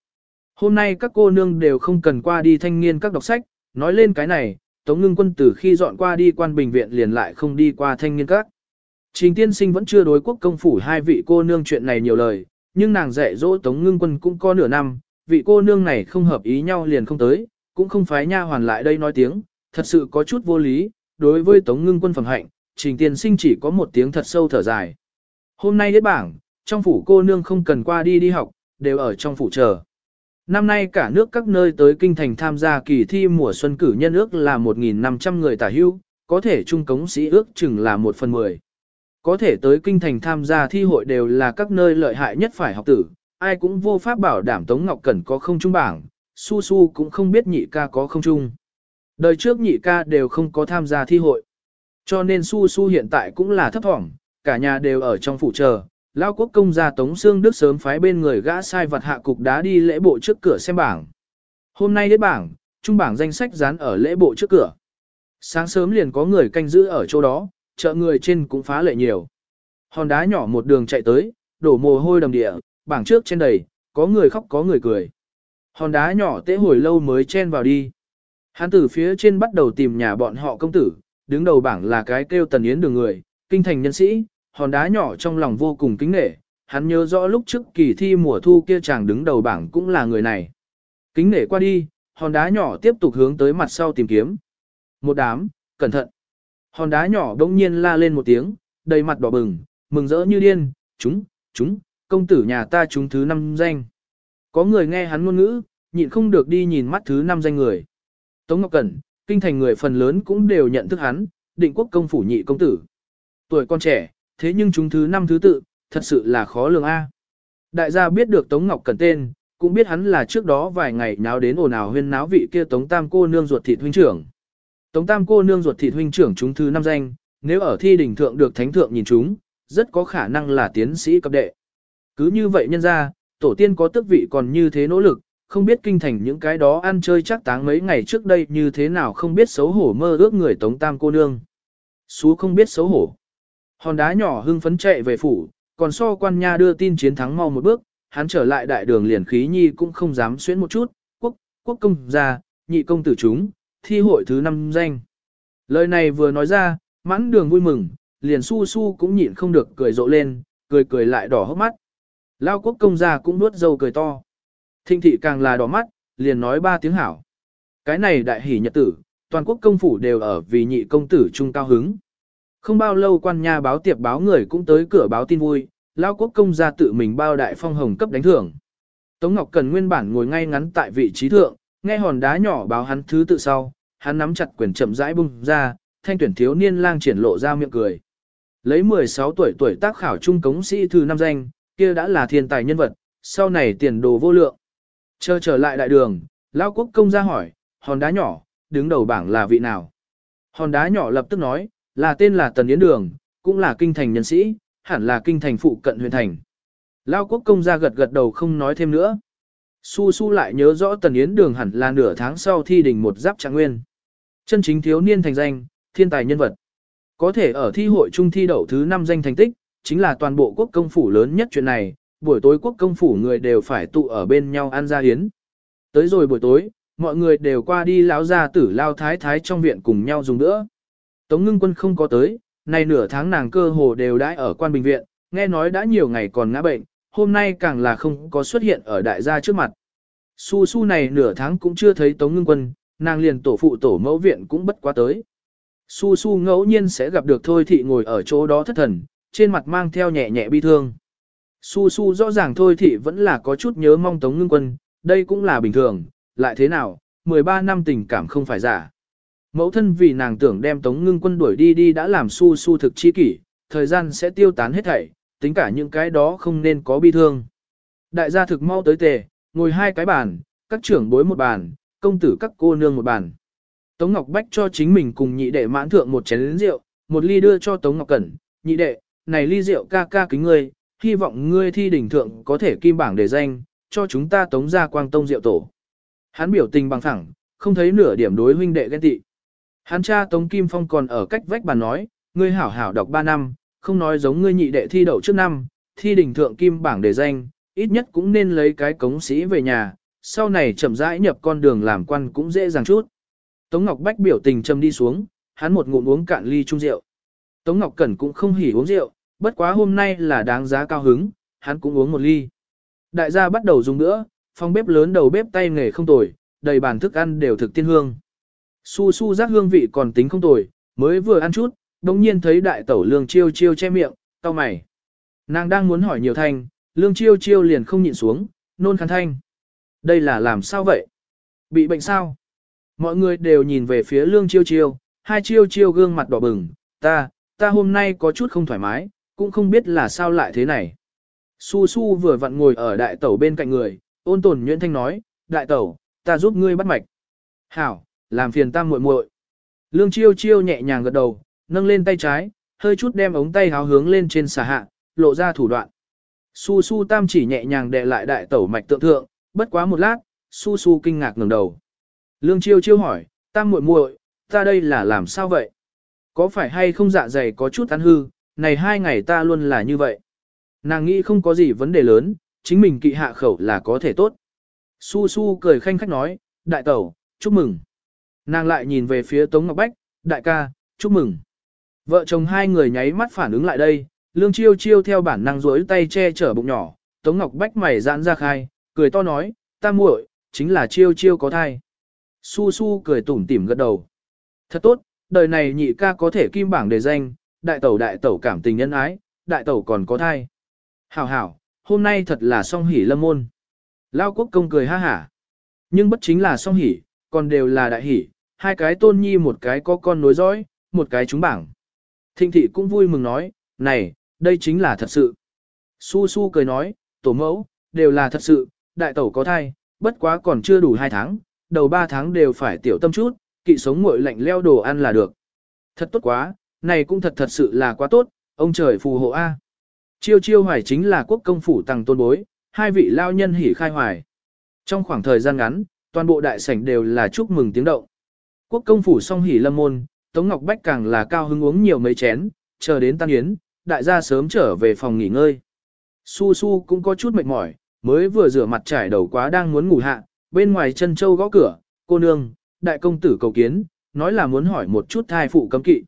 Hôm nay các cô nương đều không cần qua đi thanh niên các đọc sách, nói lên cái này, Tống ngưng quân tử khi dọn qua đi quan bình viện liền lại không đi qua thanh niên các. Trình tiên sinh vẫn chưa đối quốc công phủ hai vị cô nương chuyện này nhiều lời, nhưng nàng dạy dỗ Tống ngưng quân cũng có nửa năm, vị cô nương này không hợp ý nhau liền không tới, cũng không phái nha hoàn lại đây nói tiếng, thật sự có chút vô lý, đối với Tống ngưng quân phẩm hạnh, trình tiên sinh chỉ có một tiếng thật sâu thở dài. Hôm nay đến bảng, trong phủ cô nương không cần qua đi đi học, đều ở trong phủ chờ. Năm nay cả nước các nơi tới kinh thành tham gia kỳ thi mùa xuân cử nhân ước là 1.500 người tả hưu, có thể trung cống sĩ ước chừng là 1 phần 10. Có thể tới kinh thành tham gia thi hội đều là các nơi lợi hại nhất phải học tử, ai cũng vô pháp bảo đảm Tống Ngọc Cẩn có không trung bảng, su su cũng không biết nhị ca có không trung. Đời trước nhị ca đều không có tham gia thi hội. Cho nên su su hiện tại cũng là thấp thỏm, cả nhà đều ở trong phủ chờ. Lao quốc công gia Tống Sương Đức sớm phái bên người gã sai vật hạ cục đá đi lễ bộ trước cửa xem bảng. Hôm nay đến bảng, trung bảng danh sách dán ở lễ bộ trước cửa. Sáng sớm liền có người canh giữ ở chỗ đó, chợ người trên cũng phá lệ nhiều. Hòn đá nhỏ một đường chạy tới, đổ mồ hôi đầm địa, bảng trước trên đầy, có người khóc có người cười. Hòn đá nhỏ tế hồi lâu mới chen vào đi. Hắn từ phía trên bắt đầu tìm nhà bọn họ công tử, đứng đầu bảng là cái kêu tần yến đường người, kinh thành nhân sĩ, hòn đá nhỏ trong lòng vô cùng kính nể. Hắn nhớ rõ lúc trước kỳ thi mùa thu kia chàng đứng đầu bảng cũng là người này. Kính nể qua đi, hòn đá nhỏ tiếp tục hướng tới mặt sau tìm kiếm. Một đám, cẩn thận. Hòn đá nhỏ đông nhiên la lên một tiếng, đầy mặt đỏ bừng, mừng rỡ như điên, chúng, chúng, công tử nhà ta chúng thứ năm danh. Có người nghe hắn ngôn ngữ, nhịn không được đi nhìn mắt thứ năm danh người. Tống Ngọc Cẩn, kinh thành người phần lớn cũng đều nhận thức hắn, định quốc công phủ nhị công tử. Tuổi con trẻ, thế nhưng chúng thứ năm thứ tự, thật sự là khó lường A. Đại gia biết được Tống Ngọc Cẩn tên, cũng biết hắn là trước đó vài ngày náo đến ồn ào huyên náo vị kia Tống Tam cô nương ruột thịt huynh trưởng. Tống Tam cô nương ruột thịt huynh trưởng chúng thứ năm danh, nếu ở thi đỉnh thượng được thánh thượng nhìn chúng, rất có khả năng là tiến sĩ cấp đệ. Cứ như vậy nhân ra, tổ tiên có tước vị còn như thế nỗ lực, không biết kinh thành những cái đó ăn chơi chắc táng mấy ngày trước đây như thế nào không biết xấu hổ mơ ước người tống tam cô nương. Xú không biết xấu hổ. Hòn đá nhỏ hưng phấn chạy về phủ, còn so quan nha đưa tin chiến thắng mau một bước, hắn trở lại đại đường liền khí nhi cũng không dám xuyến một chút, quốc, quốc công gia, nhị công tử chúng, thi hội thứ năm danh. Lời này vừa nói ra, mãn đường vui mừng, liền su su cũng nhịn không được cười rộ lên, cười cười lại đỏ hốc mắt. Lao quốc công gia cũng nuốt dâu cười to. Thinh thị càng là đỏ mắt, liền nói ba tiếng hảo. Cái này đại hỷ nhật tử, toàn quốc công phủ đều ở vì nhị công tử trung cao hứng. Không bao lâu quan nha báo tiệp báo người cũng tới cửa báo tin vui, Lao quốc công gia tự mình bao đại phong hồng cấp đánh thưởng. Tống Ngọc Cần nguyên bản ngồi ngay ngắn tại vị trí thượng, nghe hòn đá nhỏ báo hắn thứ tự sau, hắn nắm chặt quyền chậm rãi bung ra, thanh tuyển thiếu niên lang triển lộ ra miệng cười. Lấy 16 tuổi tuổi tác khảo trung cống sĩ thư năm danh, kia đã là thiên tài nhân vật, sau này tiền đồ vô lượng. Chờ trở lại đại đường, Lao Quốc công ra hỏi, hòn đá nhỏ, đứng đầu bảng là vị nào? Hòn đá nhỏ lập tức nói, là tên là Tần Yến Đường, cũng là kinh thành nhân sĩ, hẳn là kinh thành phụ cận huyện thành. Lao Quốc công ra gật gật đầu không nói thêm nữa. Su Su lại nhớ rõ Tần Yến Đường hẳn là nửa tháng sau thi đình một giáp trạng nguyên. Chân chính thiếu niên thành danh, thiên tài nhân vật. Có thể ở thi hội trung thi đậu thứ 5 danh thành tích, chính là toàn bộ quốc công phủ lớn nhất chuyện này, buổi tối quốc công phủ người đều phải tụ ở bên nhau ăn ra hiến. Tới rồi buổi tối, mọi người đều qua đi lão gia tử lao thái thái trong viện cùng nhau dùng nữa. Tống ngưng quân không có tới, nay nửa tháng nàng cơ hồ đều đãi ở quan bình viện, nghe nói đã nhiều ngày còn ngã bệnh, hôm nay càng là không có xuất hiện ở đại gia trước mặt. Su su này nửa tháng cũng chưa thấy tống ngưng quân, nàng liền tổ phụ tổ mẫu viện cũng bất quá tới. Su su ngẫu nhiên sẽ gặp được thôi thị ngồi ở chỗ đó thất thần, trên mặt mang theo nhẹ nhẹ bi thương. Su su rõ ràng thôi thị vẫn là có chút nhớ mong Tống Ngưng Quân, đây cũng là bình thường, lại thế nào, 13 năm tình cảm không phải giả. Mẫu thân vì nàng tưởng đem Tống Ngưng Quân đuổi đi đi đã làm su su thực chi kỷ, thời gian sẽ tiêu tán hết thảy, tính cả những cái đó không nên có bi thương. Đại gia thực mau tới tề, ngồi hai cái bàn, các trưởng bối một bàn, công tử các cô nương một bàn. Tống Ngọc Bách cho chính mình cùng nhị đệ mãn thượng một chén rượu, một ly đưa cho Tống Ngọc Cẩn, nhị đệ, này ly rượu ca ca kính ngươi, hy vọng ngươi thi đỉnh thượng có thể kim bảng để danh, cho chúng ta tống ra quang tông diệu tổ. Hắn biểu tình bằng thẳng, không thấy nửa điểm đối huynh đệ ghen tị. Hắn cha Tống Kim Phong còn ở cách vách bàn nói, ngươi hảo hảo đọc 3 năm, không nói giống ngươi nhị đệ thi đậu trước năm, thi đỉnh thượng kim bảng để danh, ít nhất cũng nên lấy cái cống sĩ về nhà, sau này chậm rãi nhập con đường làm quan cũng dễ dàng chút. Tống Ngọc Bách biểu tình châm đi xuống, hắn một ngụm uống cạn ly chung rượu. Tống Ngọc Cẩn cũng không hỉ uống rượu, bất quá hôm nay là đáng giá cao hứng, hắn cũng uống một ly. Đại gia bắt đầu dùng nữa, phòng bếp lớn đầu bếp tay nghề không tồi, đầy bàn thức ăn đều thực tiên hương. Su su giác hương vị còn tính không tồi, mới vừa ăn chút, đồng nhiên thấy đại tẩu lương chiêu chiêu che miệng, cau mày. Nàng đang muốn hỏi nhiều thanh, lương chiêu chiêu liền không nhịn xuống, nôn khăn thanh. Đây là làm sao vậy? Bị bệnh sao? Mọi người đều nhìn về phía lương chiêu chiêu, hai chiêu chiêu gương mặt đỏ bừng, ta, ta hôm nay có chút không thoải mái, cũng không biết là sao lại thế này. Su Su vừa vặn ngồi ở đại tẩu bên cạnh người, ôn tồn nhuyễn thanh nói, đại tẩu, ta giúp ngươi bắt mạch. Hảo, làm phiền ta muội muội. Lương chiêu chiêu nhẹ nhàng gật đầu, nâng lên tay trái, hơi chút đem ống tay háo hướng lên trên xà hạ, lộ ra thủ đoạn. Su Su tam chỉ nhẹ nhàng đè lại đại tẩu mạch tượng thượng, bất quá một lát, Su Su kinh ngạc ngẩng đầu. Lương chiêu chiêu hỏi, tam muội muội, ta đây là làm sao vậy? Có phải hay không dạ dày có chút ăn hư, này hai ngày ta luôn là như vậy. Nàng nghĩ không có gì vấn đề lớn, chính mình kỵ hạ khẩu là có thể tốt. Su Su cười khanh khách nói, đại tẩu, chúc mừng. Nàng lại nhìn về phía Tống Ngọc Bách, đại ca, chúc mừng. Vợ chồng hai người nháy mắt phản ứng lại đây, lương chiêu chiêu theo bản năng duỗi tay che chở bụng nhỏ, Tống Ngọc Bách mày giãn ra khai, cười to nói, ta muội, chính là chiêu chiêu có thai. Su Su cười tủm tỉm gật đầu. Thật tốt, đời này nhị ca có thể kim bảng đề danh, đại tẩu đại tẩu cảm tình nhân ái, đại tẩu còn có thai. Hảo hảo, hôm nay thật là song hỷ lâm môn. Lao quốc công cười ha hả. Nhưng bất chính là song hỷ, còn đều là đại hỷ, hai cái tôn nhi một cái có con nối dõi, một cái trúng bảng. Thịnh thị cũng vui mừng nói, này, đây chính là thật sự. Su su cười nói, tổ mẫu, đều là thật sự, đại tẩu có thai, bất quá còn chưa đủ hai tháng, đầu ba tháng đều phải tiểu tâm chút, kỵ sống nguội lạnh leo đồ ăn là được. Thật tốt quá, này cũng thật thật sự là quá tốt, ông trời phù hộ A. Chiêu chiêu hoài chính là quốc công phủ tăng tôn bối, hai vị lao nhân hỉ khai hoài. Trong khoảng thời gian ngắn, toàn bộ đại sảnh đều là chúc mừng tiếng động. Quốc công phủ song hỉ lâm môn, Tống Ngọc Bách càng là cao hứng uống nhiều mấy chén, chờ đến tan yến, đại gia sớm trở về phòng nghỉ ngơi. Su Su cũng có chút mệt mỏi, mới vừa rửa mặt trải đầu quá đang muốn ngủ hạ, bên ngoài chân châu gõ cửa, cô nương, đại công tử cầu kiến, nói là muốn hỏi một chút thai phụ cấm kỵ.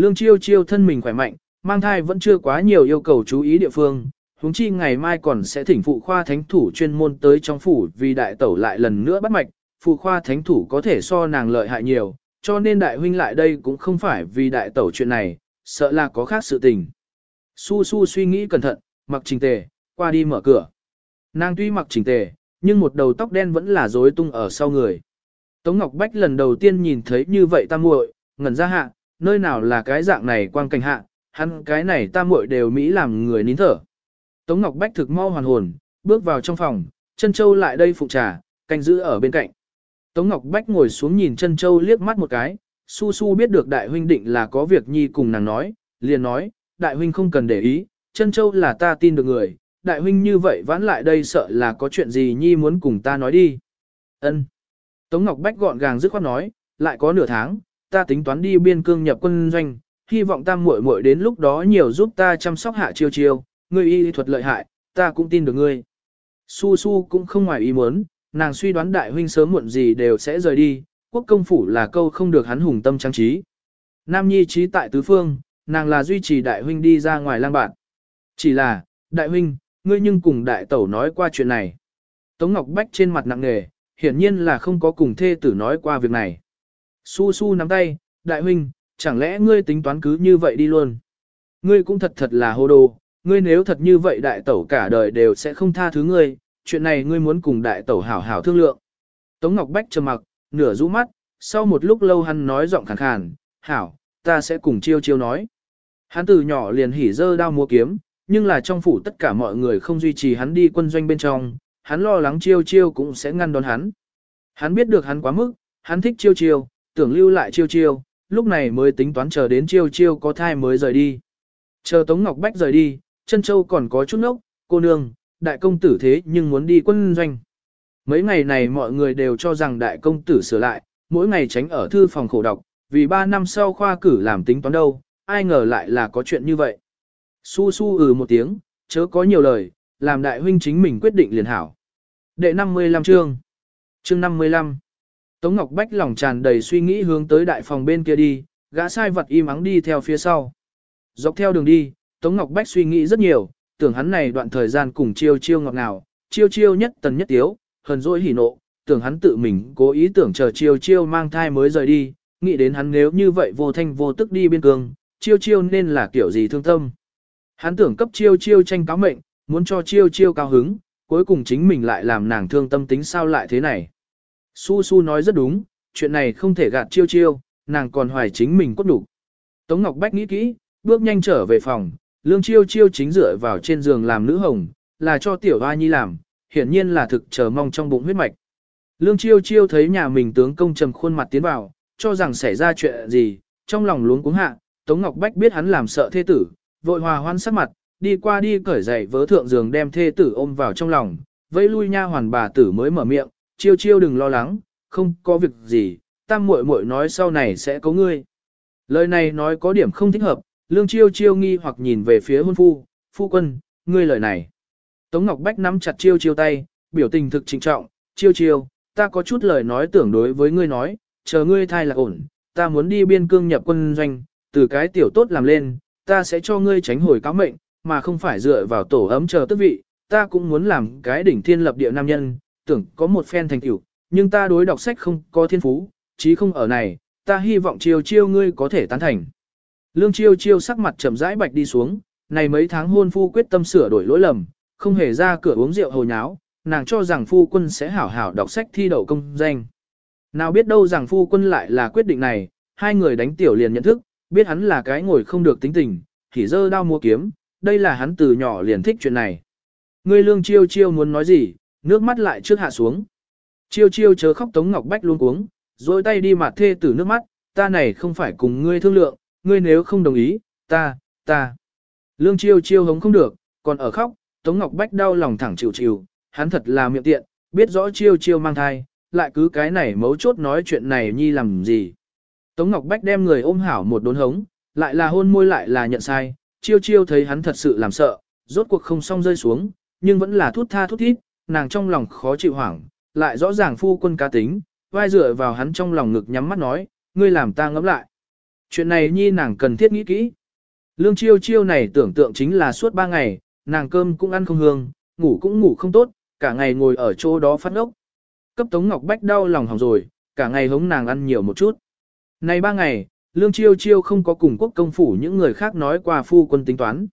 Lương chiêu chiêu thân mình khỏe mạnh, mang thai vẫn chưa quá nhiều yêu cầu chú ý địa phương, huống chi ngày mai còn sẽ thỉnh phụ khoa thánh thủ chuyên môn tới trong phủ vì đại tẩu lại lần nữa bắt mạch, phụ khoa thánh thủ có thể so nàng lợi hại nhiều, cho nên đại huynh lại đây cũng không phải vì đại tẩu chuyện này, sợ là có khác sự tình. Su su suy nghĩ cẩn thận, mặc trình tề, qua đi mở cửa. Nàng tuy mặc trình tề, nhưng một đầu tóc đen vẫn là rối tung ở sau người. Tống Ngọc Bách lần đầu tiên nhìn thấy như vậy ta muội, ngẩn ra hạ, nơi nào là cái dạng này quang cảnh hạ, hắn cái này ta muội đều Mỹ làm người nín thở. Tống Ngọc Bách thực mau hoàn hồn, bước vào trong phòng, chân châu lại đây phụ trà, canh giữ ở bên cạnh. Tống Ngọc Bách ngồi xuống nhìn chân châu liếc mắt một cái, su su biết được đại huynh định là có việc nhi cùng nàng nói, liền nói, đại huynh không cần để ý, chân châu là ta tin được người, đại huynh như vậy vãn lại đây sợ là có chuyện gì nhi muốn cùng ta nói đi. Ân. Tống Ngọc Bách gọn gàng dứt khoát nói, lại có nửa tháng, ta tính toán đi biên cương nhập quân doanh, hy vọng ta muội muội đến lúc đó nhiều giúp ta chăm sóc hạ chiêu chiêu, ngươi y thuật lợi hại, ta cũng tin được ngươi. Su Su cũng không ngoài ý muốn, nàng suy đoán đại huynh sớm muộn gì đều sẽ rời đi, quốc công phủ là câu không được hắn hùng tâm trang trí. Nam nhi trí tại tứ phương, nàng là duy trì đại huynh đi ra ngoài lang bạn. Chỉ là, đại huynh, ngươi nhưng cùng đại tẩu nói qua chuyện này. Tống Ngọc Bách trên mặt nặng nề, hiển nhiên là không có cùng thê tử nói qua việc này. Su su nắm tay, đại huynh, chẳng lẽ ngươi tính toán cứ như vậy đi luôn. Ngươi cũng thật thật là hồ đồ, ngươi nếu thật như vậy đại tẩu cả đời đều sẽ không tha thứ ngươi, chuyện này ngươi muốn cùng đại tẩu hảo hảo thương lượng. Tống Ngọc Bách trầm mặc, nửa rũ mắt, sau một lúc lâu hắn nói giọng khàn khàn, hảo, ta sẽ cùng chiêu chiêu nói. Hắn từ nhỏ liền hỉ dơ đao mua kiếm, nhưng là trong phủ tất cả mọi người không duy trì hắn đi quân doanh bên trong, hắn lo lắng chiêu chiêu cũng sẽ ngăn đón hắn. Hắn biết được hắn quá mức, hắn thích chiêu chiêu, tưởng lưu lại chiêu chiêu, lúc này mới tính toán chờ đến chiêu chiêu có thai mới rời đi. Chờ Tống Ngọc Bách rời đi, chân châu còn có chút nốc, cô nương, đại công tử thế nhưng muốn đi quân doanh. Mấy ngày này mọi người đều cho rằng đại công tử sửa lại, mỗi ngày tránh ở thư phòng khổ đọc, vì ba năm sau khoa cử làm tính toán đâu, ai ngờ lại là có chuyện như vậy. Su su ừ một tiếng, chớ có nhiều lời, làm đại huynh chính mình quyết định liền hảo. Đệ 55 chương Chương 55 Tống Ngọc Bách lòng tràn đầy suy nghĩ hướng tới đại phòng bên kia đi, gã sai vật im ắng đi theo phía sau. Dọc theo đường đi, Tống Ngọc Bách suy nghĩ rất nhiều, tưởng hắn này đoạn thời gian cùng chiêu chiêu ngọt ngào, chiêu chiêu nhất tần nhất tiếu, hờn dỗi hỉ nộ, tưởng hắn tự mình cố ý tưởng chờ chiêu chiêu mang thai mới rời đi, nghĩ đến hắn nếu như vậy vô thanh vô tức đi biên cương, chiêu chiêu nên là kiểu gì thương tâm. Hắn tưởng cấp chiêu chiêu tranh cáo mệnh, muốn cho chiêu chiêu cao hứng, cuối cùng chính mình lại làm nàng thương tâm tính sao lại thế này. Su Su nói rất đúng, chuyện này không thể gạt chiêu chiêu, nàng còn hoài chính mình cốt đủ. Tống Ngọc Bách nghĩ kỹ, bước nhanh trở về phòng, lương chiêu chiêu chính dựa vào trên giường làm nữ hồng, là cho tiểu hoa nhi làm, hiển nhiên là thực chờ mong trong bụng huyết mạch. Lương chiêu chiêu thấy nhà mình tướng công trầm khuôn mặt tiến vào, cho rằng xảy ra chuyện gì, trong lòng luống cuống hạ, Tống Ngọc Bách biết hắn làm sợ thê tử, vội hòa hoan sắc mặt, đi qua đi cởi giày vớ thượng giường đem thê tử ôm vào trong lòng, vẫy lui nha hoàn bà tử mới mở miệng, chiêu chiêu đừng lo lắng, không có việc gì, tam muội muội nói sau này sẽ có ngươi. Lời này nói có điểm không thích hợp, lương chiêu chiêu nghi hoặc nhìn về phía hôn phu, phu quân, ngươi lời này. Tống Ngọc Bách nắm chặt chiêu chiêu tay, biểu tình thực trịnh trọng, chiêu chiêu, ta có chút lời nói tưởng đối với ngươi nói, chờ ngươi thai là ổn, ta muốn đi biên cương nhập quân doanh, từ cái tiểu tốt làm lên, ta sẽ cho ngươi tránh hồi cáo mệnh, mà không phải dựa vào tổ ấm chờ tước vị, ta cũng muốn làm cái đỉnh thiên lập địa nam nhân, tưởng có một phen thành tựu, nhưng ta đối đọc sách không có thiên phú, chí không ở này, ta hy vọng chiêu chiêu ngươi có thể tán thành. Lương chiêu chiêu sắc mặt trầm rãi bạch đi xuống, này mấy tháng hôn phu quyết tâm sửa đổi lỗi lầm, không hề ra cửa uống rượu hồ nháo, nàng cho rằng phu quân sẽ hảo hảo đọc sách thi đậu công danh. Nào biết đâu rằng phu quân lại là quyết định này, hai người đánh tiểu liền nhận thức, biết hắn là cái ngồi không được tính tình, thì dơ đao mua kiếm, đây là hắn từ nhỏ liền thích chuyện này. Ngươi lương chiêu chiêu muốn nói gì, nước mắt lại trước hạ xuống. Chiêu chiêu chớ khóc Tống Ngọc Bách luôn cuống, rồi tay đi mặt thê tử nước mắt, ta này không phải cùng ngươi thương lượng, ngươi nếu không đồng ý, ta, ta. Lương chiêu chiêu hống không được, còn ở khóc, Tống Ngọc Bách đau lòng thẳng chịu chịu, hắn thật là miệng tiện, biết rõ chiêu chiêu mang thai, lại cứ cái này mấu chốt nói chuyện này nhi làm gì. Tống Ngọc Bách đem người ôm hảo một đốn hống, lại là hôn môi lại là nhận sai, chiêu chiêu thấy hắn thật sự làm sợ, rốt cuộc không xong rơi xuống, nhưng vẫn là thút tha thút thít, nàng trong lòng khó chịu hoảng, lại rõ ràng phu quân cá tính, vai dựa vào hắn trong lòng ngực nhắm mắt nói, ngươi làm ta ngẫm lại. Chuyện này nhi nàng cần thiết nghĩ kỹ. Lương chiêu chiêu này tưởng tượng chính là suốt ba ngày, nàng cơm cũng ăn không hương, ngủ cũng ngủ không tốt, cả ngày ngồi ở chỗ đó phát ốc. Cấp Tống Ngọc Bách đau lòng hỏng rồi, cả ngày hống nàng ăn nhiều một chút. Này ba ngày, Lương Chiêu Chiêu không có cùng quốc công phủ những người khác nói qua phu quân tính toán.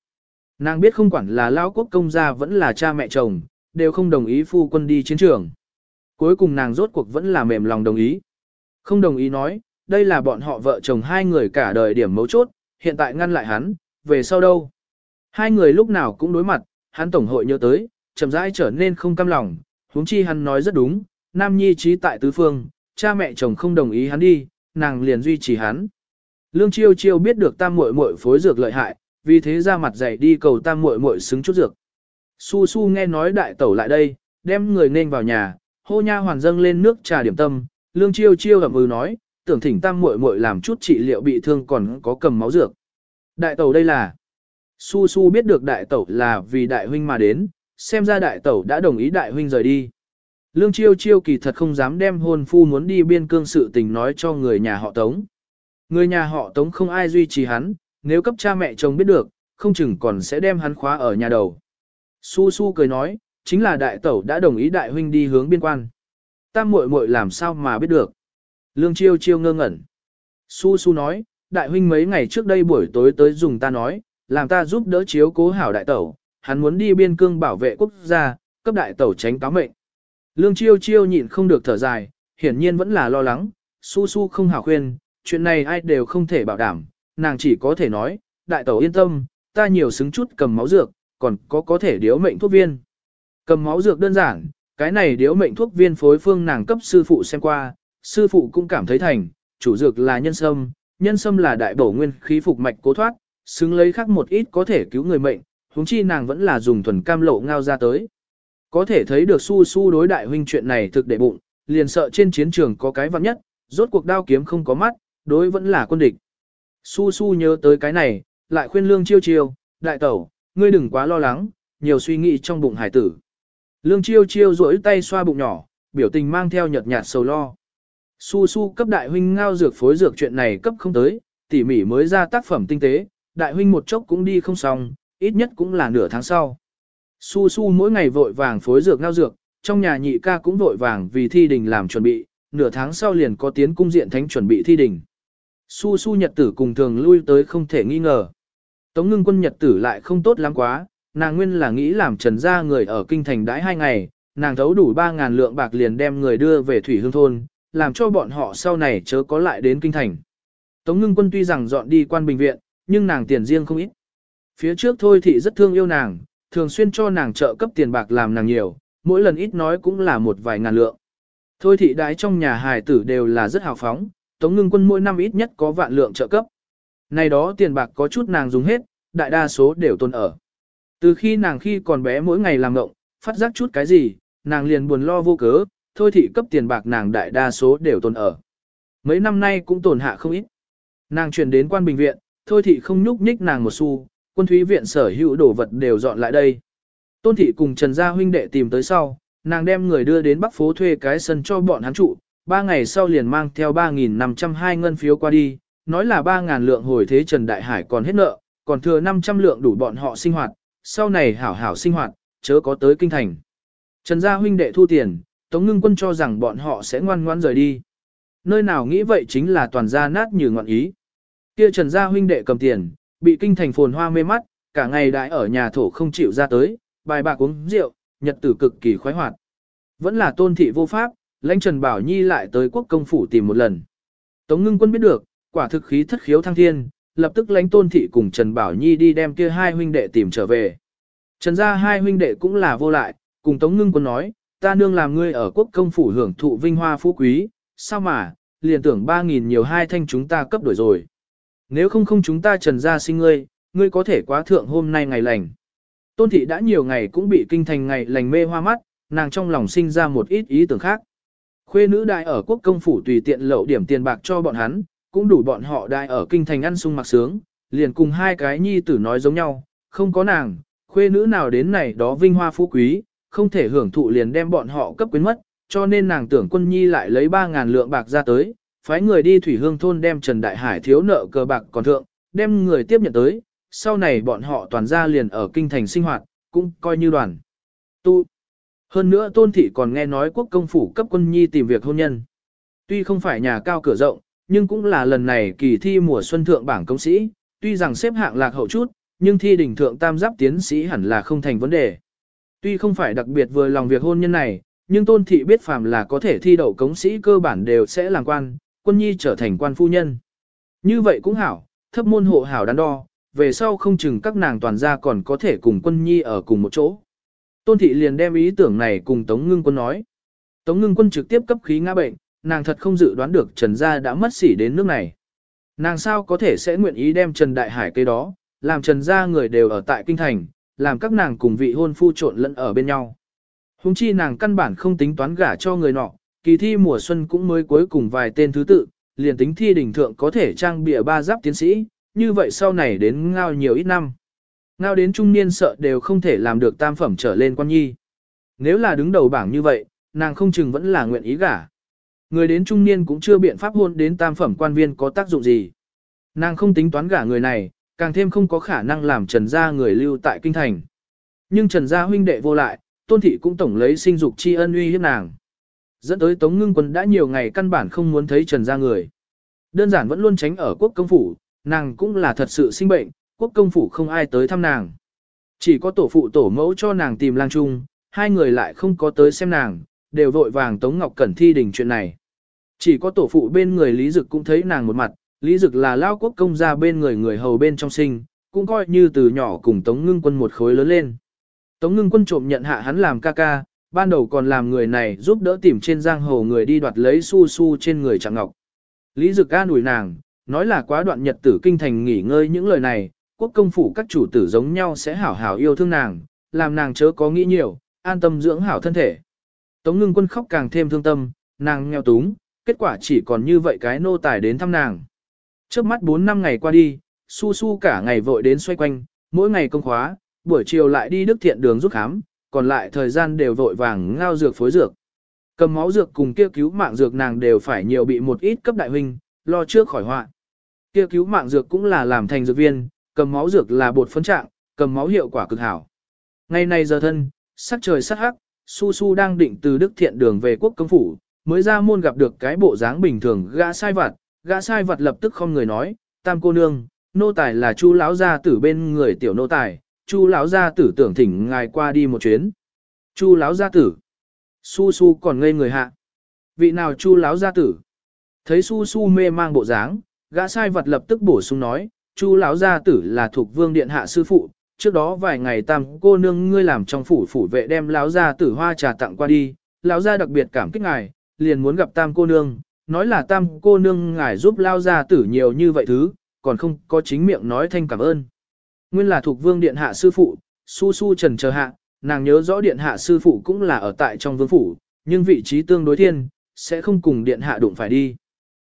Nàng biết không quản là lao quốc công gia vẫn là cha mẹ chồng, đều không đồng ý phu quân đi chiến trường. Cuối cùng nàng rốt cuộc vẫn là mềm lòng đồng ý. Không đồng ý nói, đây là bọn họ vợ chồng hai người cả đời điểm mấu chốt, hiện tại ngăn lại hắn, về sau đâu. Hai người lúc nào cũng đối mặt, hắn tổng hội nhớ tới, chậm rãi trở nên không cam lòng, huống chi hắn nói rất đúng, nam nhi trí tại tứ phương, cha mẹ chồng không đồng ý hắn đi, nàng liền duy trì hắn. Lương Chiêu Chiêu biết được tam muội muội phối dược lợi hại, vì thế ra mặt dày đi cầu tam muội muội xứng chút dược. Su Su nghe nói đại tẩu lại đây, đem người nên vào nhà, hô nha hoàn dâng lên nước trà điểm tâm, Lương Chiêu Chiêu ậm ừ nói, tưởng thỉnh tam muội muội làm chút trị liệu bị thương còn có cầm máu dược. Đại tẩu đây là Su Su biết được đại tẩu là vì đại huynh mà đến, xem ra đại tẩu đã đồng ý đại huynh rời đi. Lương Chiêu Chiêu kỳ thật không dám đem hôn phu muốn đi biên cương sự tình nói cho người nhà họ Tống. Người nhà họ Tống không ai duy trì hắn, nếu cấp cha mẹ chồng biết được, không chừng còn sẽ đem hắn khóa ở nhà đầu. Su Su cười nói, chính là đại tẩu đã đồng ý đại huynh đi hướng biên quan. Tam muội muội làm sao mà biết được. Lương Chiêu Chiêu ngơ ngẩn. Su Su nói, đại huynh mấy ngày trước đây buổi tối tới dùng ta nói, làm ta giúp đỡ chiếu cố hảo đại tẩu, hắn muốn đi biên cương bảo vệ quốc gia, cấp đại tẩu tránh cáo mệnh. Lương Chiêu Chiêu nhịn không được thở dài, hiển nhiên vẫn là lo lắng, su su không hảo khuyên, chuyện này ai đều không thể bảo đảm, nàng chỉ có thể nói, đại tẩu yên tâm, ta nhiều xứng chút cầm máu dược, còn có có thể điếu mệnh thuốc viên. Cầm máu dược đơn giản, cái này điếu mệnh thuốc viên phối phương nàng cấp sư phụ xem qua, sư phụ cũng cảm thấy thành, chủ dược là nhân sâm, nhân sâm là đại bổ nguyên khí phục mạch cố thoát, xứng lấy khác một ít có thể cứu người mệnh, huống chi nàng vẫn là dùng thuần cam lộ ngao ra tới. Có thể thấy được su su đối đại huynh chuyện này thực để bụng, liền sợ trên chiến trường có cái vắng nhất, rốt cuộc đao kiếm không có mắt, đối vẫn là quân địch. Su su nhớ tới cái này, lại khuyên lương chiêu chiêu, đại tẩu, ngươi đừng quá lo lắng, nhiều suy nghĩ trong bụng hải tử. Lương chiêu chiêu duỗi tay xoa bụng nhỏ, biểu tình mang theo nhợt nhạt sầu lo. Su su cấp đại huynh ngao dược phối dược chuyện này cấp không tới, tỉ mỉ mới ra tác phẩm tinh tế, đại huynh một chốc cũng đi không xong, ít nhất cũng là nửa tháng sau. Su su mỗi ngày vội vàng phối dược ngao dược, trong nhà nhị ca cũng vội vàng vì thi đình làm chuẩn bị, nửa tháng sau liền có tiến cung diện thánh chuẩn bị thi đình. Su su nhật tử cùng thường lui tới không thể nghi ngờ. Tống ngưng quân nhật tử lại không tốt lắm quá, nàng nguyên là nghĩ làm trần gia người ở kinh thành đãi hai ngày, nàng thấu đủ 3.000 lượng bạc liền đem người đưa về Thủy Hương Thôn, làm cho bọn họ sau này chớ có lại đến kinh thành. Tống ngưng quân tuy rằng dọn đi quan bệnh viện, nhưng nàng tiền riêng không ít. Phía trước thôi thì rất thương yêu nàng, thường xuyên cho nàng trợ cấp tiền bạc làm nàng nhiều, mỗi lần ít nói cũng là một vài ngàn lượng. Thôi thị đái trong nhà hài tử đều là rất hào phóng, Tống ngưng quân mỗi năm ít nhất có vạn lượng trợ cấp. Này đó tiền bạc có chút nàng dùng hết, đại đa số đều tồn ở. Từ khi nàng khi còn bé mỗi ngày làm ngộng, phát giác chút cái gì, nàng liền buồn lo vô cớ, thôi thị cấp tiền bạc nàng đại đa số đều tồn ở. Mấy năm nay cũng tồn hạ không ít. Nàng chuyển đến quan bình viện, thôi thị không nhúc nhích nàng một xu, quân thúy viện sở hữu đồ vật đều dọn lại đây. Tôn thị cùng Trần Gia huynh đệ tìm tới sau, nàng đem người đưa đến Bắc phố thuê cái sân cho bọn hắn trụ, ba ngày sau liền mang theo 3.502 ngân phiếu qua đi, nói là 3.000 lượng hồi thế Trần Đại Hải còn hết nợ, còn thừa 500 lượng đủ bọn họ sinh hoạt, sau này hảo hảo sinh hoạt, chớ có tới kinh thành. Trần Gia huynh đệ thu tiền, Tống Ngưng Quân cho rằng bọn họ sẽ ngoan ngoan rời đi. Nơi nào nghĩ vậy chính là toàn gia nát như ngọn ý. Kia Trần Gia huynh đệ cầm tiền, bị kinh thành phồn hoa mê mắt, cả ngày đại ở nhà thổ không chịu ra tới, bài bạc uống rượu, nhật tử cực kỳ khoái hoạt. Vẫn là tôn thị vô pháp, lãnh Trần Bảo Nhi lại tới quốc công phủ tìm một lần. Tống ngưng quân biết được, quả thực khí thất khiếu thăng thiên, lập tức lãnh tôn thị cùng Trần Bảo Nhi đi đem kia hai huynh đệ tìm trở về. Trần gia hai huynh đệ cũng là vô lại, cùng Tống ngưng quân nói, ta nương làm ngươi ở quốc công phủ hưởng thụ vinh hoa phú quý, sao mà, liền tưởng ba nghìn nhiều hai thanh chúng ta cấp đổi rồi. Nếu không không chúng ta trần gia sinh ngươi, ngươi có thể quá thượng hôm nay ngày lành. Tôn thị đã nhiều ngày cũng bị kinh thành ngày lành mê hoa mắt, nàng trong lòng sinh ra một ít ý tưởng khác. Khuê nữ đại ở quốc công phủ tùy tiện lậu điểm tiền bạc cho bọn hắn, cũng đủ bọn họ đại ở kinh thành ăn sung mặc sướng, liền cùng hai cái nhi tử nói giống nhau, không có nàng, khuê nữ nào đến này đó vinh hoa phú quý, không thể hưởng thụ liền đem bọn họ cấp quyến mất, cho nên nàng tưởng quân nhi lại lấy 3.000 lượng bạc ra tới, phái người đi thủy hương thôn đem Trần Đại Hải thiếu nợ cờ bạc còn thượng, đem người tiếp nhận tới, sau này bọn họ toàn ra liền ở kinh thành sinh hoạt, cũng coi như đoàn. Tu. Hơn nữa tôn thị còn nghe nói quốc công phủ cấp quân nhi tìm việc hôn nhân. Tuy không phải nhà cao cửa rộng, nhưng cũng là lần này kỳ thi mùa xuân thượng bảng công sĩ, tuy rằng xếp hạng lạc hậu chút, nhưng thi đỉnh thượng tam giáp tiến sĩ hẳn là không thành vấn đề. Tuy không phải đặc biệt vừa lòng việc hôn nhân này, nhưng tôn thị biết phàm là có thể thi đậu cống sĩ cơ bản đều sẽ làm quan, quân nhi trở thành quan phu nhân. Như vậy cũng hảo, thấp môn hộ hảo đắn đo, về sau không chừng các nàng toàn gia còn có thể cùng quân nhi ở cùng một chỗ. Tôn thị liền đem ý tưởng này cùng Tống Ngưng Quân nói. Tống Ngưng Quân trực tiếp cấp khí ngã bệnh, nàng thật không dự đoán được Trần Gia đã mất sỉ đến nước này. Nàng sao có thể sẽ nguyện ý đem Trần Đại Hải cây đó, làm Trần Gia người đều ở tại Kinh Thành, làm các nàng cùng vị hôn phu trộn lẫn ở bên nhau. Hùng chi nàng căn bản không tính toán gả cho người nọ, kỳ thi mùa xuân cũng mới cuối cùng vài tên thứ tự, liền tính thi đỉnh thượng có thể trang bịa ba giáp tiến sĩ, như vậy sau này đến ngao nhiều ít năm. Ngao đến trung niên sợ đều không thể làm được tam phẩm trở lên quan nhi. Nếu là đứng đầu bảng như vậy, nàng không chừng vẫn là nguyện ý gả. Người đến trung niên cũng chưa biện pháp hôn đến tam phẩm quan viên có tác dụng gì. Nàng không tính toán gả người này, càng thêm không có khả năng làm trần gia người lưu tại kinh thành. Nhưng trần gia huynh đệ vô lại, tôn thị cũng tổng lấy sinh dục tri ân uy hiếp nàng. Dẫn tới Tống Ngưng Quân đã nhiều ngày căn bản không muốn thấy Trần gia người. Đơn giản vẫn luôn tránh ở quốc công phủ, nàng cũng là thật sự sinh bệnh, quốc công phủ không ai tới thăm nàng. Chỉ có tổ phụ tổ mẫu cho nàng tìm lang trung, hai người lại không có tới xem nàng, đều vội vàng Tống Ngọc Cẩn thi đình chuyện này. Chỉ có tổ phụ bên người Lý Dực cũng thấy nàng một mặt, Lý Dực là lao quốc công gia bên người người hầu bên trong sinh, cũng coi như từ nhỏ cùng Tống Ngưng Quân một khối lớn lên. Tống Ngưng Quân trộm nhận hạ hắn làm ca ca, ban đầu còn làm người này giúp đỡ tìm trên giang hồ người đi đoạt lấy su su trên người Trạng Ngọc. Lý Dực ca nủi nàng, nói là quá đoạn nhật tử kinh thành nghỉ ngơi những lời này, quốc công phủ các chủ tử giống nhau sẽ hảo hảo yêu thương nàng, làm nàng chớ có nghĩ nhiều, an tâm dưỡng hảo thân thể. Tống ngưng quân khóc càng thêm thương tâm, nàng nghèo túng, kết quả chỉ còn như vậy cái nô tài đến thăm nàng. Trước mắt 4 năm ngày qua đi, su su cả ngày vội đến xoay quanh, mỗi ngày công khóa, buổi chiều lại đi đức thiện đường giúp khám, còn lại thời gian đều vội vàng ngao dược phối dược. Cầm máu dược cùng kia cứu mạng dược nàng đều phải nhiều bị một ít cấp đại huynh, lo trước khỏi họa. Kia cứu mạng dược cũng là làm thành dược viên, cầm máu dược là bột phấn trạng, cầm máu hiệu quả cực hảo. Ngày nay giờ thân, sắc trời sắc hắc, Su Su đang định từ Đức Thiện đường về quốc công phủ, mới ra môn gặp được cái bộ dáng bình thường gã sai vặt, gã sai vặt lập tức không người nói, tam cô nương, nô tài là chu lão gia tử bên người tiểu nô tài, Chu lão gia tử tưởng thỉnh ngài qua đi một chuyến. Chu lão gia tử. Su su còn ngây người hạ. Vị nào chu lão gia tử? Thấy su su mê mang bộ dáng, gã sai vật lập tức bổ sung nói, chu lão gia tử là thuộc vương điện hạ sư phụ. Trước đó vài ngày tam cô nương ngươi làm trong phủ phủ vệ đem lão gia tử hoa trà tặng qua đi, lão gia đặc biệt cảm kích ngài, liền muốn gặp tam cô nương, nói là tam cô nương ngài giúp lão gia tử nhiều như vậy thứ, còn không có chính miệng nói thanh cảm ơn. Nguyên là thuộc vương điện hạ sư phụ, su su trần chờ hạ, nàng nhớ rõ điện hạ sư phụ cũng là ở tại trong vương phủ, nhưng vị trí tương đối thiên, sẽ không cùng điện hạ đụng phải đi.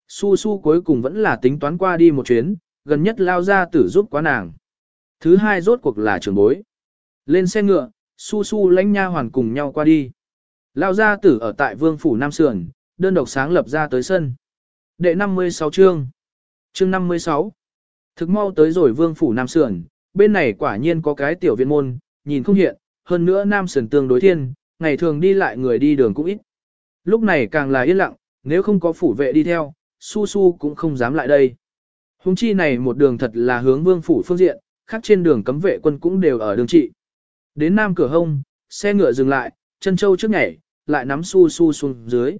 Su su cuối cùng vẫn là tính toán qua đi một chuyến, gần nhất lao ra tử giúp quá nàng. Thứ hai rốt cuộc là trường bối. Lên xe ngựa, su su lãnh nha hoàn cùng nhau qua đi. Lao gia tử ở tại vương phủ Nam Sườn, đơn độc sáng lập ra tới sân. Đệ 56 chương. Chương 56. Thực mau tới rồi vương phủ Nam Sườn, bên này quả nhiên có cái tiểu viện môn, nhìn không hiện, hơn nữa Nam Sườn tương đối thiên, ngày thường đi lại người đi đường cũng ít. Lúc này càng là yên lặng, nếu không có phủ vệ đi theo, su su cũng không dám lại đây. Hùng chi này một đường thật là hướng vương phủ phương diện, khác trên đường cấm vệ quân cũng đều ở đường trị. Đến Nam cửa hông, xe ngựa dừng lại, chân châu trước nhảy, lại nắm su su xuống dưới.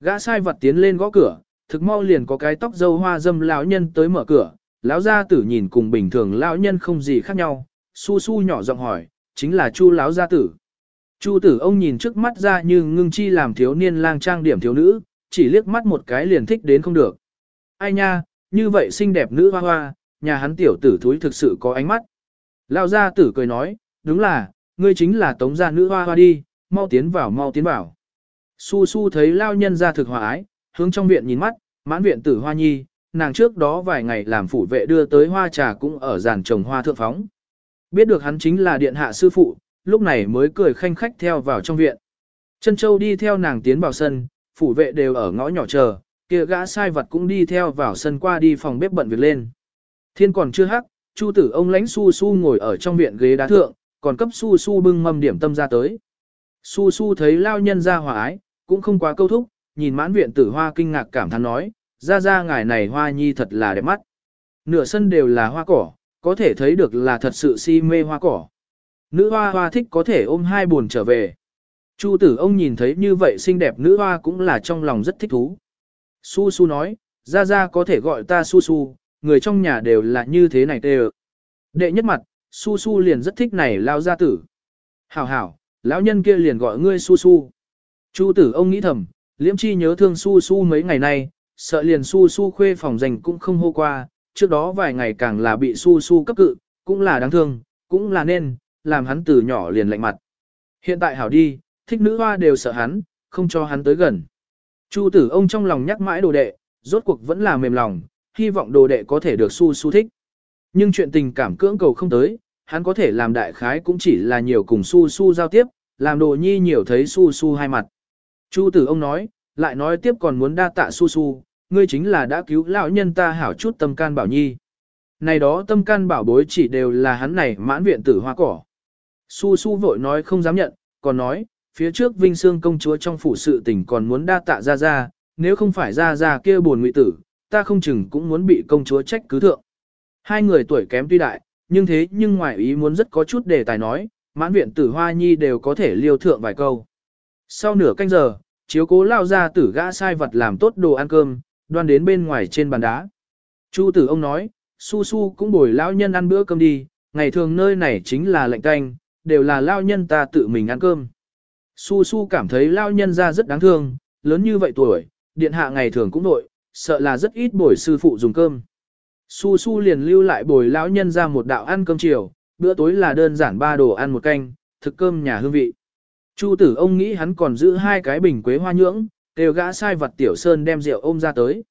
Gã sai vật tiến lên gõ cửa, thực mau liền có cái tóc dâu hoa dâm lão nhân tới mở cửa, lão gia tử nhìn cùng bình thường lão nhân không gì khác nhau, su su nhỏ giọng hỏi, chính là chu lão gia tử. Chu tử ông nhìn trước mắt ra như ngưng chi làm thiếu niên lang trang điểm thiếu nữ, chỉ liếc mắt một cái liền thích đến không được. Ai nha, như vậy xinh đẹp nữ hoa hoa, nhà hắn tiểu tử thúi thực sự có ánh mắt. Lão gia tử cười nói, đúng là, ngươi chính là tống gia nữ hoa hoa đi, mau tiến vào mau tiến vào. Su su thấy lao nhân ra thực hòa ái, hướng trong viện nhìn mắt, mãn viện tử hoa nhi, nàng trước đó vài ngày làm phủ vệ đưa tới hoa trà cũng ở giàn trồng hoa thượng phóng. Biết được hắn chính là điện hạ sư phụ, lúc này mới cười khanh khách theo vào trong viện. Chân châu đi theo nàng tiến vào sân, phủ vệ đều ở ngõ nhỏ chờ, kia gã sai vật cũng đi theo vào sân qua đi phòng bếp bận việc lên. Thiên còn chưa hắc, chu tử ông lãnh su su ngồi ở trong viện ghế đá thượng, còn cấp su su bưng mâm điểm tâm ra tới. Su su thấy lao nhân ra hòa ái, cũng không quá câu thúc, nhìn mãn viện tử hoa kinh ngạc cảm thán nói, ra ra ngài này hoa nhi thật là đẹp mắt. Nửa sân đều là hoa cỏ, có thể thấy được là thật sự si mê hoa cỏ. Nữ hoa hoa thích có thể ôm hai buồn trở về. Chu tử ông nhìn thấy như vậy xinh đẹp nữ hoa cũng là trong lòng rất thích thú. Su su nói, ra ra có thể gọi ta su su, người trong nhà đều là như thế này tê Đệ nhất mặt, su su liền rất thích này lao gia tử. Hảo hảo, lão nhân kia liền gọi ngươi su su. Chu tử ông nghĩ thầm, liễm chi nhớ thương su su mấy ngày nay, sợ liền su su khuê phòng dành cũng không hô qua, trước đó vài ngày càng là bị su su cấp cự, cũng là đáng thương, cũng là nên, làm hắn từ nhỏ liền lạnh mặt. Hiện tại hảo đi, thích nữ hoa đều sợ hắn, không cho hắn tới gần. Chu tử ông trong lòng nhắc mãi đồ đệ, rốt cuộc vẫn là mềm lòng, hy vọng đồ đệ có thể được su su thích. Nhưng chuyện tình cảm cưỡng cầu không tới, hắn có thể làm đại khái cũng chỉ là nhiều cùng su su giao tiếp, làm đồ nhi nhiều thấy su su hai mặt. Chu tử ông nói, lại nói tiếp còn muốn đa tạ su su, ngươi chính là đã cứu lão nhân ta hảo chút tâm can bảo nhi. Này đó tâm can bảo bối chỉ đều là hắn này mãn viện tử hoa cỏ. Su su vội nói không dám nhận, còn nói, phía trước Vinh Sương công chúa trong phủ sự tình còn muốn đa tạ ra ra, nếu không phải ra ra kia buồn ngụy tử, ta không chừng cũng muốn bị công chúa trách cứ thượng. Hai người tuổi kém tuy đại, nhưng thế nhưng ngoài ý muốn rất có chút đề tài nói, mãn viện tử hoa nhi đều có thể liêu thượng vài câu. Sau nửa canh giờ, chiếu cố lao ra tử gã sai vật làm tốt đồ ăn cơm, đoan đến bên ngoài trên bàn đá. Chu tử ông nói, su su cũng bồi lão nhân ăn bữa cơm đi, ngày thường nơi này chính là lạnh canh, đều là lao nhân ta tự mình ăn cơm. Su su cảm thấy lao nhân ra rất đáng thương, lớn như vậy tuổi, điện hạ ngày thường cũng nội, sợ là rất ít bồi sư phụ dùng cơm. Su su liền lưu lại bồi lão nhân ra một đạo ăn cơm chiều, bữa tối là đơn giản ba đồ ăn một canh, thực cơm nhà hương vị. Chu tử ông nghĩ hắn còn giữ hai cái bình quế hoa nhưỡng, đều gã sai vật Tiểu Sơn đem rượu ôm ra tới.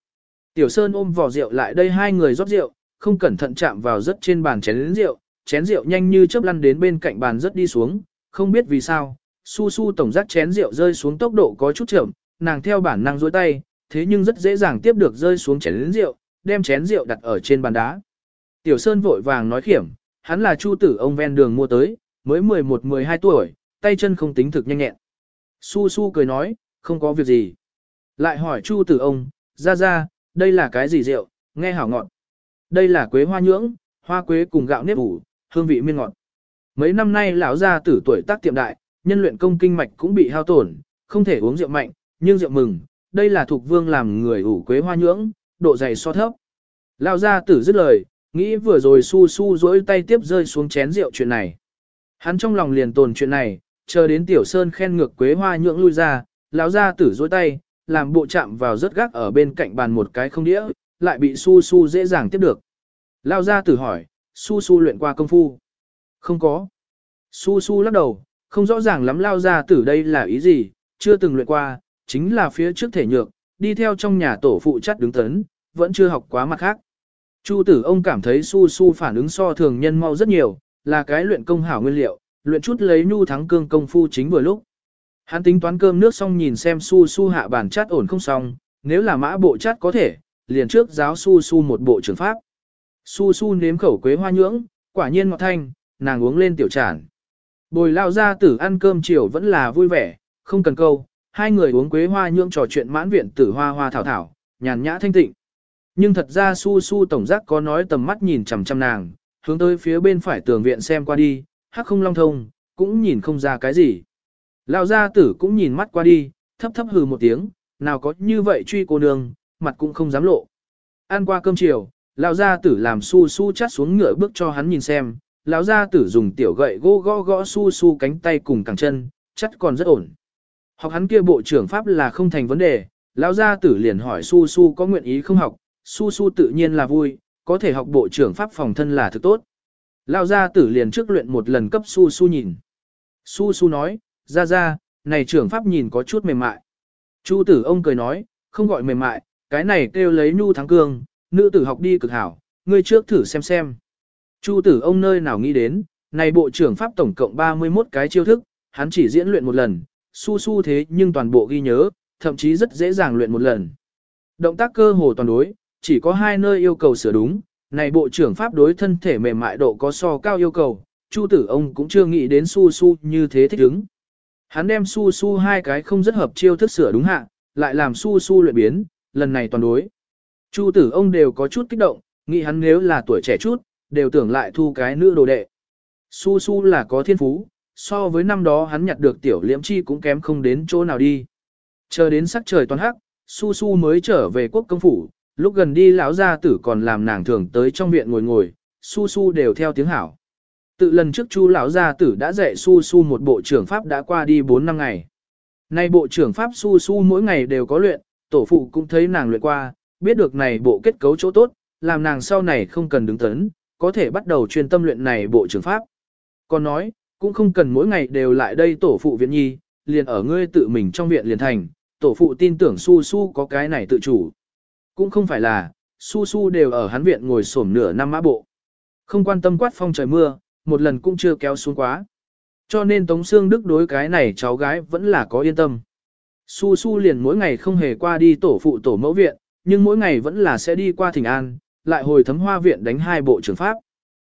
Tiểu Sơn ôm vỏ rượu lại đây hai người rót rượu, không cẩn thận chạm vào rất trên bàn chén rượu, chén rượu nhanh như chớp lăn đến bên cạnh bàn rất đi xuống, không biết vì sao, su su tổng giác chén rượu rơi xuống tốc độ có chút chậm, nàng theo bản năng duỗi tay, thế nhưng rất dễ dàng tiếp được rơi xuống chén rượu, đem chén rượu đặt ở trên bàn đá. Tiểu Sơn vội vàng nói khiểm, hắn là chu tử ông ven đường mua tới, mới 11-12 tuổi, tay chân không tính thực nhanh nhẹn. Su su cười nói, không có việc gì. Lại hỏi chu tử ông, ra ra, đây là cái gì rượu, nghe hảo ngọt. Đây là quế hoa nhưỡng, hoa quế cùng gạo nếp ủ, hương vị miên ngọt. Mấy năm nay lão gia tử tuổi tác tiệm đại, nhân luyện công kinh mạch cũng bị hao tổn, không thể uống rượu mạnh, nhưng rượu mừng, đây là thuộc vương làm người ủ quế hoa nhưỡng, độ dày so thấp. Lao gia tử dứt lời, nghĩ vừa rồi su su dỗi tay tiếp rơi xuống chén rượu chuyện này. Hắn trong lòng liền tồn chuyện này, chờ đến tiểu sơn khen ngược quế hoa nhưỡng lui ra, lão gia tử dỗi tay, làm bộ chạm vào rất gác ở bên cạnh bàn một cái không đĩa, lại bị su su dễ dàng tiếp được. Lao gia tử hỏi, su su luyện qua công phu. Không có. Su su lắc đầu, không rõ ràng lắm lao gia tử đây là ý gì, chưa từng luyện qua, chính là phía trước thể nhược, đi theo trong nhà tổ phụ chất đứng tấn, vẫn chưa học quá mặt khác. Chu tử ông cảm thấy su su phản ứng so thường nhân mau rất nhiều, là cái luyện công hảo nguyên liệu, luyện chút lấy nhu thắng cương công phu chính vừa lúc. Hắn tính toán cơm nước xong nhìn xem su su hạ bản chát ổn không xong, nếu là mã bộ chát có thể, liền trước giáo su su một bộ trường pháp. Su su nếm khẩu quế hoa nhưỡng, quả nhiên ngọt thanh, nàng uống lên tiểu tràn. Bồi lao ra tử ăn cơm chiều vẫn là vui vẻ, không cần câu, hai người uống quế hoa nhưỡng trò chuyện mãn viện tử hoa hoa thảo thảo, nhàn nhã thanh tịnh. Nhưng thật ra su su tổng giác có nói tầm mắt nhìn chằm chằm nàng, hướng tới phía bên phải tường viện xem qua đi, hắc không long thông, cũng nhìn không ra cái gì. Lão gia tử cũng nhìn mắt qua đi, thấp thấp hừ một tiếng, nào có như vậy truy cô nương, mặt cũng không dám lộ. Ăn qua cơm chiều, lão gia tử làm su su chắt xuống ngựa bước cho hắn nhìn xem, lão gia tử dùng tiểu gậy gỗ gõ gõ su su cánh tay cùng cẳng chân, chắc còn rất ổn. Học hắn kia bộ trưởng pháp là không thành vấn đề, lão gia tử liền hỏi su su có nguyện ý không học, su su tự nhiên là vui, có thể học bộ trưởng pháp phòng thân là thực tốt. Lão gia tử liền trước luyện một lần cấp su su nhìn. Su su nói, ra ra, này trưởng pháp nhìn có chút mềm mại. Chu tử ông cười nói, không gọi mềm mại, cái này kêu lấy nhu thắng cương, nữ tử học đi cực hảo, ngươi trước thử xem xem. Chu tử ông nơi nào nghĩ đến, này bộ trưởng pháp tổng cộng 31 cái chiêu thức, hắn chỉ diễn luyện một lần, su su thế nhưng toàn bộ ghi nhớ, thậm chí rất dễ dàng luyện một lần. Động tác cơ hồ toàn đối, chỉ có hai nơi yêu cầu sửa đúng, này bộ trưởng pháp đối thân thể mềm mại độ có so cao yêu cầu, Chu tử ông cũng chưa nghĩ đến su su như thế thích ứng. Hắn đem su su hai cái không rất hợp chiêu thức sửa đúng hạ, lại làm su su luyện biến, lần này toàn đối. Chu tử ông đều có chút kích động, nghĩ hắn nếu là tuổi trẻ chút, đều tưởng lại thu cái nữ đồ đệ. Su su là có thiên phú, so với năm đó hắn nhặt được tiểu liễm chi cũng kém không đến chỗ nào đi. Chờ đến sắc trời toàn hắc, su su mới trở về quốc công phủ, lúc gần đi lão gia tử còn làm nàng thường tới trong viện ngồi ngồi, su su đều theo tiếng hảo. Tự lần trước chu lão gia tử đã dạy su su một bộ trưởng pháp đã qua đi 4 năm ngày. Nay bộ trưởng pháp su su mỗi ngày đều có luyện, tổ phụ cũng thấy nàng luyện qua, biết được này bộ kết cấu chỗ tốt, làm nàng sau này không cần đứng tấn, có thể bắt đầu chuyên tâm luyện này bộ trưởng pháp. Còn nói, cũng không cần mỗi ngày đều lại đây tổ phụ viện nhi, liền ở ngươi tự mình trong viện liền thành, tổ phụ tin tưởng su su có cái này tự chủ. Cũng không phải là, su su đều ở hắn viện ngồi xổm nửa năm mã bộ. Không quan tâm quát phong trời mưa, một lần cũng chưa kéo xuống quá. Cho nên Tống Sương Đức đối cái này cháu gái vẫn là có yên tâm. Su Su liền mỗi ngày không hề qua đi tổ phụ tổ mẫu viện, nhưng mỗi ngày vẫn là sẽ đi qua thỉnh an, lại hồi thấm hoa viện đánh hai bộ trưởng pháp.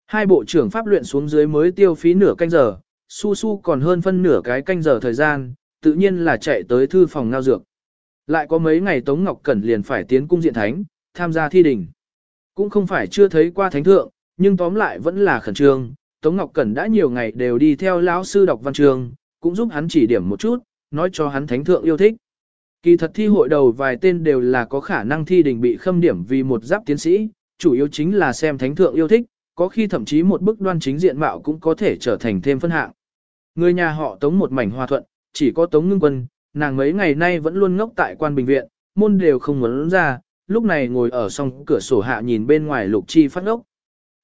Hai bộ trưởng pháp luyện xuống dưới mới tiêu phí nửa canh giờ, Su Su còn hơn phân nửa cái canh giờ thời gian, tự nhiên là chạy tới thư phòng ngao dược. Lại có mấy ngày Tống Ngọc Cẩn liền phải tiến cung diện thánh, tham gia thi đình. Cũng không phải chưa thấy qua thánh thượng, nhưng tóm lại vẫn là khẩn trương, Tống Ngọc Cẩn đã nhiều ngày đều đi theo lão sư đọc văn trường, cũng giúp hắn chỉ điểm một chút, nói cho hắn thánh thượng yêu thích. Kỳ thật thi hội đầu vài tên đều là có khả năng thi đình bị khâm điểm vì một giáp tiến sĩ, chủ yếu chính là xem thánh thượng yêu thích, có khi thậm chí một bức đoan chính diện mạo cũng có thể trở thành thêm phân hạng. Người nhà họ Tống một mảnh hòa thuận, chỉ có Tống Ngưng Quân, nàng mấy ngày nay vẫn luôn ngốc tại quan bình viện, môn đều không muốn ra, lúc này ngồi ở song cửa sổ hạ nhìn bên ngoài lục chi phát ngốc.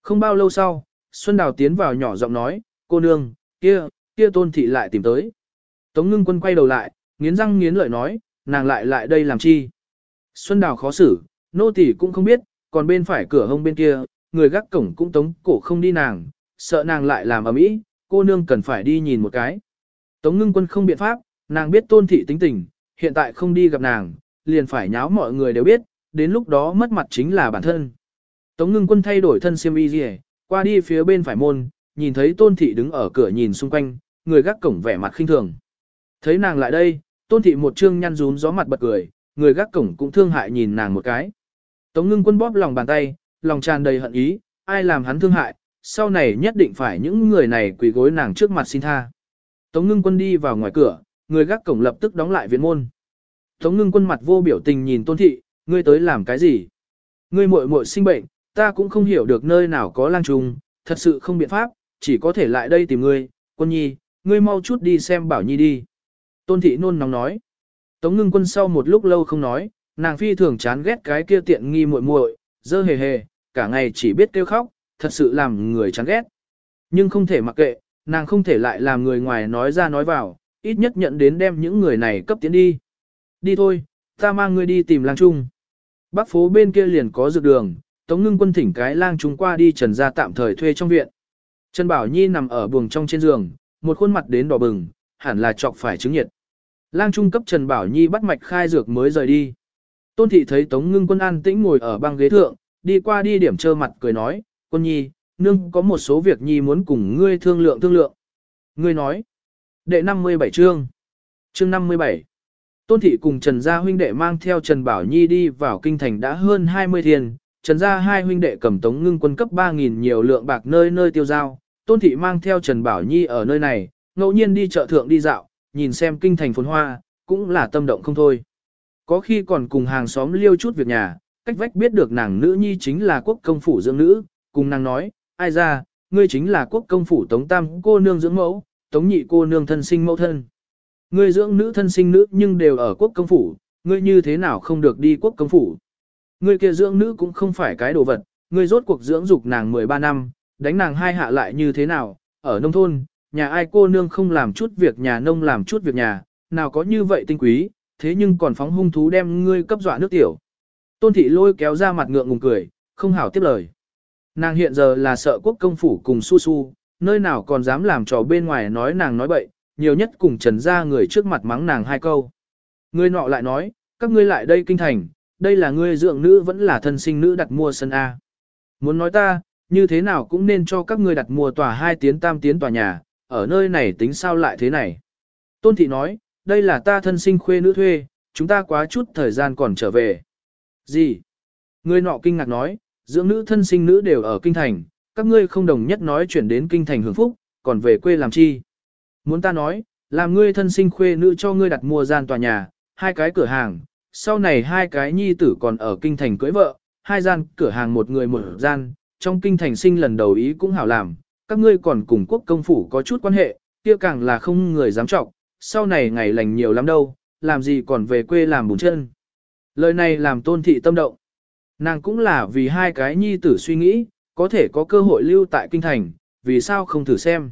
Không bao lâu sau, Xuân Đào tiến vào nhỏ giọng nói, cô nương, kia, kia tôn thị lại tìm tới. Tống ngưng quân quay đầu lại, nghiến răng nghiến lợi nói, nàng lại lại đây làm chi. Xuân Đào khó xử, nô tỳ cũng không biết, còn bên phải cửa hông bên kia, người gác cổng cũng tống cổ không đi nàng, sợ nàng lại làm ầm ĩ, cô nương cần phải đi nhìn một cái. Tống ngưng quân không biện pháp, nàng biết tôn thị tính tình, hiện tại không đi gặp nàng, liền phải nháo mọi người đều biết, đến lúc đó mất mặt chính là bản thân. Tống ngưng quân thay đổi thân xiêm y gì, qua đi phía bên phải môn, nhìn thấy tôn thị đứng ở cửa nhìn xung quanh, người gác cổng vẻ mặt khinh thường. Thấy nàng lại đây, tôn thị một trương nhăn rún gió mặt bật cười, người gác cổng cũng thương hại nhìn nàng một cái. Tống ngưng quân bóp lòng bàn tay, lòng tràn đầy hận ý, ai làm hắn thương hại, sau này nhất định phải những người này quỳ gối nàng trước mặt xin tha. Tống ngưng quân đi vào ngoài cửa, người gác cổng lập tức đóng lại viện môn. Tống ngưng quân mặt vô biểu tình nhìn tôn thị, ngươi tới làm cái gì? Ngươi muội muội sinh bệnh, ta cũng không hiểu được nơi nào có lang trùng, thật sự không biện pháp, chỉ có thể lại đây tìm ngươi, quân nhi, ngươi mau chút đi xem bảo nhi đi. Tôn thị nôn nóng nói. Tống ngưng quân sau một lúc lâu không nói, nàng phi thường chán ghét cái kia tiện nghi muội muội, dơ hề hề, cả ngày chỉ biết kêu khóc, thật sự làm người chán ghét. Nhưng không thể mặc kệ, nàng không thể lại làm người ngoài nói ra nói vào, ít nhất nhận đến đem những người này cấp tiến đi. Đi thôi, ta mang ngươi đi tìm lang trung. Bắc phố bên kia liền có dược đường, Tống ngưng quân thỉnh cái lang trung qua đi trần ra tạm thời thuê trong viện. Trần Bảo Nhi nằm ở buồng trong trên giường, một khuôn mặt đến đỏ bừng, hẳn là chọc phải chứng nhiệt. Lang trung cấp Trần Bảo Nhi bắt mạch khai dược mới rời đi. Tôn thị thấy Tống ngưng quân an tĩnh ngồi ở băng ghế thượng, đi qua đi điểm trơ mặt cười nói, quân nhi, nương có một số việc nhi muốn cùng ngươi thương lượng thương lượng. Ngươi nói, đệ 57 chương, chương 57. Tôn thị cùng Trần Gia huynh đệ mang theo Trần Bảo Nhi đi vào kinh thành đã hơn 20 thiên, Trần Gia hai huynh đệ cầm tống ngưng quân cấp 3.000 nhiều lượng bạc nơi nơi tiêu giao, Tôn thị mang theo Trần Bảo Nhi ở nơi này, ngẫu nhiên đi chợ thượng đi dạo, nhìn xem kinh thành phồn hoa, cũng là tâm động không thôi. Có khi còn cùng hàng xóm liêu chút việc nhà, cách vách biết được nàng nữ nhi chính là quốc công phủ dưỡng nữ, cùng nàng nói, ai ra, ngươi chính là quốc công phủ tống tam cô nương dưỡng mẫu, tống nhị cô nương thân sinh mẫu thân. Ngươi dưỡng nữ thân sinh nữ nhưng đều ở quốc công phủ, ngươi như thế nào không được đi quốc công phủ. Ngươi kia dưỡng nữ cũng không phải cái đồ vật, ngươi rốt cuộc dưỡng dục nàng 13 năm, đánh nàng hai hạ lại như thế nào, ở nông thôn, nhà ai cô nương không làm chút việc nhà nông làm chút việc nhà, nào có như vậy tinh quý, thế nhưng còn phóng hung thú đem ngươi cấp dọa nước tiểu. Tôn thị lôi kéo ra mặt ngượng ngùng cười, không hảo tiếp lời. Nàng hiện giờ là sợ quốc công phủ cùng su su, nơi nào còn dám làm trò bên ngoài nói nàng nói bậy, nhiều nhất cùng trần ra người trước mặt mắng nàng hai câu. Người nọ lại nói, các ngươi lại đây kinh thành, đây là ngươi dưỡng nữ vẫn là thân sinh nữ đặt mua sân A. Muốn nói ta, như thế nào cũng nên cho các ngươi đặt mua tòa hai tiến tam tiến tòa nhà, ở nơi này tính sao lại thế này. Tôn thị nói, đây là ta thân sinh khuê nữ thuê, chúng ta quá chút thời gian còn trở về. Gì? Người nọ kinh ngạc nói, dưỡng nữ thân sinh nữ đều ở kinh thành, các ngươi không đồng nhất nói chuyển đến kinh thành hưởng phúc, còn về quê làm chi. Muốn ta nói, làm ngươi thân sinh khuê nữ cho ngươi đặt mua gian tòa nhà, hai cái cửa hàng, sau này hai cái nhi tử còn ở kinh thành cưới vợ, hai gian cửa hàng một người một gian, trong kinh thành sinh lần đầu ý cũng hảo làm, các ngươi còn cùng quốc công phủ có chút quan hệ, kia càng là không người dám trọng, sau này ngày lành nhiều lắm đâu, làm gì còn về quê làm bùn chân. Lời này làm tôn thị tâm động. Nàng cũng là vì hai cái nhi tử suy nghĩ, có thể có cơ hội lưu tại kinh thành, vì sao không thử xem.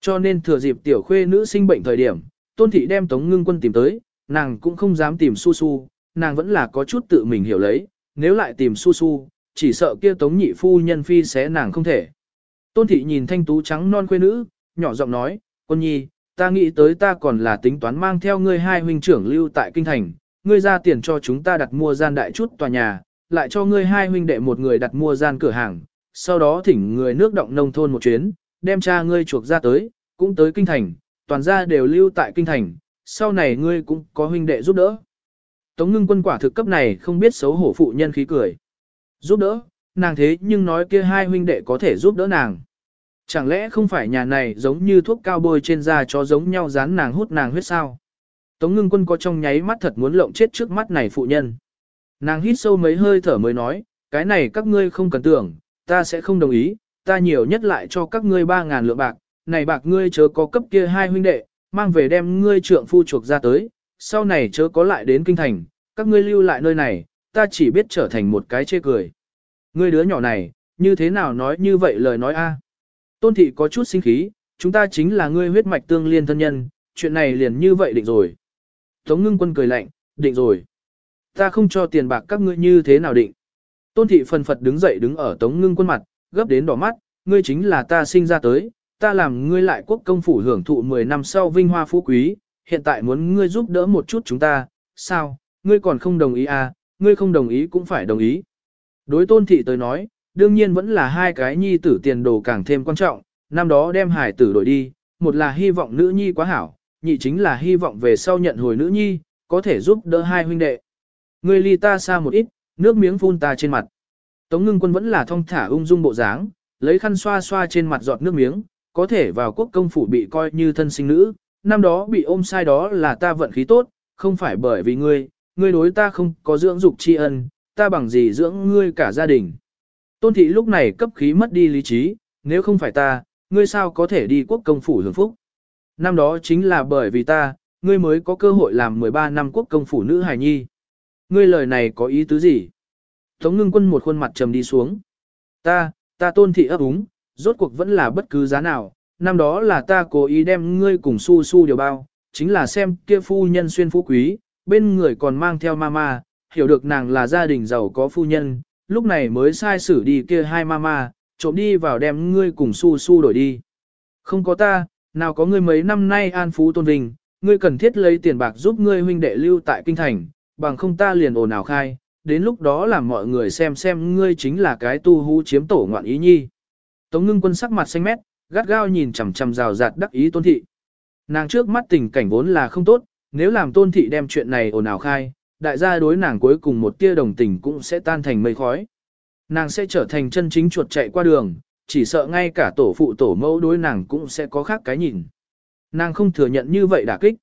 Cho nên thừa dịp tiểu khuê nữ sinh bệnh thời điểm, tôn thị đem tống ngưng quân tìm tới, nàng cũng không dám tìm su su, nàng vẫn là có chút tự mình hiểu lấy, nếu lại tìm su su, chỉ sợ kia tống nhị phu nhân phi xé nàng không thể. Tôn thị nhìn thanh tú trắng non khuê nữ, nhỏ giọng nói, quân nhi, ta nghĩ tới ta còn là tính toán mang theo ngươi hai huynh trưởng lưu tại kinh thành, ngươi ra tiền cho chúng ta đặt mua gian đại chút tòa nhà, lại cho ngươi hai huynh đệ một người đặt mua gian cửa hàng, sau đó thỉnh người nước động nông thôn một chuyến, đem cha ngươi chuộc ra tới, cũng tới kinh thành, toàn gia đều lưu tại kinh thành, sau này ngươi cũng có huynh đệ giúp đỡ. Tống ngưng quân quả thực cấp này không biết xấu hổ phụ nhân khí cười. Giúp đỡ, nàng thế nhưng nói kia hai huynh đệ có thể giúp đỡ nàng. Chẳng lẽ không phải nhà này giống như thuốc cao bôi trên da cho giống nhau dán nàng hút nàng huyết sao? Tống ngưng quân có trong nháy mắt thật muốn lộng chết trước mắt này phụ nhân. Nàng hít sâu mấy hơi thở mới nói, cái này các ngươi không cần tưởng, ta sẽ không đồng ý, ta nhiều nhất lại cho các ngươi 3.000 lượng bạc, này bạc ngươi chớ có cấp kia hai huynh đệ, mang về đem ngươi trượng phu chuộc ra tới, sau này chớ có lại đến kinh thành, các ngươi lưu lại nơi này, ta chỉ biết trở thành một cái chê cười. Ngươi đứa nhỏ này, như thế nào nói như vậy lời nói a? À? Tôn thị có chút sinh khí, chúng ta chính là ngươi huyết mạch tương liên thân nhân, chuyện này liền như vậy định rồi. Tống ngưng quân cười lạnh, định rồi. Ta không cho tiền bạc các ngươi như thế nào định. Tôn thị phần phật đứng dậy đứng ở tống ngưng quân mặt, gấp đến đỏ mắt, ngươi chính là ta sinh ra tới, ta làm ngươi lại quốc công phủ hưởng thụ 10 năm sau vinh hoa phú quý, hiện tại muốn ngươi giúp đỡ một chút chúng ta, sao, ngươi còn không đồng ý à, ngươi không đồng ý cũng phải đồng ý. Đối tôn thị tới nói, đương nhiên vẫn là hai cái nhi tử tiền đồ càng thêm quan trọng, năm đó đem hải tử đổi đi, một là hy vọng nữ nhi quá hảo, nhị chính là hy vọng về sau nhận hồi nữ nhi, có thể giúp đỡ hai huynh đệ. Ngươi ly ta xa một ít, nước miếng phun ta trên mặt. Tống ngưng quân vẫn là thong thả ung dung bộ dáng, lấy khăn xoa xoa trên mặt giọt nước miếng, có thể vào quốc công phủ bị coi như thân sinh nữ, năm đó bị ôm sai đó là ta vận khí tốt, không phải bởi vì ngươi, ngươi đối ta không có dưỡng dục tri ân, ta bằng gì dưỡng ngươi cả gia đình. Tôn thị lúc này cấp khí mất đi lý trí, nếu không phải ta, ngươi sao có thể đi quốc công phủ hưởng phúc. Năm đó chính là bởi vì ta, ngươi mới có cơ hội làm 13 năm quốc công phủ nữ hài nhi. Ngươi lời này có ý tứ gì? Tống ngưng quân một khuôn mặt trầm đi xuống. Ta, ta tôn thị ấp úng, rốt cuộc vẫn là bất cứ giá nào, năm đó là ta cố ý đem ngươi cùng su su điều bao, chính là xem kia phu nhân xuyên phú quý, bên người còn mang theo mama, hiểu được nàng là gia đình giàu có phu nhân, lúc này mới sai xử đi kia hai mama, trộm đi vào đem ngươi cùng su su đổi đi. Không có ta, nào có ngươi mấy năm nay an phú tôn vinh, ngươi cần thiết lấy tiền bạc giúp ngươi huynh đệ lưu tại kinh thành, bằng không ta liền ồn ào khai, đến lúc đó làm mọi người xem xem ngươi chính là cái tu hú chiếm tổ ngoạn ý nhi. Tống ngưng quân sắc mặt xanh mét, gắt gao nhìn chằm chằm rào rạt đắc ý tôn thị. Nàng trước mắt tình cảnh vốn là không tốt, nếu làm tôn thị đem chuyện này ồn ào khai, đại gia đối nàng cuối cùng một tia đồng tình cũng sẽ tan thành mây khói. Nàng sẽ trở thành chân chính chuột chạy qua đường, chỉ sợ ngay cả tổ phụ tổ mẫu đối nàng cũng sẽ có khác cái nhìn. Nàng không thừa nhận như vậy đả kích.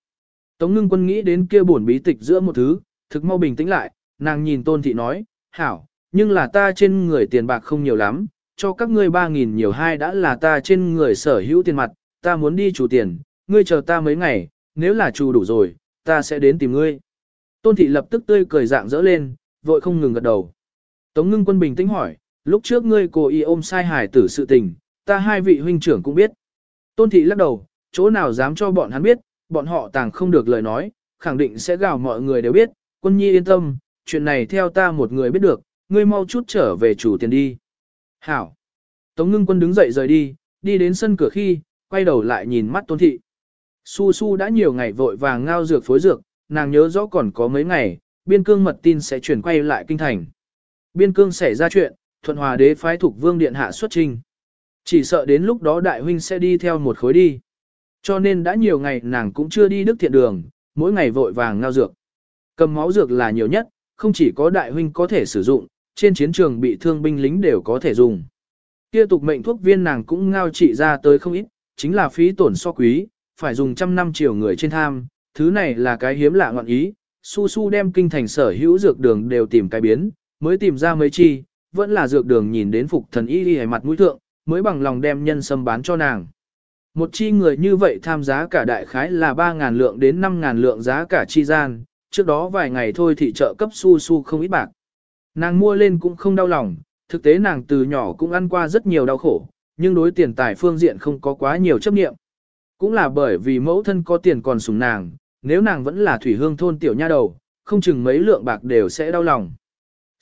Tống ngưng quân nghĩ đến kia buồn bí tịch giữa một thứ, thực mau bình tĩnh lại, nàng nhìn tôn thị nói, hảo, nhưng là ta trên người tiền bạc không nhiều lắm, cho các ngươi ba nghìn nhiều hai đã là ta trên người sở hữu tiền mặt, ta muốn đi chủ tiền, ngươi chờ ta mấy ngày, nếu là chủ đủ rồi, ta sẽ đến tìm ngươi. Tôn thị lập tức tươi cười dạng dỡ lên, vội không ngừng gật đầu. Tống ngưng quân bình tĩnh hỏi, lúc trước ngươi cố ý ôm sai hải tử sự tình, ta hai vị huynh trưởng cũng biết. Tôn thị lắc đầu, chỗ nào dám cho bọn hắn biết, bọn họ tàng không được lời nói, khẳng định sẽ gào mọi người đều biết, quân nhi yên tâm, chuyện này theo ta một người biết được, ngươi mau chút trở về chủ tiền đi. Hảo. Tống ngưng quân đứng dậy rời đi, đi đến sân cửa khi, quay đầu lại nhìn mắt tôn thị. Su Su đã nhiều ngày vội vàng ngao dược phối dược, nàng nhớ rõ còn có mấy ngày, biên cương mật tin sẽ chuyển quay lại kinh thành. Biên cương xảy ra chuyện, thuận hòa đế phái thuộc vương điện hạ xuất trình. Chỉ sợ đến lúc đó đại huynh sẽ đi theo một khối đi. Cho nên đã nhiều ngày nàng cũng chưa đi đức thiện đường, mỗi ngày vội vàng ngao dược. Cầm máu dược là nhiều nhất, không chỉ có đại huynh có thể sử dụng, trên chiến trường bị thương binh lính đều có thể dùng. Kia tục mệnh thuốc viên nàng cũng ngao trị ra tới không ít, chính là phí tổn so quý, phải dùng trăm năm triệu người trên tham, thứ này là cái hiếm lạ ngọn ý, su su đem kinh thành sở hữu dược đường đều tìm cái biến, mới tìm ra mấy chi, vẫn là dược đường nhìn đến phục thần y đi mặt mũi thượng, mới bằng lòng đem nhân sâm bán cho nàng. Một chi người như vậy tham giá cả đại khái là 3.000 lượng đến 5.000 lượng giá cả chi gian, trước đó vài ngày thôi thì trợ cấp su su không ít bạc. Nàng mua lên cũng không đau lòng, thực tế nàng từ nhỏ cũng ăn qua rất nhiều đau khổ, nhưng đối tiền tài phương diện không có quá nhiều chấp nghiệm. Cũng là bởi vì mẫu thân có tiền còn sủng nàng, nếu nàng vẫn là thủy hương thôn tiểu nha đầu, không chừng mấy lượng bạc đều sẽ đau lòng.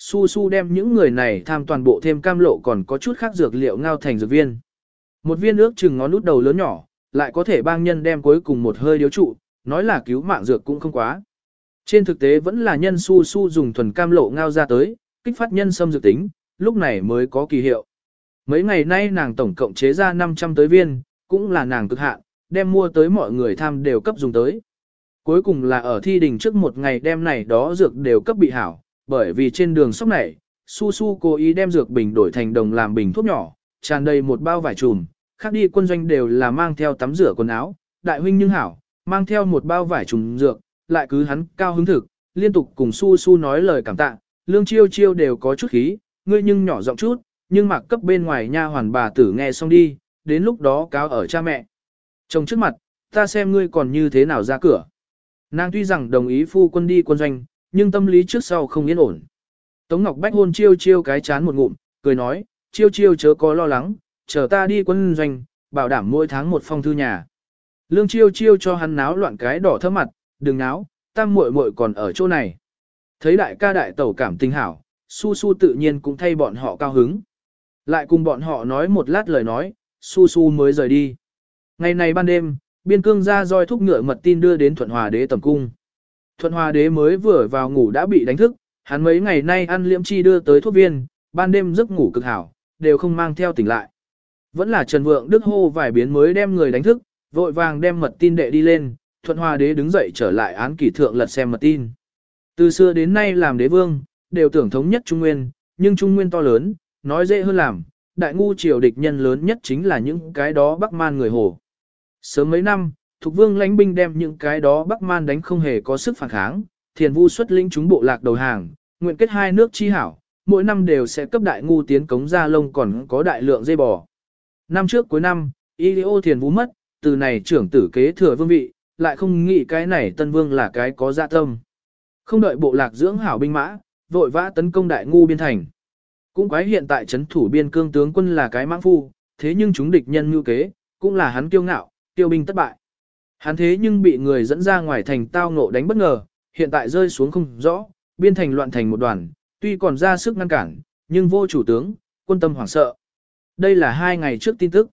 Su su đem những người này tham toàn bộ thêm cam lộ còn có chút khác dược liệu ngao thành dược viên. Một viên ước chừng ngón nút đầu lớn nhỏ, lại có thể bang nhân đem cuối cùng một hơi điếu trụ, nói là cứu mạng dược cũng không quá. Trên thực tế vẫn là nhân su su dùng thuần cam lộ ngao ra tới, kích phát nhân xâm dược tính, lúc này mới có kỳ hiệu. Mấy ngày nay nàng tổng cộng chế ra 500 tới viên, cũng là nàng cực hạn, đem mua tới mọi người tham đều cấp dùng tới. Cuối cùng là ở thi đình trước một ngày đem này đó dược đều cấp bị hảo, bởi vì trên đường sóc này, Su Su cố ý đem dược bình đổi thành đồng làm bình thuốc nhỏ, tràn đầy một bao vải trùm, khác đi quân doanh đều là mang theo tắm rửa quần áo, đại huynh nhưng hảo, mang theo một bao vải trùm dược, lại cứ hắn cao hứng thực, liên tục cùng Su Su nói lời cảm tạ, lương chiêu chiêu đều có chút khí, ngươi nhưng nhỏ giọng chút, nhưng mặc cấp bên ngoài nha hoàn bà tử nghe xong đi, đến lúc đó cáo ở cha mẹ. Chồng trước mặt, ta xem ngươi còn như thế nào ra cửa. Nàng tuy rằng đồng ý phu quân đi quân doanh, nhưng tâm lý trước sau không yên ổn. Tống Ngọc Bách hôn chiêu chiêu cái chán một ngụm, cười nói, chiêu chiêu chớ có lo lắng, chờ ta đi quân doanh, bảo đảm mỗi tháng một phong thư nhà. Lương chiêu chiêu cho hắn náo loạn cái đỏ thơm mặt, đừng náo, tam muội muội còn ở chỗ này. Thấy đại ca đại tẩu cảm tình hảo, su su tự nhiên cũng thay bọn họ cao hứng. Lại cùng bọn họ nói một lát lời nói, su su mới rời đi. Ngày này ban đêm, biên cương ra roi thúc ngựa mật tin đưa đến thuận hòa đế tầm cung. Thuận hòa đế mới vừa vào ngủ đã bị đánh thức, hắn mấy ngày nay ăn liễm chi đưa tới thuốc viên, ban đêm giấc ngủ cực hảo, đều không mang theo tỉnh lại. Vẫn là Trần Vượng Đức hô vài biến mới đem người đánh thức, vội vàng đem mật tin đệ đi lên, thuận hòa đế đứng dậy trở lại án kỷ thượng lật xem mật tin. Từ xưa đến nay làm đế vương, đều tưởng thống nhất Trung Nguyên, nhưng Trung Nguyên to lớn, nói dễ hơn làm, đại ngu triều địch nhân lớn nhất chính là những cái đó Bắc Man người Hồ. Sớm mấy năm, Thục Vương lãnh binh đem những cái đó Bắc Man đánh không hề có sức phản kháng, Thiền Vu xuất lĩnh chúng bộ lạc đầu hàng, nguyện kết hai nước chi hảo, mỗi năm đều sẽ cấp đại ngu tiến cống ra lông còn có đại lượng dây bò. Năm trước cuối năm, Ilio Thiền Vu mất, từ này trưởng tử kế thừa vương vị, lại không nghĩ cái này tân vương là cái có dạ tâm. Không đợi bộ lạc dưỡng hảo binh mã, vội vã tấn công đại ngu biên thành. Cũng quái hiện tại chấn thủ biên cương tướng quân là cái mãng phu, thế nhưng chúng địch nhân như kế, cũng là hắn kiêu ngạo, tiêu binh thất bại. Hắn thế nhưng bị người dẫn ra ngoài thành tao ngộ đánh bất ngờ, hiện tại rơi xuống không rõ, biên thành loạn thành một đoàn, tuy còn ra sức ngăn cản, nhưng vô chủ tướng, quân tâm hoảng sợ. Đây là hai ngày trước tin tức.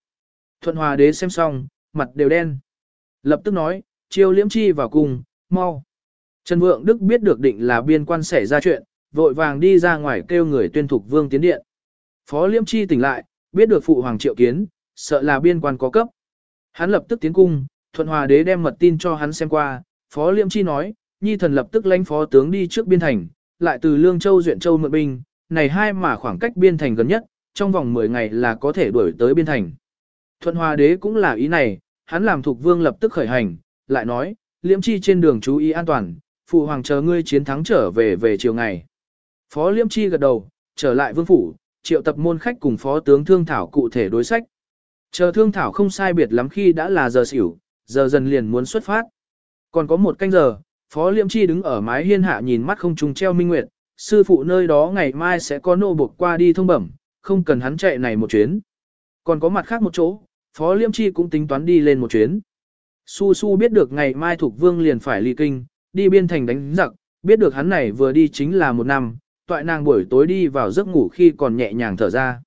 Thuận Hòa đế xem xong, mặt đều đen. Lập tức nói, chiêu liễm chi vào cùng, mau. Trần Vượng Đức biết được định là biên quan xảy ra chuyện, vội vàng đi ra ngoài kêu người tuyên thục vương tiến điện. Phó liễm chi tỉnh lại, biết được phụ hoàng triệu kiến, sợ là biên quan có cấp. Hắn lập tức tiến cung, thuận hòa đế đem mật tin cho hắn xem qua, phó Liêm chi nói, nhi thần lập tức lãnh phó tướng đi trước biên thành, lại từ Lương Châu Duyện Châu mượn binh, này hai mà khoảng cách biên thành gần nhất, trong vòng 10 ngày là có thể đuổi tới biên thành. Thuận hòa đế cũng là ý này, hắn làm thuộc vương lập tức khởi hành, lại nói, Liêm chi trên đường chú ý an toàn, phụ hoàng chờ ngươi chiến thắng trở về về chiều ngày. Phó Liêm chi gật đầu, trở lại vương phủ, triệu tập môn khách cùng phó tướng thương thảo cụ thể đối sách. Chờ thương thảo không sai biệt lắm khi đã là giờ xỉu, giờ dần liền muốn xuất phát. Còn có một canh giờ, phó liễm chi đứng ở mái hiên hạ nhìn mắt không trùng treo minh nguyệt, sư phụ nơi đó ngày mai sẽ có nô buộc qua đi thông bẩm, không cần hắn chạy này một chuyến. Còn có mặt khác một chỗ, phó liễm chi cũng tính toán đi lên một chuyến. Su Su biết được ngày mai thuộc vương liền phải ly kinh, đi biên thành đánh giặc, biết được hắn này vừa đi chính là một năm, toại nàng buổi tối đi vào giấc ngủ khi còn nhẹ nhàng thở ra.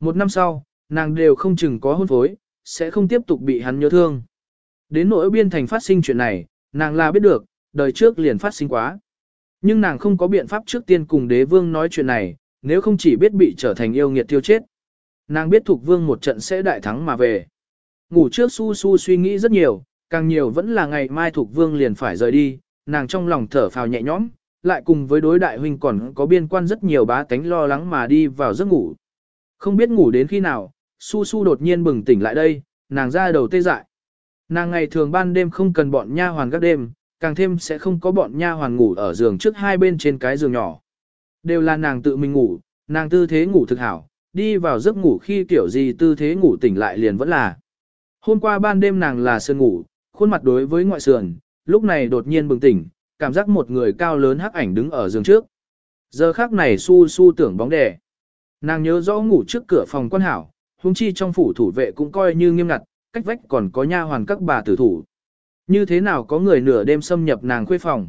Một năm sau, nàng đều không chừng có hôn phối, sẽ không tiếp tục bị hắn nhớ thương. Đến nỗi biên thành phát sinh chuyện này, nàng là biết được, đời trước liền phát sinh quá. Nhưng nàng không có biện pháp trước tiên cùng đế vương nói chuyện này, nếu không chỉ biết bị trở thành yêu nghiệt tiêu chết. Nàng biết thuộc vương một trận sẽ đại thắng mà về. Ngủ trước su su suy nghĩ rất nhiều, càng nhiều vẫn là ngày mai thuộc vương liền phải rời đi, nàng trong lòng thở phào nhẹ nhõm, lại cùng với đối đại huynh còn có biên quan rất nhiều bá tánh lo lắng mà đi vào giấc ngủ. Không biết ngủ đến khi nào, su su đột nhiên bừng tỉnh lại đây, nàng ra đầu tê dại. Nàng ngày thường ban đêm không cần bọn nha hoàn gác đêm, càng thêm sẽ không có bọn nha hoàn ngủ ở giường trước hai bên trên cái giường nhỏ. Đều là nàng tự mình ngủ, nàng tư thế ngủ thực hảo, đi vào giấc ngủ khi kiểu gì tư thế ngủ tỉnh lại liền vẫn là. Hôm qua ban đêm nàng là sơn ngủ, khuôn mặt đối với ngoại sườn, lúc này đột nhiên bừng tỉnh, cảm giác một người cao lớn hắc ảnh đứng ở giường trước. Giờ khác này su su tưởng bóng đè. Nàng nhớ rõ ngủ trước cửa phòng quan hảo, huống chi trong phủ thủ vệ cũng coi như nghiêm ngặt, cách vách còn có nha hoàn các bà tử thủ. Như thế nào có người nửa đêm xâm nhập nàng khuê phòng.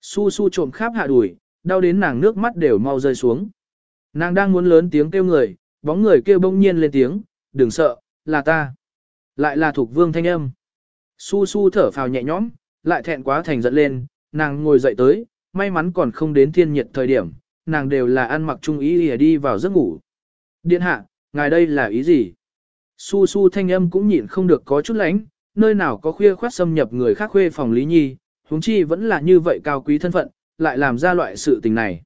Su su trộm kháp hạ đùi, đau đến nàng nước mắt đều mau rơi xuống. Nàng đang muốn lớn tiếng kêu người, bóng người kêu bỗng nhiên lên tiếng, đừng sợ, là ta. Lại là thuộc vương thanh âm. Su su thở phào nhẹ nhõm, lại thẹn quá thành giận lên, nàng ngồi dậy tới, may mắn còn không đến thiên nhiệt thời điểm, nàng đều là ăn mặc trung ý đi vào giấc ngủ. Điện hạ, ngài đây là ý gì? Su su thanh âm cũng nhịn không được có chút lánh, nơi nào có khuya khoát xâm nhập người khác khuê phòng Lý Nhi, huống chi vẫn là như vậy cao quý thân phận, lại làm ra loại sự tình này.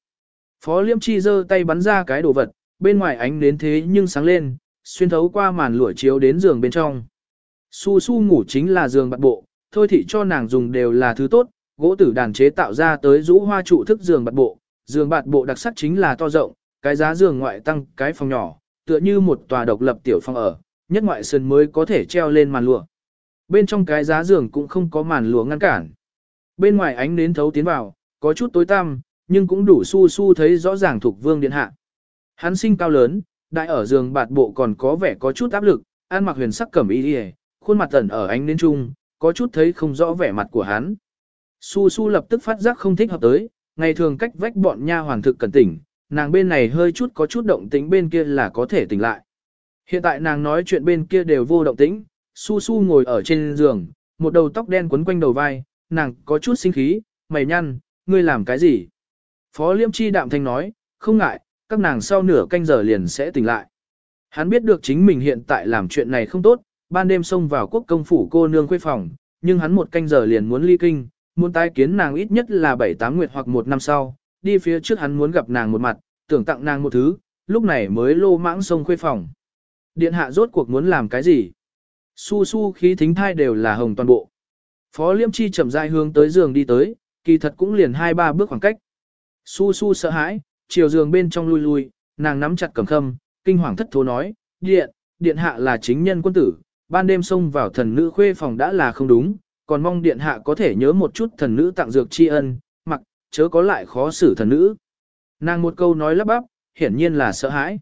Phó Liêm Chi giơ tay bắn ra cái đồ vật, bên ngoài ánh đến thế nhưng sáng lên, xuyên thấu qua màn lụa chiếu đến giường bên trong. Su su ngủ chính là giường bạt bộ, thôi thị cho nàng dùng đều là thứ tốt, gỗ tử đàn chế tạo ra tới rũ hoa trụ thức giường bạt bộ, giường bạt bộ đặc sắc chính là to rộng, cái giá giường ngoại tăng cái phòng nhỏ, tựa như một tòa độc lập tiểu phòng ở, nhất ngoại sườn mới có thể treo lên màn lụa. Bên trong cái giá giường cũng không có màn lụa ngăn cản. Bên ngoài ánh nến thấu tiến vào, có chút tối tăm, nhưng cũng đủ su su thấy rõ ràng thuộc vương điện hạ. Hắn sinh cao lớn, đại ở giường bạt bộ còn có vẻ có chút áp lực, ăn mặc huyền sắc cẩm y đi khuôn mặt tẩn ở ánh nến trung, có chút thấy không rõ vẻ mặt của hắn. Su su lập tức phát giác không thích hợp tới, ngày thường cách vách bọn nha hoàng thực cần tỉnh, nàng bên này hơi chút có chút động tĩnh bên kia là có thể tỉnh lại. Hiện tại nàng nói chuyện bên kia đều vô động tĩnh, su su ngồi ở trên giường, một đầu tóc đen quấn quanh đầu vai, nàng có chút sinh khí, mày nhăn, ngươi làm cái gì? Phó liêm chi đạm thanh nói, không ngại, các nàng sau nửa canh giờ liền sẽ tỉnh lại. Hắn biết được chính mình hiện tại làm chuyện này không tốt, ban đêm xông vào quốc công phủ cô nương quê phòng, nhưng hắn một canh giờ liền muốn ly kinh, muốn tái kiến nàng ít nhất là 7-8 nguyệt hoặc một năm sau, đi phía trước hắn muốn gặp nàng một mặt, tưởng tặng nàng một thứ, lúc này mới lô mãng xông khuê phòng. Điện hạ rốt cuộc muốn làm cái gì? Su su khí thính thai đều là hồng toàn bộ. Phó liêm chi chậm rãi hướng tới giường đi tới, kỳ thật cũng liền hai ba bước khoảng cách. Su su sợ hãi, chiều giường bên trong lui lui, nàng nắm chặt cầm khâm, kinh hoàng thất thố nói, điện, điện hạ là chính nhân quân tử, ban đêm xông vào thần nữ khuê phòng đã là không đúng, còn mong điện hạ có thể nhớ một chút thần nữ tặng dược tri ân, mặc, chớ có lại khó xử thần nữ. Nàng một câu nói lắp bắp, hiển nhiên là sợ hãi.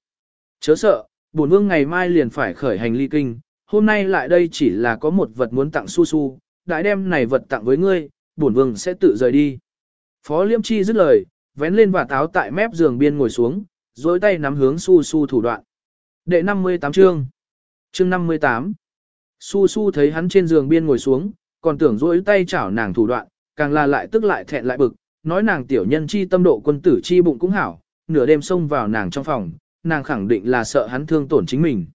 Chớ sợ, bổn vương ngày mai liền phải khởi hành ly kinh, hôm nay lại đây chỉ là có một vật muốn tặng su su, đại đem này vật tặng với ngươi, bổn vương sẽ tự rời đi. Phó Liêm Chi dứt lời, vén lên và táo tại mép giường biên ngồi xuống, dối tay nắm hướng su su thủ đoạn. Đệ 58 chương. Chương 58. Su su thấy hắn trên giường biên ngồi xuống, còn tưởng dối tay chảo nàng thủ đoạn, càng là lại tức lại thẹn lại bực, nói nàng tiểu nhân chi tâm độ quân tử chi bụng cũng hảo, nửa đêm xông vào nàng trong phòng, nàng khẳng định là sợ hắn thương tổn chính mình.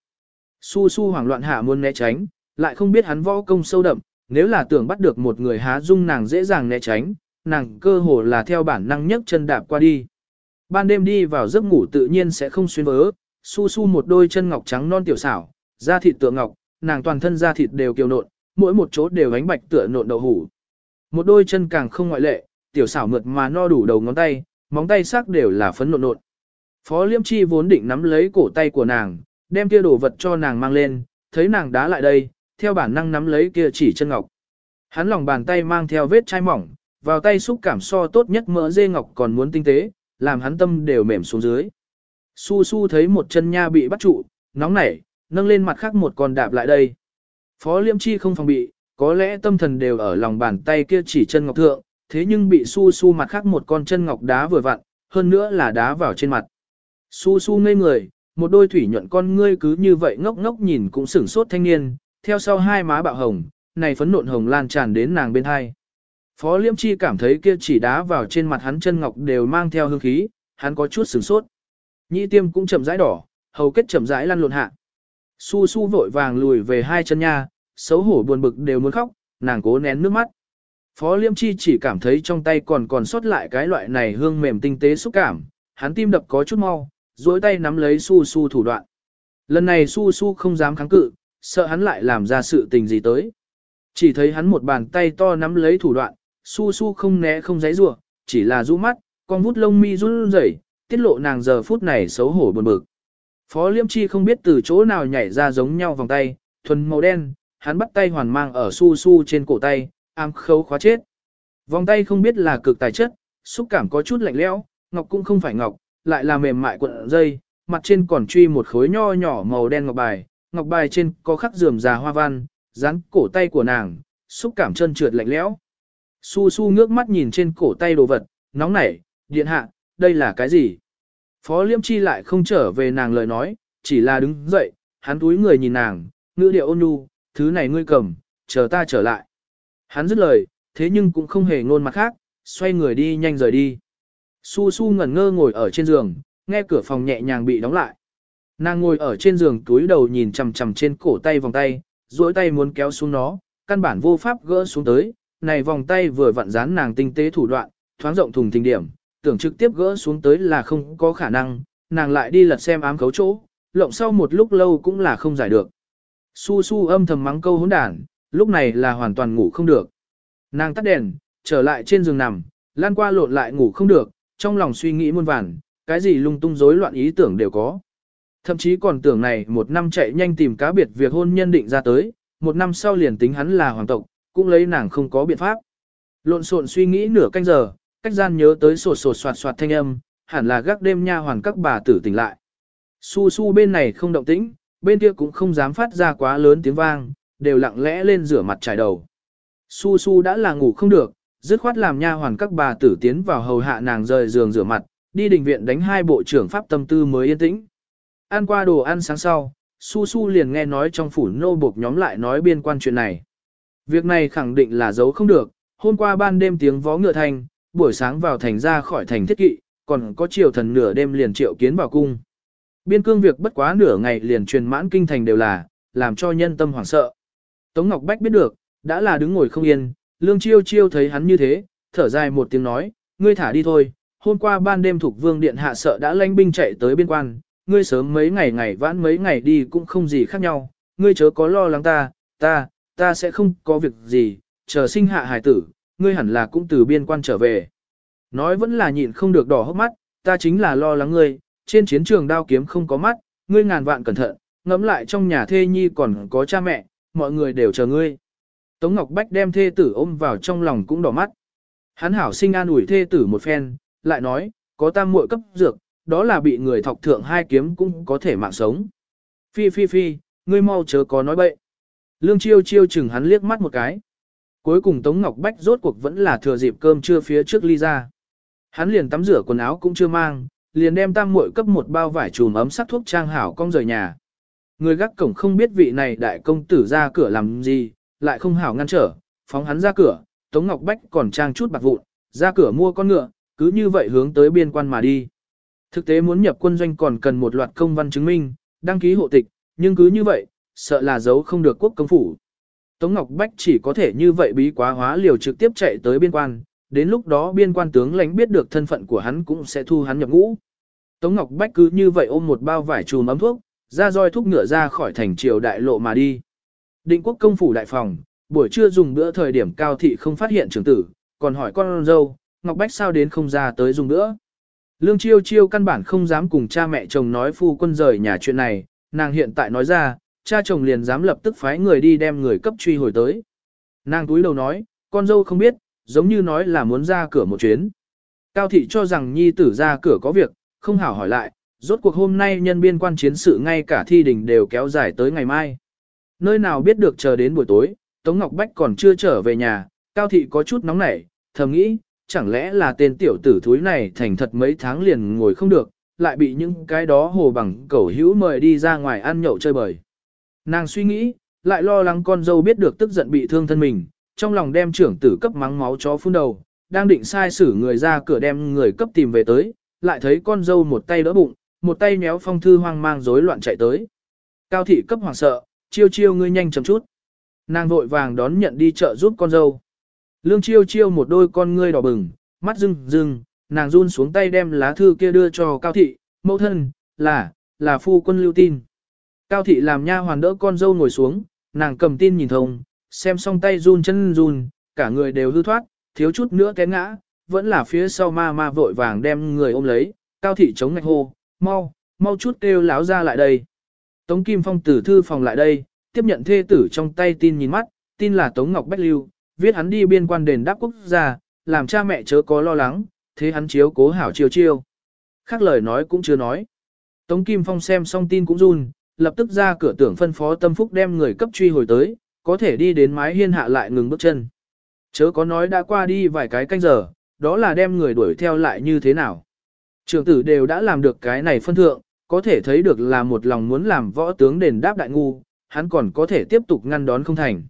Su su hoảng loạn hạ muốn né tránh, lại không biết hắn võ công sâu đậm, nếu là tưởng bắt được một người há dung nàng dễ dàng né tránh, nàng cơ hồ là theo bản năng nhấc chân đạp qua đi. Ban đêm đi vào giấc ngủ tự nhiên sẽ không xuyên vớ, su su một đôi chân ngọc trắng non tiểu xảo, da thịt tựa ngọc, nàng toàn thân da thịt đều kiều nộn, mỗi một chỗ đều ánh bạch tựa nộn đậu hủ. Một đôi chân càng không ngoại lệ, tiểu xảo mượt mà no đủ đầu ngón tay, móng tay sắc đều là phấn nộn nộn. Phó Liêm Chi vốn định nắm lấy cổ tay của nàng, đem kia đồ vật cho nàng mang lên, thấy nàng đá lại đây, theo bản năng nắm lấy kia chỉ chân ngọc. Hắn lòng bàn tay mang theo vết chai mỏng, vào tay xúc cảm so tốt nhất mỡ dê ngọc còn muốn tinh tế, làm hắn tâm đều mềm xuống dưới. Su su thấy một chân nha bị bắt trụ, nóng nảy, nâng lên mặt khác một con đạp lại đây. Phó Liêm Chi không phòng bị, có lẽ tâm thần đều ở lòng bàn tay kia chỉ chân ngọc thượng, thế nhưng bị su su mặt khác một con chân ngọc đá vừa vặn, hơn nữa là đá vào trên mặt. Su su ngây người, một đôi thủy nhuận con ngươi cứ như vậy ngốc ngốc nhìn cũng sửng sốt thanh niên, theo sau hai má bạo hồng, này phấn nộn hồng lan tràn đến nàng bên hai. Phó Liêm Chi cảm thấy kia chỉ đá vào trên mặt hắn chân ngọc đều mang theo hương khí, hắn có chút sửng sốt. Nhĩ tiêm cũng chậm rãi đỏ, hầu kết chậm rãi lăn lộn hạ. Su su vội vàng lùi về hai chân nha, xấu hổ buồn bực đều muốn khóc, nàng cố nén nước mắt. Phó Liêm Chi chỉ cảm thấy trong tay còn còn sót lại cái loại này hương mềm tinh tế xúc cảm, hắn tim đập có chút mau, duỗi tay nắm lấy su su thủ đoạn. Lần này su su không dám kháng cự, sợ hắn lại làm ra sự tình gì tới. Chỉ thấy hắn một bàn tay to nắm lấy thủ đoạn, su su không né không giấy rủa chỉ là rũ mắt, con vút lông mi run rẩy, tiết lộ nàng giờ phút này xấu hổ buồn bực. Phó Liêm Chi không biết từ chỗ nào nhảy ra giống nhau vòng tay, thuần màu đen, hắn bắt tay hoàn mang ở su su trên cổ tay, ám khấu khóa chết. Vòng tay không biết là cực tài chất, xúc cảm có chút lạnh lẽo, ngọc cũng không phải ngọc, lại là mềm mại cuộn dây, mặt trên còn truy một khối nho nhỏ màu đen ngọc bài, ngọc bài trên có khắc rườm rà hoa văn, dán cổ tay của nàng, xúc cảm chân trượt lạnh lẽo. Su su ngước mắt nhìn trên cổ tay đồ vật, nóng nảy, điện hạ, đây là cái gì? Phó Liêm Chi lại không trở về nàng lời nói, chỉ là đứng dậy, hắn túi người nhìn nàng, ngữ điệu ôn nhu, thứ này ngươi cầm, chờ ta trở lại. Hắn dứt lời, thế nhưng cũng không hề ngôn mặt khác, xoay người đi nhanh rời đi. Su su ngẩn ngơ ngồi ở trên giường, nghe cửa phòng nhẹ nhàng bị đóng lại. Nàng ngồi ở trên giường túi đầu nhìn chằm chằm trên cổ tay vòng tay, duỗi tay muốn kéo xuống nó, căn bản vô pháp gỡ xuống tới, này vòng tay vừa vặn dán nàng tinh tế thủ đoạn, thoáng rộng thùng tình điểm, tưởng trực tiếp gỡ xuống tới là không có khả năng, nàng lại đi lật xem ám cấu chỗ, lộng sau một lúc lâu cũng là không giải được. Su su âm thầm mắng câu hỗn đản, lúc này là hoàn toàn ngủ không được. Nàng tắt đèn, trở lại trên giường nằm, lan qua lộn lại ngủ không được, trong lòng suy nghĩ muôn vàn, cái gì lung tung rối loạn ý tưởng đều có. Thậm chí còn tưởng này một năm chạy nhanh tìm cá biệt việc hôn nhân định ra tới, một năm sau liền tính hắn là hoàng tộc, cũng lấy nàng không có biện pháp. Lộn xộn suy nghĩ nửa canh giờ, cách gian nhớ tới sột sột soạt soạt thanh âm, hẳn là gác đêm nha hoàn các bà tử tỉnh lại. Su su bên này không động tĩnh, bên kia cũng không dám phát ra quá lớn tiếng vang, đều lặng lẽ lên rửa mặt trải đầu. Su su đã là ngủ không được, dứt khoát làm nha hoàn các bà tử tiến vào hầu hạ nàng rời giường rửa mặt, đi đình viện đánh hai bộ trưởng pháp tâm tư mới yên tĩnh. Ăn qua đồ ăn sáng sau, Su Su liền nghe nói trong phủ nô buộc nhóm lại nói biên quan chuyện này. Việc này khẳng định là giấu không được, hôm qua ban đêm tiếng vó ngựa thành, buổi sáng vào thành ra khỏi thành thiết kỵ, còn có triều thần nửa đêm liền triệu kiến vào cung. Biên cương việc bất quá nửa ngày liền truyền mãn kinh thành đều là, làm cho nhân tâm hoảng sợ. Tống Ngọc Bách biết được, đã là đứng ngồi không yên, lương chiêu chiêu thấy hắn như thế, thở dài một tiếng nói, ngươi thả đi thôi, hôm qua ban đêm thuộc vương điện hạ sợ đã lanh binh chạy tới biên quan, ngươi sớm mấy ngày ngày vãn mấy ngày đi cũng không gì khác nhau, ngươi chớ có lo lắng ta, ta, ta sẽ không có việc gì, chờ sinh hạ hài tử, ngươi hẳn là cũng từ biên quan trở về. Nói vẫn là nhịn không được đỏ hốc mắt, ta chính là lo lắng ngươi, trên chiến trường đao kiếm không có mắt, ngươi ngàn vạn cẩn thận, ngẫm lại trong nhà thê nhi còn có cha mẹ, mọi người đều chờ ngươi. Tống Ngọc Bách đem thê tử ôm vào trong lòng cũng đỏ mắt. Hắn hảo sinh an ủi thê tử một phen, lại nói, có tam muội cấp dược, đó là bị người thọc thượng hai kiếm cũng có thể mạng sống. Phi phi phi, ngươi mau chớ có nói bậy. Lương chiêu chiêu chừng hắn liếc mắt một cái. Cuối cùng Tống Ngọc Bách rốt cuộc vẫn là thừa dịp cơm trưa phía trước ly ra. Hắn liền tắm rửa quần áo cũng chưa mang, liền đem tam muội cấp một bao vải chùm ấm sắc thuốc trang hảo cong rời nhà. Người gác cổng không biết vị này đại công tử ra cửa làm gì, lại không hảo ngăn trở, phóng hắn ra cửa, Tống Ngọc Bách còn trang chút bạc vụn, ra cửa mua con ngựa, cứ như vậy hướng tới biên quan mà đi. Thực tế muốn nhập quân doanh còn cần một loạt công văn chứng minh, đăng ký hộ tịch, nhưng cứ như vậy, sợ là giấu không được quốc công phủ. Tống Ngọc Bách chỉ có thể như vậy bí quá hóa liều trực tiếp chạy tới biên quan, đến lúc đó biên quan tướng lãnh biết được thân phận của hắn cũng sẽ thu hắn nhập ngũ. Tống Ngọc Bách cứ như vậy ôm một bao vải chùm ấm thuốc, ra roi thúc ngựa ra khỏi thành triều đại lộ mà đi. Định quốc công phủ đại phòng, buổi trưa dùng bữa thời điểm cao thị không phát hiện trưởng tử, còn hỏi con dâu, Ngọc Bách sao đến không ra tới dùng bữa. Lương Chiêu Chiêu căn bản không dám cùng cha mẹ chồng nói phu quân rời nhà chuyện này, nàng hiện tại nói ra, cha chồng liền dám lập tức phái người đi đem người cấp truy hồi tới. Nàng túi đầu nói, con dâu không biết, giống như nói là muốn ra cửa một chuyến. Cao thị cho rằng nhi tử ra cửa có việc, không hảo hỏi lại, rốt cuộc hôm nay nhân biên quan chiến sự ngay cả thi đình đều kéo dài tới ngày mai. Nơi nào biết được chờ đến buổi tối, Tống Ngọc Bách còn chưa trở về nhà, Cao thị có chút nóng nảy, thầm nghĩ, chẳng lẽ là tên tiểu tử thúi này thành thật mấy tháng liền ngồi không được, lại bị những cái đó hồ bằng cẩu hữu mời đi ra ngoài ăn nhậu chơi bời. Nàng suy nghĩ, lại lo lắng con dâu biết được tức giận bị thương thân mình, trong lòng đem trưởng tử cấp mắng máu chó phun đầu, đang định sai xử người ra cửa đem người cấp tìm về tới, lại thấy con dâu một tay đỡ bụng, một tay méo phong thư hoang mang rối loạn chạy tới. Cao thị cấp hoảng sợ, chiêu chiêu ngươi nhanh chấm chút. Nàng vội vàng đón nhận đi chợ giúp con dâu. Lương chiêu chiêu một đôi con ngươi đỏ bừng, mắt rưng rưng, nàng run xuống tay đem lá thư kia đưa cho Cao thị, mẫu thân, là, là phu quân lưu tin. Cao thị làm nha hoàn đỡ con dâu ngồi xuống, nàng cầm tin nhìn thông, xem xong tay run chân run, cả người đều hư thoát, thiếu chút nữa té ngã, vẫn là phía sau ma ma vội vàng đem người ôm lấy, cao thị chống ngạch hô, mau, mau chút kêu láo ra lại đây. Tống Kim Phong tử thư phòng lại đây, tiếp nhận thê tử trong tay tin nhìn mắt, tin là Tống Ngọc Bách Lưu, viết hắn đi biên quan đền đáp quốc gia, làm cha mẹ chớ có lo lắng, thế hắn chiếu cố hảo chiêu chiêu. Khác lời nói cũng chưa nói. Tống Kim Phong xem xong tin cũng run, lập tức ra cửa tưởng phân phó tâm phúc đem người cấp truy hồi tới, có thể đi đến mái hiên hạ lại ngừng bước chân. Chớ có nói đã qua đi vài cái canh giờ, đó là đem người đuổi theo lại như thế nào. Trường tử đều đã làm được cái này phân thượng, có thể thấy được là một lòng muốn làm võ tướng đền đáp đại ngu, hắn còn có thể tiếp tục ngăn đón không thành.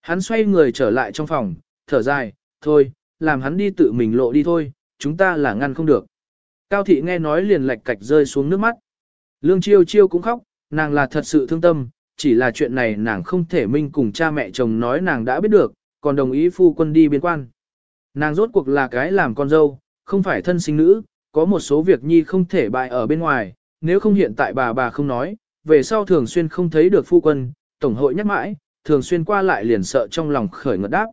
Hắn xoay người trở lại trong phòng, thở dài, thôi, làm hắn đi tự mình lộ đi thôi, chúng ta là ngăn không được. Cao thị nghe nói liền lạch cạch rơi xuống nước mắt. Lương chiêu chiêu cũng khóc, nàng là thật sự thương tâm, chỉ là chuyện này nàng không thể minh cùng cha mẹ chồng nói nàng đã biết được, còn đồng ý phu quân đi biên quan. Nàng rốt cuộc là cái làm con dâu, không phải thân sinh nữ, có một số việc nhi không thể bại ở bên ngoài, nếu không hiện tại bà bà không nói, về sau thường xuyên không thấy được phu quân, tổng hội nhắc mãi, thường xuyên qua lại liền sợ trong lòng khởi ngợt đáp.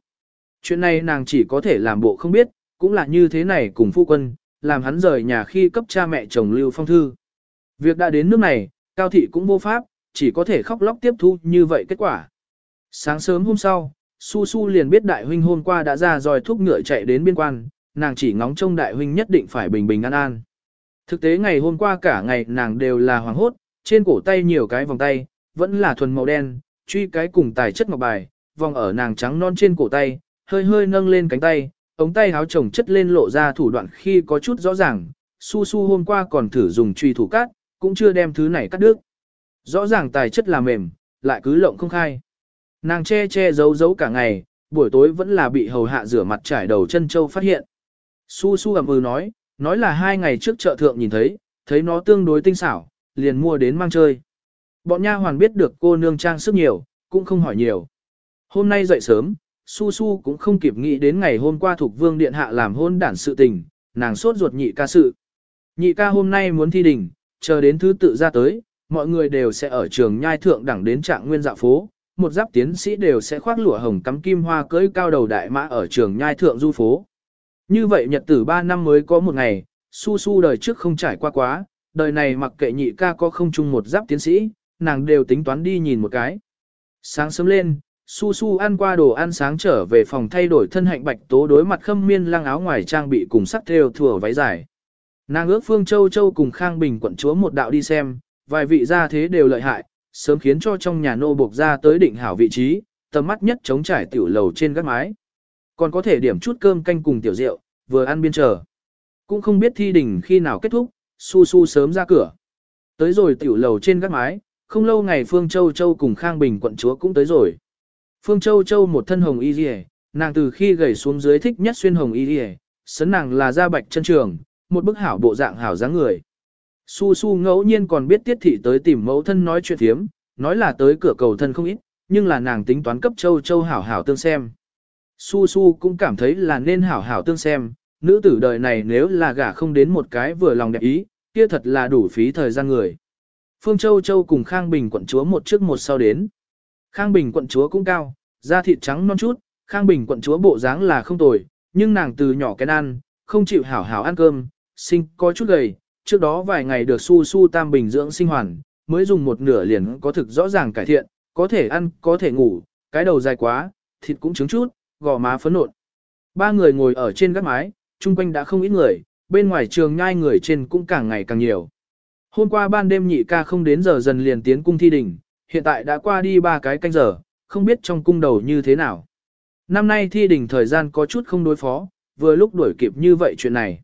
Chuyện này nàng chỉ có thể làm bộ không biết, cũng là như thế này cùng phu quân, làm hắn rời nhà khi cấp cha mẹ chồng lưu phong thư. Việc đã đến nước này, Cao Thị cũng vô pháp, chỉ có thể khóc lóc tiếp thu như vậy kết quả. Sáng sớm hôm sau, Su Su liền biết đại huynh hôm qua đã ra dòi thúc ngựa chạy đến biên quan, nàng chỉ ngóng trông đại huynh nhất định phải bình bình an an. Thực tế ngày hôm qua cả ngày nàng đều là hoàng hốt, trên cổ tay nhiều cái vòng tay, vẫn là thuần màu đen, truy cái cùng tài chất ngọc bài, vòng ở nàng trắng non trên cổ tay, hơi hơi nâng lên cánh tay, ống tay háo chồng chất lên lộ ra thủ đoạn khi có chút rõ ràng. Su Su hôm qua còn thử dùng truy thủ cắt, cũng chưa đem thứ này cắt đứt. Rõ ràng tài chất là mềm, lại cứ lộng không khai. Nàng che che giấu giấu cả ngày, buổi tối vẫn là bị hầu hạ rửa mặt trải đầu chân châu phát hiện. Su su ẩm ừ nói, nói là hai ngày trước chợ thượng nhìn thấy, thấy nó tương đối tinh xảo, liền mua đến mang chơi. Bọn nha hoàn biết được cô nương trang sức nhiều, cũng không hỏi nhiều. Hôm nay dậy sớm, Su Su cũng không kịp nghĩ đến ngày hôm qua thuộc vương điện hạ làm hôn đản sự tình, nàng sốt ruột nhị ca sự. Nhị ca hôm nay muốn thi đình, chờ đến thứ tự ra tới, mọi người đều sẽ ở trường nhai thượng đẳng đến trạng nguyên dạ phố, một giáp tiến sĩ đều sẽ khoác lụa hồng cắm kim hoa cưỡi cao đầu đại mã ở trường nhai thượng du phố. Như vậy nhật tử 3 năm mới có một ngày, su su đời trước không trải qua quá, đời này mặc kệ nhị ca có không chung một giáp tiến sĩ, nàng đều tính toán đi nhìn một cái. Sáng sớm lên, su su ăn qua đồ ăn sáng trở về phòng thay đổi thân hạnh bạch tố đối mặt khâm miên lăng áo ngoài trang bị cùng sắc theo thừa váy dài. Nàng ước Phương Châu Châu cùng Khang Bình quận chúa một đạo đi xem, vài vị gia thế đều lợi hại, sớm khiến cho trong nhà nô buộc ra tới định hảo vị trí, tầm mắt nhất chống trải tiểu lầu trên gác mái. Còn có thể điểm chút cơm canh cùng tiểu rượu, vừa ăn biên chờ. Cũng không biết thi đình khi nào kết thúc, su su sớm ra cửa. Tới rồi tiểu lầu trên gác mái, không lâu ngày Phương Châu Châu cùng Khang Bình quận chúa cũng tới rồi. Phương Châu Châu một thân hồng y rìa, nàng từ khi gầy xuống dưới thích nhất xuyên hồng y rìa, sấn nàng là da bạch chân trường, một bức hảo bộ dạng hảo dáng người. Su Su ngẫu nhiên còn biết tiết thị tới tìm mẫu thân nói chuyện thiếm, nói là tới cửa cầu thân không ít, nhưng là nàng tính toán cấp Châu Châu hảo hảo tương xem. Su Su cũng cảm thấy là nên hảo hảo tương xem, nữ tử đời này nếu là gả không đến một cái vừa lòng đẹp ý, kia thật là đủ phí thời gian người. Phương Châu Châu cùng Khang Bình quận chúa một trước một sau đến. Khang Bình quận chúa cũng cao, da thịt trắng non chút, Khang Bình quận chúa bộ dáng là không tồi, nhưng nàng từ nhỏ cái ăn, không chịu hảo hảo ăn cơm, sinh có chút gầy, trước đó vài ngày được su su tam bình dưỡng sinh hoàn, mới dùng một nửa liền có thực rõ ràng cải thiện, có thể ăn, có thể ngủ, cái đầu dài quá, thịt cũng trứng chút, gò má phấn nộn. Ba người ngồi ở trên gác mái, chung quanh đã không ít người, bên ngoài trường nhai người trên cũng càng ngày càng nhiều. Hôm qua ban đêm nhị ca không đến giờ dần liền tiến cung thi đỉnh, hiện tại đã qua đi ba cái canh giờ, không biết trong cung đầu như thế nào. Năm nay thi đỉnh thời gian có chút không đối phó, vừa lúc đuổi kịp như vậy chuyện này.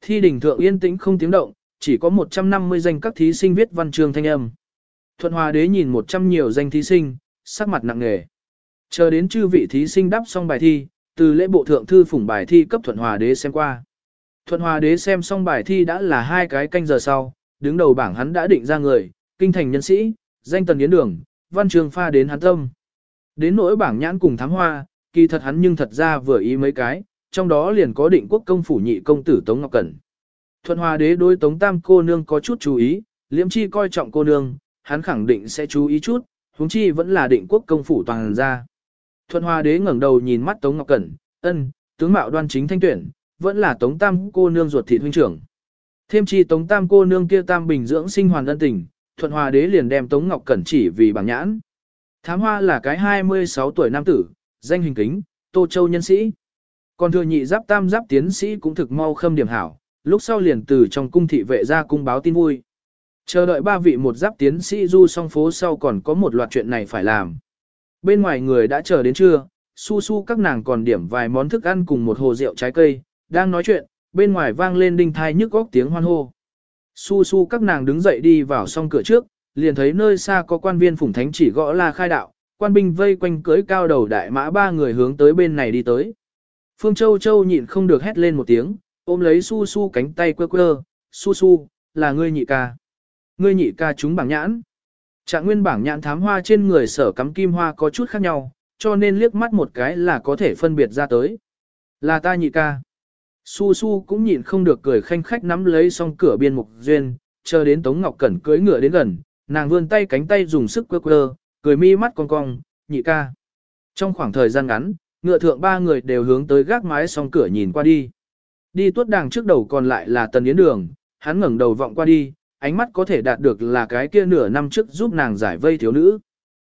Thi đỉnh thượng yên tĩnh không tiếng động, chỉ có 150 danh các thí sinh viết văn chương thanh âm. Thuận Hòa đế nhìn 100 nhiều danh thí sinh, sắc mặt nặng nề. Chờ đến chư vị thí sinh đáp xong bài thi, từ lễ bộ thượng thư phủng bài thi cấp Thuận Hòa đế xem qua. Thuận Hòa đế xem xong bài thi đã là hai cái canh giờ sau, đứng đầu bảng hắn đã định ra người, kinh thành nhân sĩ, danh tần yến đường, văn trường pha đến hắn tâm. Đến nỗi bảng nhãn cùng thám hoa, kỳ thật hắn nhưng thật ra vừa ý mấy cái, trong đó liền có định quốc công phủ nhị công tử Tống Ngọc Cẩn. Thuận Hòa đế đối Tống Tam cô nương có chút chú ý, liễm chi coi trọng cô nương, hắn khẳng định sẽ chú ý chút, huống chi vẫn là định quốc công phủ toàn ra. Thuận Hòa đế ngẩng đầu nhìn mắt Tống Ngọc Cẩn, ân, tướng mạo đoan chính thanh tuyển, vẫn là Tống Tam cô nương ruột thịt huynh trưởng. Thêm chi Tống Tam cô nương kia Tam bình dưỡng sinh hoàn ân tình, Thuận Hòa đế liền đem Tống Ngọc Cẩn chỉ vì bằng nhãn. Thám hoa là cái 26 tuổi nam tử, danh hình kính, Tô Châu nhân sĩ. Còn thừa nhị giáp tam giáp tiến sĩ cũng thực mau khâm điểm hảo, lúc sau liền từ trong cung thị vệ ra cung báo tin vui. Chờ đợi ba vị một giáp tiến sĩ du song phố sau còn có một loạt chuyện này phải làm. Bên ngoài người đã chờ đến trưa, su su các nàng còn điểm vài món thức ăn cùng một hồ rượu trái cây, đang nói chuyện, bên ngoài vang lên đinh thai nhức góc tiếng hoan hô. Su su các nàng đứng dậy đi vào song cửa trước, liền thấy nơi xa có quan viên phủng thánh chỉ gõ la khai đạo, quan binh vây quanh cưới cao đầu đại mã ba người hướng tới bên này đi tới. Phương Châu Châu nhịn không được hét lên một tiếng, ôm lấy su su cánh tay quơ quơ, su su, là ngươi nhị ca. Ngươi nhị ca chúng bảng nhãn. Trạng nguyên bảng nhãn thám hoa trên người sở cắm kim hoa có chút khác nhau, cho nên liếc mắt một cái là có thể phân biệt ra tới. Là ta nhị ca. Su su cũng nhịn không được cười khanh khách nắm lấy song cửa biên mục duyên, chờ đến Tống Ngọc Cẩn cưỡi ngựa đến gần, nàng vươn tay cánh tay dùng sức quơ quơ, cười mi mắt cong cong, nhị ca. Trong khoảng thời gian ngắn, ngựa thượng ba người đều hướng tới gác mái song cửa nhìn qua đi. Đi tuốt đàng trước đầu còn lại là Tần Yến Đường, hắn ngẩng đầu vọng qua đi, ánh mắt có thể đạt được là cái kia nửa năm trước giúp nàng giải vây thiếu nữ.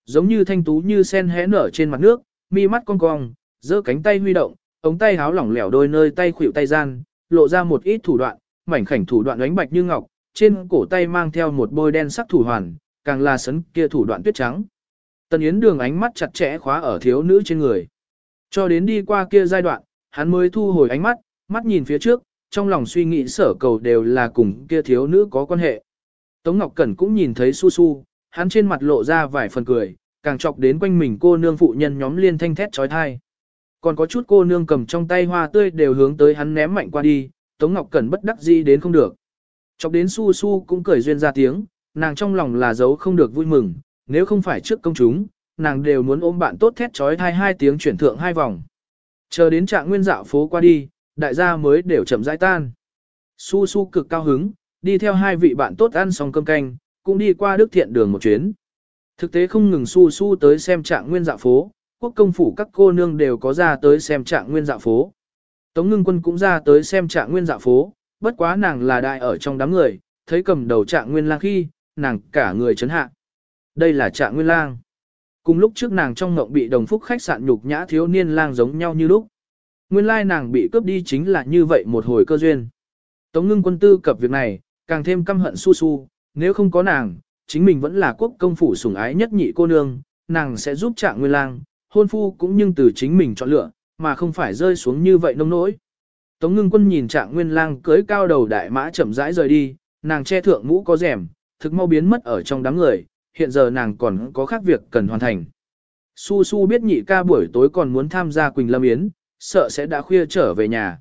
Giống như thanh tú như sen hé nở trên mặt nước, mi mắt cong cong, giơ cánh tay huy động, ống tay háo lỏng lẻo đôi nơi tay khuỷu tay gian, lộ ra một ít thủ đoạn, mảnh khảnh thủ đoạn ánh bạch như ngọc, trên cổ tay mang theo một bôi đen sắc thủ hoàn, càng là sấn kia thủ đoạn tuyết trắng. Tần Yến Đường ánh mắt chặt chẽ khóa ở thiếu nữ trên người. Cho đến đi qua kia giai đoạn, hắn mới thu hồi ánh mắt, mắt nhìn phía trước, trong lòng suy nghĩ sở cầu đều là cùng kia thiếu nữ có quan hệ. Tống Ngọc Cẩn cũng nhìn thấy su su, hắn trên mặt lộ ra vài phần cười, càng chọc đến quanh mình cô nương phụ nhân nhóm liên thanh thét trói thai. Còn có chút cô nương cầm trong tay hoa tươi đều hướng tới hắn ném mạnh qua đi, Tống Ngọc Cẩn bất đắc dĩ đến không được. Chọc đến su su cũng cười duyên ra tiếng, nàng trong lòng là giấu không được vui mừng, nếu không phải trước công chúng, nàng đều muốn ôm bạn tốt thét trói thai hai tiếng chuyển thượng hai vòng. Chờ đến trạng nguyên dạo phố qua đi, đại gia mới đều chậm rãi tan. Su su cực cao hứng, đi theo hai vị bạn tốt ăn xong cơm canh, cũng đi qua Đức Thiện đường một chuyến. Thực tế không ngừng su su tới xem trạng nguyên dạ phố, quốc công phủ các cô nương đều có ra tới xem trạng nguyên dạ phố. Tống ngưng quân cũng ra tới xem trạng nguyên dạ phố, bất quá nàng là đại ở trong đám người, thấy cầm đầu trạng nguyên lang khi, nàng cả người chấn hạ. Đây là trạng nguyên lang. Cùng lúc trước nàng trong ngộng bị đồng phúc khách sạn nhục nhã thiếu niên lang giống nhau như lúc. Nguyên lai nàng bị cướp đi chính là như vậy một hồi cơ duyên. Tống ngưng quân tư cập việc này, càng thêm căm hận su su, nếu không có nàng, chính mình vẫn là quốc công phủ sủng ái nhất nhị cô nương, nàng sẽ giúp trạng nguyên lang, hôn phu cũng nhưng từ chính mình chọn lựa, mà không phải rơi xuống như vậy nông nỗi. Tống ngưng quân nhìn trạng nguyên lang cưới cao đầu đại mã chậm rãi rời đi, nàng che thượng mũ có rèm, thực mau biến mất ở trong đám người, hiện giờ nàng còn có khác việc cần hoàn thành. Su Su biết nhị ca buổi tối còn muốn tham gia Quỳnh Lâm Yến, sợ sẽ đã khuya trở về nhà.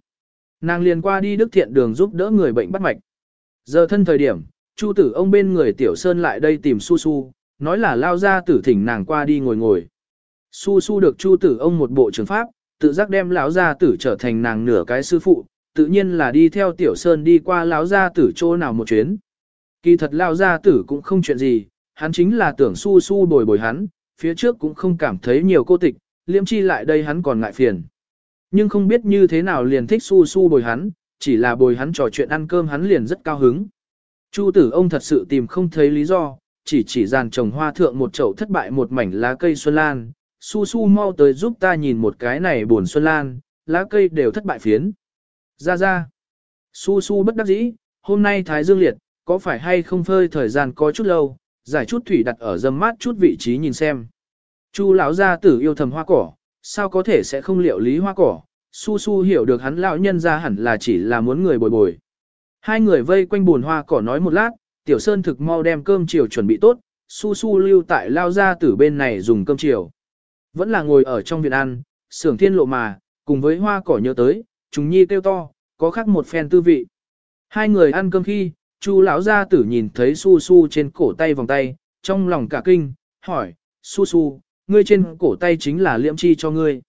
Nàng liền qua đi Đức Thiện đường giúp đỡ người bệnh bắt mạch. Giờ thân thời điểm, Chu tử ông bên người Tiểu Sơn lại đây tìm Su Su, nói là lao ra tử thỉnh nàng qua đi ngồi ngồi. Su Su được Chu tử ông một bộ trường pháp, tự giác đem lão gia tử trở thành nàng nửa cái sư phụ, tự nhiên là đi theo Tiểu Sơn đi qua lão gia tử chỗ nào một chuyến. Kỳ thật lão gia tử cũng không chuyện gì, hắn chính là tưởng Su Su bồi bồi hắn, phía trước cũng không cảm thấy nhiều cô tịch, liễm chi lại đây hắn còn ngại phiền. Nhưng không biết như thế nào liền thích Su Su bồi hắn, chỉ là bồi hắn trò chuyện ăn cơm hắn liền rất cao hứng. Chu tử ông thật sự tìm không thấy lý do, chỉ chỉ dàn trồng hoa thượng một chậu thất bại một mảnh lá cây xuân lan, su su mau tới giúp ta nhìn một cái này buồn xuân lan, lá cây đều thất bại phiến. Ra ra. Su su bất đắc dĩ, hôm nay thái dương liệt, có phải hay không phơi thời gian có chút lâu, giải chút thủy đặt ở dâm mát chút vị trí nhìn xem. Chu lão gia tử yêu thầm hoa cỏ, sao có thể sẽ không liệu lý hoa cỏ, su su hiểu được hắn lão nhân ra hẳn là chỉ là muốn người bồi bồi. Hai người vây quanh buồn hoa cỏ nói một lát, tiểu sơn thực mau đem cơm chiều chuẩn bị tốt, su su lưu tại lao gia tử bên này dùng cơm chiều. Vẫn là ngồi ở trong viện ăn, sưởng thiên lộ mà, cùng với hoa cỏ nhớ tới, chúng nhi kêu to, có khác một phen tư vị. Hai người ăn cơm khi, chu lão gia tử nhìn thấy su su trên cổ tay vòng tay, trong lòng cả kinh, hỏi, su su, ngươi trên cổ tay chính là liễm chi cho ngươi.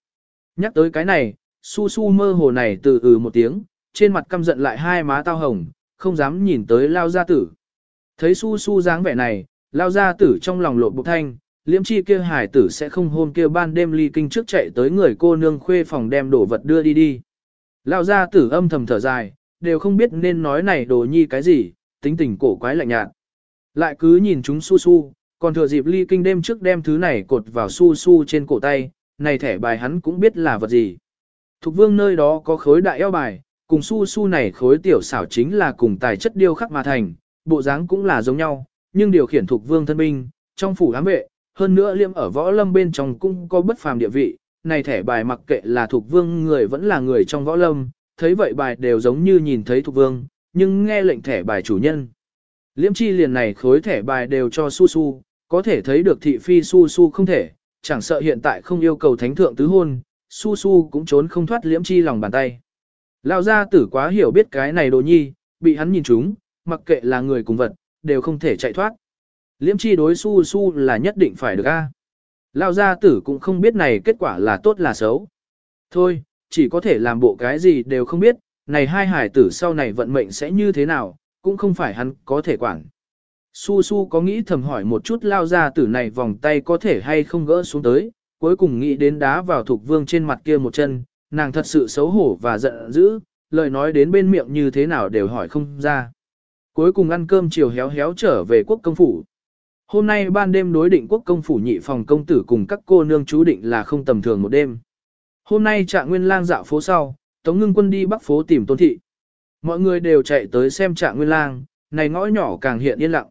Nhắc tới cái này, su su mơ hồ này từ ừ một tiếng, trên mặt căm giận lại hai má tao hồng, không dám nhìn tới lao gia tử. Thấy su su dáng vẻ này, lao gia tử trong lòng lộ bộ thanh, liễm chi kia hải tử sẽ không hôm kia ban đêm ly kinh trước chạy tới người cô nương khuê phòng đem đồ vật đưa đi đi. Lao gia tử âm thầm thở dài, đều không biết nên nói này đồ nhi cái gì, tính tình cổ quái lạnh nhạt. Lại cứ nhìn chúng su su, còn thừa dịp ly kinh đêm trước đem thứ này cột vào su su trên cổ tay, này thẻ bài hắn cũng biết là vật gì. Thục vương nơi đó có khối đại eo bài, cùng su su này khối tiểu xảo chính là cùng tài chất điêu khắc mà thành, bộ dáng cũng là giống nhau, nhưng điều khiển thuộc vương thân binh, trong phủ ám vệ, hơn nữa liêm ở võ lâm bên trong cũng có bất phàm địa vị, này thẻ bài mặc kệ là thuộc vương người vẫn là người trong võ lâm, thấy vậy bài đều giống như nhìn thấy thuộc vương, nhưng nghe lệnh thẻ bài chủ nhân. Liêm chi liền này khối thẻ bài đều cho su su, có thể thấy được thị phi su su không thể, chẳng sợ hiện tại không yêu cầu thánh thượng tứ hôn, su su cũng trốn không thoát liễm chi lòng bàn tay. Lão gia tử quá hiểu biết cái này đồ nhi, bị hắn nhìn trúng, mặc kệ là người cùng vật, đều không thể chạy thoát. Liễm chi đối su su là nhất định phải được a. Lão gia tử cũng không biết này kết quả là tốt là xấu. Thôi, chỉ có thể làm bộ cái gì đều không biết, này hai hải tử sau này vận mệnh sẽ như thế nào, cũng không phải hắn có thể quản. Su su có nghĩ thầm hỏi một chút lao ra tử này vòng tay có thể hay không gỡ xuống tới, cuối cùng nghĩ đến đá vào thuộc vương trên mặt kia một chân, nàng thật sự xấu hổ và giận dữ, lời nói đến bên miệng như thế nào đều hỏi không ra. Cuối cùng ăn cơm chiều héo héo trở về quốc công phủ. Hôm nay ban đêm đối định quốc công phủ nhị phòng công tử cùng các cô nương chú định là không tầm thường một đêm. Hôm nay trạng nguyên lang dạo phố sau, Tống ngưng quân đi bắc phố tìm tôn thị. Mọi người đều chạy tới xem trạng nguyên lang, này ngõ nhỏ càng hiện yên lặng.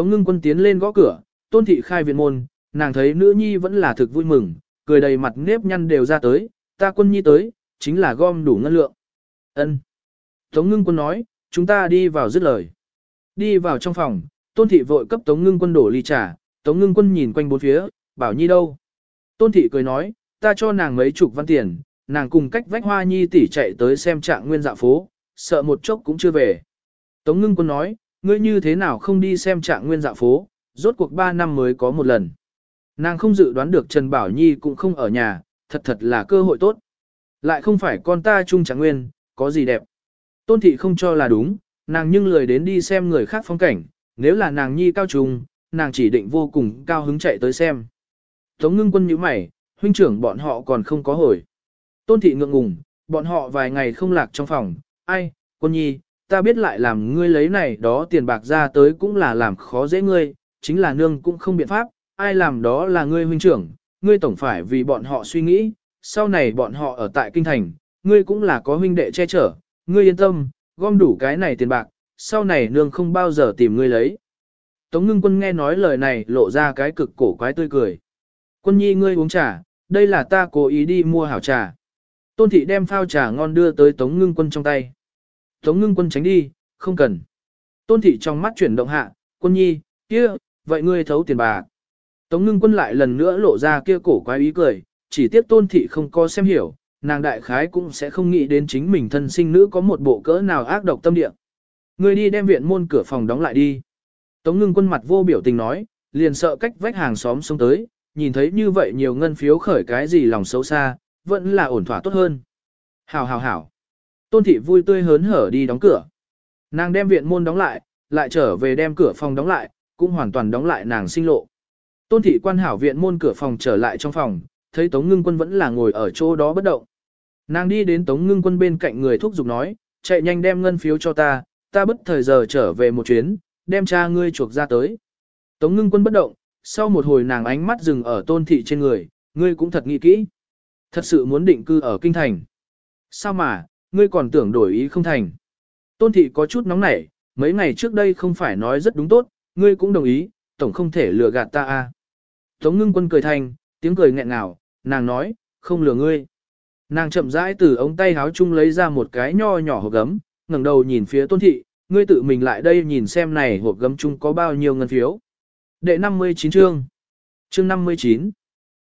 Tống ngưng quân tiến lên gõ cửa, tôn thị khai viện môn, nàng thấy nữ nhi vẫn là thực vui mừng, cười đầy mặt nếp nhăn đều ra tới, ta quân nhi tới, chính là gom đủ ngân lượng. Ân. Tống ngưng quân nói, chúng ta đi vào dứt lời. Đi vào trong phòng, tôn thị vội cấp tống ngưng quân đổ ly trà, tống ngưng quân nhìn quanh bốn phía, bảo nhi đâu. Tôn thị cười nói, ta cho nàng mấy chục văn tiền, nàng cùng cách vách hoa nhi tỷ chạy tới xem trạng nguyên dạ phố, sợ một chốc cũng chưa về. Tống ngưng quân nói, ngươi như thế nào không đi xem trạng nguyên dạ phố, rốt cuộc ba năm mới có một lần. Nàng không dự đoán được Trần Bảo Nhi cũng không ở nhà, thật thật là cơ hội tốt. Lại không phải con ta chung trạng nguyên, có gì đẹp. Tôn thị không cho là đúng, Nàng nhưng lười đến đi xem người khác phong cảnh, nếu là nàng nhi cao trùng, nàng chỉ định vô cùng cao hứng chạy tới xem. Tống ngưng quân nhíu mày, huynh trưởng bọn họ còn không có hồi. Tôn thị ngượng ngùng, bọn họ vài ngày không lạc trong phòng, ai, quân nhi, ta biết lại làm ngươi lấy này đó tiền bạc ra tới cũng là làm khó dễ ngươi, chính là nương cũng không biện pháp, ai làm đó là ngươi huynh trưởng, ngươi tổng phải vì bọn họ suy nghĩ, sau này bọn họ ở tại kinh thành, ngươi cũng là có huynh đệ che chở, ngươi yên tâm, gom đủ cái này tiền bạc, sau này nương không bao giờ tìm ngươi lấy. Tống ngưng quân nghe nói lời này lộ ra cái cực cổ quái tươi cười. Quân nhi ngươi uống trà, đây là ta cố ý đi mua hảo trà. Tôn thị đem phao trà ngon đưa tới tống ngưng quân trong tay. Tống ngưng quân tránh đi, không cần. Tôn thị trong mắt chuyển động hạ, quân nhi, kia, vậy ngươi thấu tiền bạc. Tống ngưng quân lại lần nữa lộ ra kia cổ quái ý cười, chỉ tiếc tôn thị không có xem hiểu, nàng đại khái cũng sẽ không nghĩ đến chính mình thân sinh nữ có một bộ cỡ nào ác độc tâm địa. Ngươi đi đem viện môn cửa phòng đóng lại đi. Tống ngưng quân mặt vô biểu tình nói, liền sợ cách vách hàng xóm xông tới, nhìn thấy như vậy nhiều ngân phiếu khởi cái gì lòng xấu xa, vẫn là ổn thỏa tốt hơn. Hảo hảo hảo. Tôn thị vui tươi hớn hở đi đóng cửa. Nàng đem viện môn đóng lại, lại trở về đem cửa phòng đóng lại, cũng hoàn toàn đóng lại nàng sinh lộ. Tôn thị quan hảo viện môn cửa phòng trở lại trong phòng, thấy Tống Ngưng Quân vẫn là ngồi ở chỗ đó bất động. Nàng đi đến Tống Ngưng Quân bên cạnh người thúc giục nói, chạy nhanh đem ngân phiếu cho ta, ta bất thời giờ trở về một chuyến, đem cha ngươi chuộc ra tới. Tống Ngưng Quân bất động, sau một hồi nàng ánh mắt dừng ở tôn thị trên người, ngươi cũng thật nghĩ kỹ. Thật sự muốn định cư ở kinh thành. Sao mà, ngươi còn tưởng đổi ý không thành. Tôn thị có chút nóng nảy, mấy ngày trước đây không phải nói rất đúng tốt, ngươi cũng đồng ý, tổng không thể lừa gạt ta a. À. Tống ngưng quân cười thành, tiếng cười nghẹn ngào, nàng nói, không lừa ngươi. Nàng chậm rãi từ ống tay háo chung lấy ra một cái nho nhỏ hộp gấm, ngẩng đầu nhìn phía tôn thị, ngươi tự mình lại đây nhìn xem này hộp gấm chung có bao nhiêu ngân phiếu. Đệ 59 chương. Chương 59.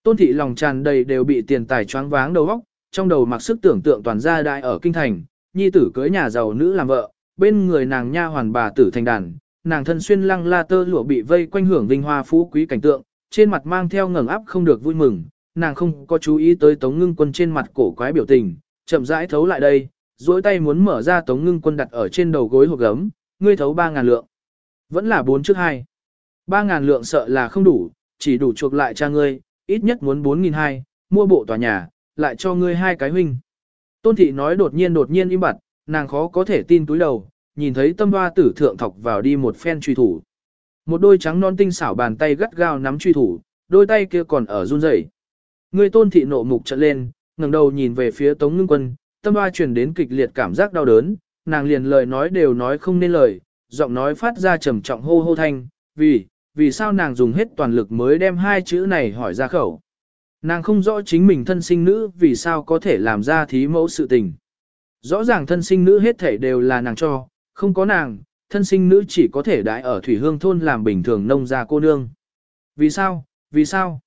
Tôn thị lòng tràn đầy đều bị tiền tài choáng váng đầu óc, trong đầu mặc sức tưởng tượng toàn gia đại ở kinh thành, nhi tử cưới nhà giàu nữ làm vợ, bên người nàng nha hoàn bà tử thành đàn, nàng thân xuyên lăng la tơ lụa bị vây quanh hưởng vinh hoa phú quý cảnh tượng, trên mặt mang theo ngẩng áp không được vui mừng, nàng không có chú ý tới Tống Ngưng Quân trên mặt cổ quái biểu tình, chậm rãi thấu lại đây, duỗi tay muốn mở ra Tống Ngưng Quân đặt ở trên đầu gối hộp gấm, ngươi thấu ba ngàn lượng. Vẫn là bốn trước hai. Ba ngàn lượng sợ là không đủ, chỉ đủ chuộc lại cha ngươi, ít nhất muốn bốn nghìn hai, mua bộ tòa nhà, lại cho ngươi hai cái huynh. Tôn thị nói đột nhiên đột nhiên im bặt, nàng khó có thể tin túi đầu, nhìn thấy tâm hoa tử thượng thọc vào đi một phen truy thủ. Một đôi trắng non tinh xảo bàn tay gắt gao nắm truy thủ, đôi tay kia còn ở run rẩy. Người tôn thị nộ mục trận lên, ngẩng đầu nhìn về phía tống ngưng quân, tâm hoa truyền đến kịch liệt cảm giác đau đớn, nàng liền lời nói đều nói không nên lời, giọng nói phát ra trầm trọng hô hô thanh, vì, vì sao nàng dùng hết toàn lực mới đem hai chữ này hỏi ra khẩu. Nàng không rõ chính mình thân sinh nữ vì sao có thể làm ra thí mẫu sự tình. Rõ ràng thân sinh nữ hết thể đều là nàng cho, không có nàng, thân sinh nữ chỉ có thể đãi ở Thủy Hương thôn làm bình thường nông gia cô nương. Vì sao, vì sao?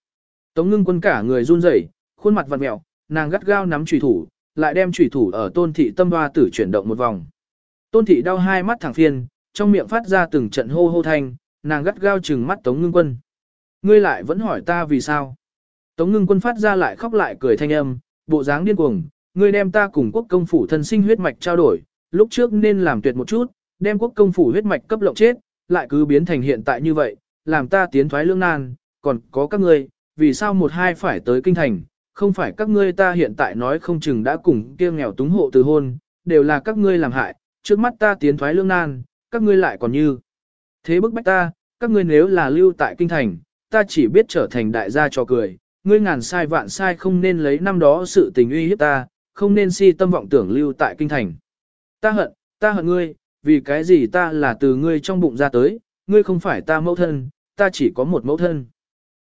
Tống ngưng quân cả người run rẩy, khuôn mặt vặn mẹo, nàng gắt gao nắm trùy thủ, lại đem trùy thủ ở tôn thị tâm hoa tử chuyển động một vòng. Tôn thị đau hai mắt thẳng phiên, trong miệng phát ra từng trận hô hô thanh, nàng gắt gao trừng mắt Tống ngưng quân. Ngươi lại vẫn hỏi ta vì sao? Tống ngưng quân phát ra lại khóc lại cười thanh âm, bộ dáng điên cuồng, ngươi đem ta cùng quốc công phủ thân sinh huyết mạch trao đổi, lúc trước nên làm tuyệt một chút, đem quốc công phủ huyết mạch cấp lộng chết, lại cứ biến thành hiện tại như vậy, làm ta tiến thoái lương nan, còn có các ngươi, vì sao một hai phải tới kinh thành, không phải các ngươi ta hiện tại nói không chừng đã cùng kia nghèo túng hộ từ hôn, đều là các ngươi làm hại, trước mắt ta tiến thoái lương nan, các ngươi lại còn như. Thế bức bách ta, các ngươi nếu là lưu tại kinh thành, ta chỉ biết trở thành đại gia cho cười, ngươi ngàn sai vạn sai không nên lấy năm đó sự tình uy hiếp ta, không nên si tâm vọng tưởng lưu tại kinh thành. Ta hận, ta hận ngươi, vì cái gì ta là từ ngươi trong bụng ra tới, ngươi không phải ta mẫu thân, ta chỉ có một mẫu thân.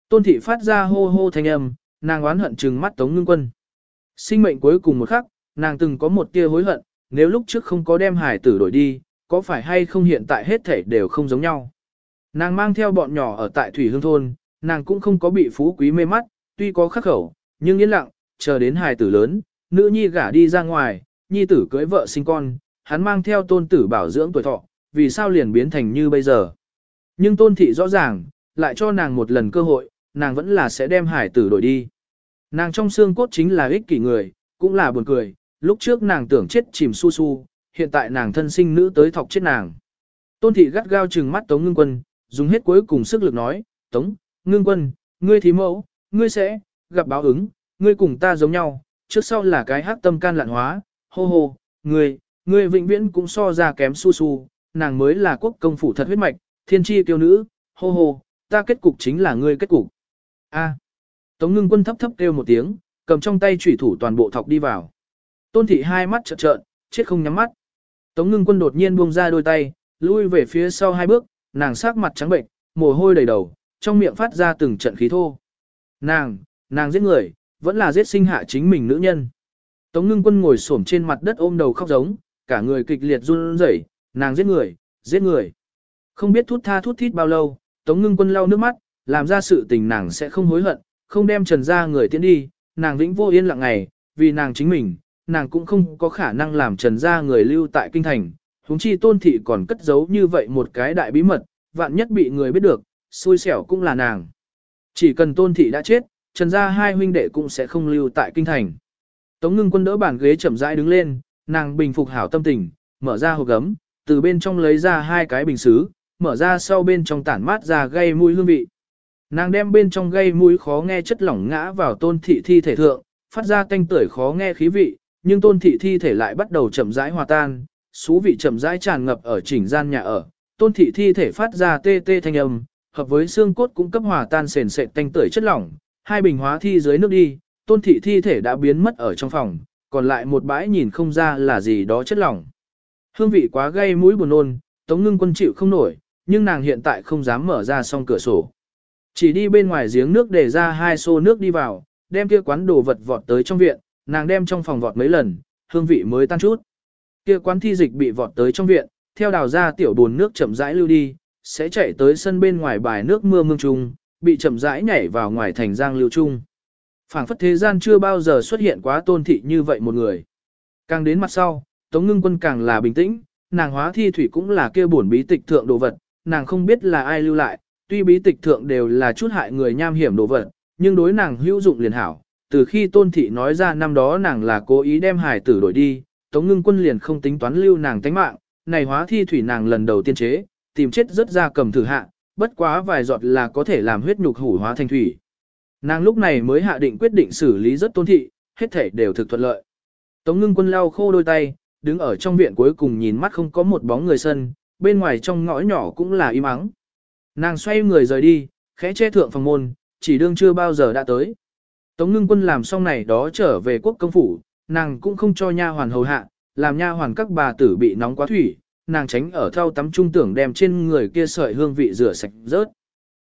Tôn thị phát ra hô hô thanh âm, nàng oán hận trừng mắt Tống Ngưng Quân. Sinh mệnh cuối cùng một khắc, nàng từng có một tia hối hận, nếu lúc trước không có đem hải tử đổi đi, có phải hay không hiện tại hết thể đều không giống nhau. Nàng mang theo bọn nhỏ ở tại Thủy Hương Thôn, nàng cũng không có bị phú quý mê mắt, tuy có khắc khẩu, nhưng yên lặng, chờ đến hài tử lớn, nữ nhi gả đi ra ngoài, nhi tử cưới vợ sinh con, hắn mang theo tôn tử bảo dưỡng tuổi thọ, vì sao liền biến thành như bây giờ. Nhưng tôn thị rõ ràng, lại cho nàng một lần cơ hội, nàng vẫn là sẽ đem hải tử đổi đi. Nàng trong xương cốt chính là ích kỷ người, cũng là buồn cười, lúc trước nàng tưởng chết chìm su su, hiện tại nàng thân sinh nữ tới thọc chết nàng. Tôn thị gắt gao trừng mắt Tống Ngưng Quân, dùng hết cuối cùng sức lực nói, Tống, Ngưng Quân, ngươi thí mẫu, ngươi sẽ, gặp báo ứng, ngươi cùng ta giống nhau, trước sau là cái hát tâm can lạn hóa, hô hô, ngươi, ngươi vĩnh viễn cũng so ra kém su su, nàng mới là quốc công phủ thật huyết mạch, thiên tri tiêu nữ, hô hô, ta kết cục chính là ngươi kết cục. A. Tống ngưng quân thấp thấp kêu một tiếng, cầm trong tay chủy thủ toàn bộ thọc đi vào. Tôn thị hai mắt trợn trợn, chết không nhắm mắt. Tống ngưng quân đột nhiên buông ra đôi tay, lui về phía sau hai bước, nàng sắc mặt trắng bệnh, mồ hôi đầy đầu, trong miệng phát ra từng trận khí thô. Nàng, nàng giết người, vẫn là giết sinh hạ chính mình nữ nhân. Tống ngưng quân ngồi xổm trên mặt đất ôm đầu khóc giống, cả người kịch liệt run rẩy, nàng giết người, giết người. Không biết thút tha thút thít bao lâu, Tống ngưng quân lau nước mắt, làm ra sự tình nàng sẽ không hối hận, không đem trần ra người tiến đi, nàng vĩnh vô yên lặng ngày, vì nàng chính mình, nàng cũng không có khả năng làm trần ra người lưu tại kinh thành, huống chi tôn thị còn cất giấu như vậy một cái đại bí mật, vạn nhất bị người biết được, xui xẻo cũng là nàng. Chỉ cần tôn thị đã chết, trần gia hai huynh đệ cũng sẽ không lưu tại kinh thành. Tống ngưng quân đỡ bàn ghế chậm rãi đứng lên, nàng bình phục hảo tâm tình, mở ra hộp gấm, từ bên trong lấy ra hai cái bình xứ, mở ra sau bên trong tản mát ra gây mũi hương vị. Nàng đem bên trong gây mũi khó nghe chất lỏng ngã vào tôn thị thi thể thượng, phát ra tanh tưởi khó nghe khí vị, nhưng tôn thị thi thể lại bắt đầu chậm rãi hòa tan, xú vị chậm rãi tràn ngập ở chỉnh gian nhà ở. Tôn thị thi thể phát ra tê tê thanh âm, hợp với xương cốt cũng cấp hòa tan sền sệt tanh tưởi chất lỏng, hai bình hóa thi dưới nước đi, tôn thị thi thể đã biến mất ở trong phòng, còn lại một bãi nhìn không ra là gì đó chất lỏng. Hương vị quá gây mũi buồn nôn, Tống Ngưng Quân chịu không nổi, nhưng nàng hiện tại không dám mở ra song cửa sổ. Chỉ đi bên ngoài giếng nước để ra hai xô nước đi vào, đem kia quán đồ vật vọt tới trong viện, nàng đem trong phòng vọt mấy lần, hương vị mới tan chút. Kia quán thi dịch bị vọt tới trong viện, theo đào ra tiểu buồn nước chậm rãi lưu đi, sẽ chạy tới sân bên ngoài bài nước mưa mương trung, bị chậm rãi nhảy vào ngoài thành giang lưu trung. Phảng phất thế gian chưa bao giờ xuất hiện quá tôn thị như vậy một người. Càng đến mặt sau, Tống Ngưng Quân càng là bình tĩnh, nàng hóa thi thủy cũng là kia buồn bí tịch thượng đồ vật, nàng không biết là ai lưu lại, tuy bí tịch thượng đều là chút hại người nham hiểm đồ vật, nhưng đối nàng hữu dụng liền hảo. Từ khi tôn thị nói ra năm đó nàng là cố ý đem hải tử đổi đi, Tống Ngưng Quân liền không tính toán lưu nàng tánh mạng, này hóa thi thủy nàng lần đầu tiên chế, tìm chết rất ra cầm thử hạ, bất quá vài giọt là có thể làm huyết nhục hủ hóa thành thủy. Nàng lúc này mới hạ định quyết định xử lý rất tôn thị, hết thể đều thực thuận lợi. Tống Ngưng Quân lau khô đôi tay, đứng ở trong viện cuối cùng nhìn mắt không có một bóng người sân, bên ngoài trong ngõ nhỏ cũng là im ắng. Nàng xoay người rời đi, khẽ che thượng phòng môn, chỉ đương chưa bao giờ đã tới. Tống ngưng quân làm xong này đó trở về quốc công phủ, nàng cũng không cho nha hoàn hầu hạ, làm nha hoàn các bà tử bị nóng quá thủy, nàng tránh ở thau tắm trung tưởng đem trên người kia sợi hương vị rửa sạch rớt.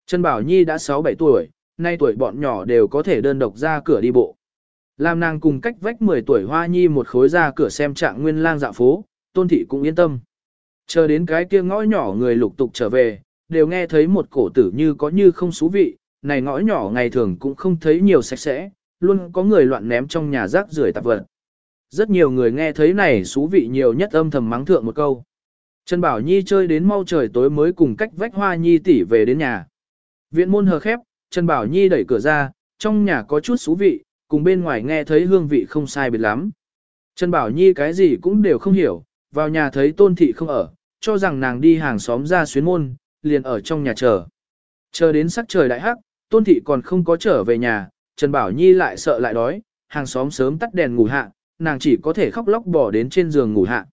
Trần Bảo Nhi đã 6-7 tuổi, nay tuổi bọn nhỏ đều có thể đơn độc ra cửa đi bộ. Làm nàng cùng cách vách 10 tuổi Hoa Nhi một khối ra cửa xem trạng nguyên lang dạ phố, tôn thị cũng yên tâm. Chờ đến cái kia ngõ nhỏ người lục tục trở về, đều nghe thấy một cổ tử như có như không xú vị, này ngõ nhỏ ngày thường cũng không thấy nhiều sạch sẽ, luôn có người loạn ném trong nhà rác rưởi tạp vật. Rất nhiều người nghe thấy này xú vị nhiều nhất âm thầm mắng thượng một câu. Trần Bảo Nhi chơi đến mau trời tối mới cùng cách vách hoa nhi tỷ về đến nhà. Viện môn hờ khép, Trần Bảo Nhi đẩy cửa ra, trong nhà có chút xú vị, cùng bên ngoài nghe thấy hương vị không sai biệt lắm. Trần Bảo Nhi cái gì cũng đều không hiểu, vào nhà thấy tôn thị không ở, cho rằng nàng đi hàng xóm ra xuyến môn, liền ở trong nhà chờ. Chờ đến sắc trời đại hắc, tôn thị còn không có trở về nhà, Trần Bảo Nhi lại sợ lại đói, hàng xóm sớm tắt đèn ngủ hạ, nàng chỉ có thể khóc lóc bỏ đến trên giường ngủ hạ.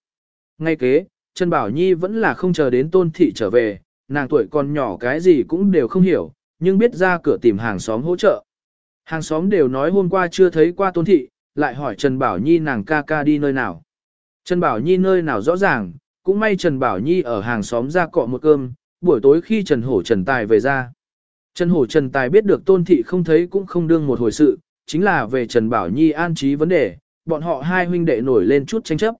Ngay kế, Trần Bảo Nhi vẫn là không chờ đến tôn thị trở về, nàng tuổi còn nhỏ cái gì cũng đều không hiểu, nhưng biết ra cửa tìm hàng xóm hỗ trợ. Hàng xóm đều nói hôm qua chưa thấy qua tôn thị, lại hỏi Trần Bảo Nhi nàng ca ca đi nơi nào. Trần Bảo Nhi nơi nào rõ ràng, cũng may Trần Bảo Nhi ở hàng xóm ra cọ một cơm, buổi tối khi Trần Hổ Trần Tài về ra. Trần Hổ Trần Tài biết được Tôn Thị không thấy cũng không đương một hồi sự, chính là về Trần Bảo Nhi an trí vấn đề, bọn họ hai huynh đệ nổi lên chút tranh chấp.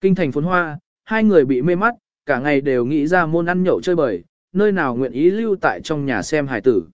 Kinh thành phốn hoa, hai người bị mê mắt, cả ngày đều nghĩ ra môn ăn nhậu chơi bời, nơi nào nguyện ý lưu tại trong nhà xem hải tử.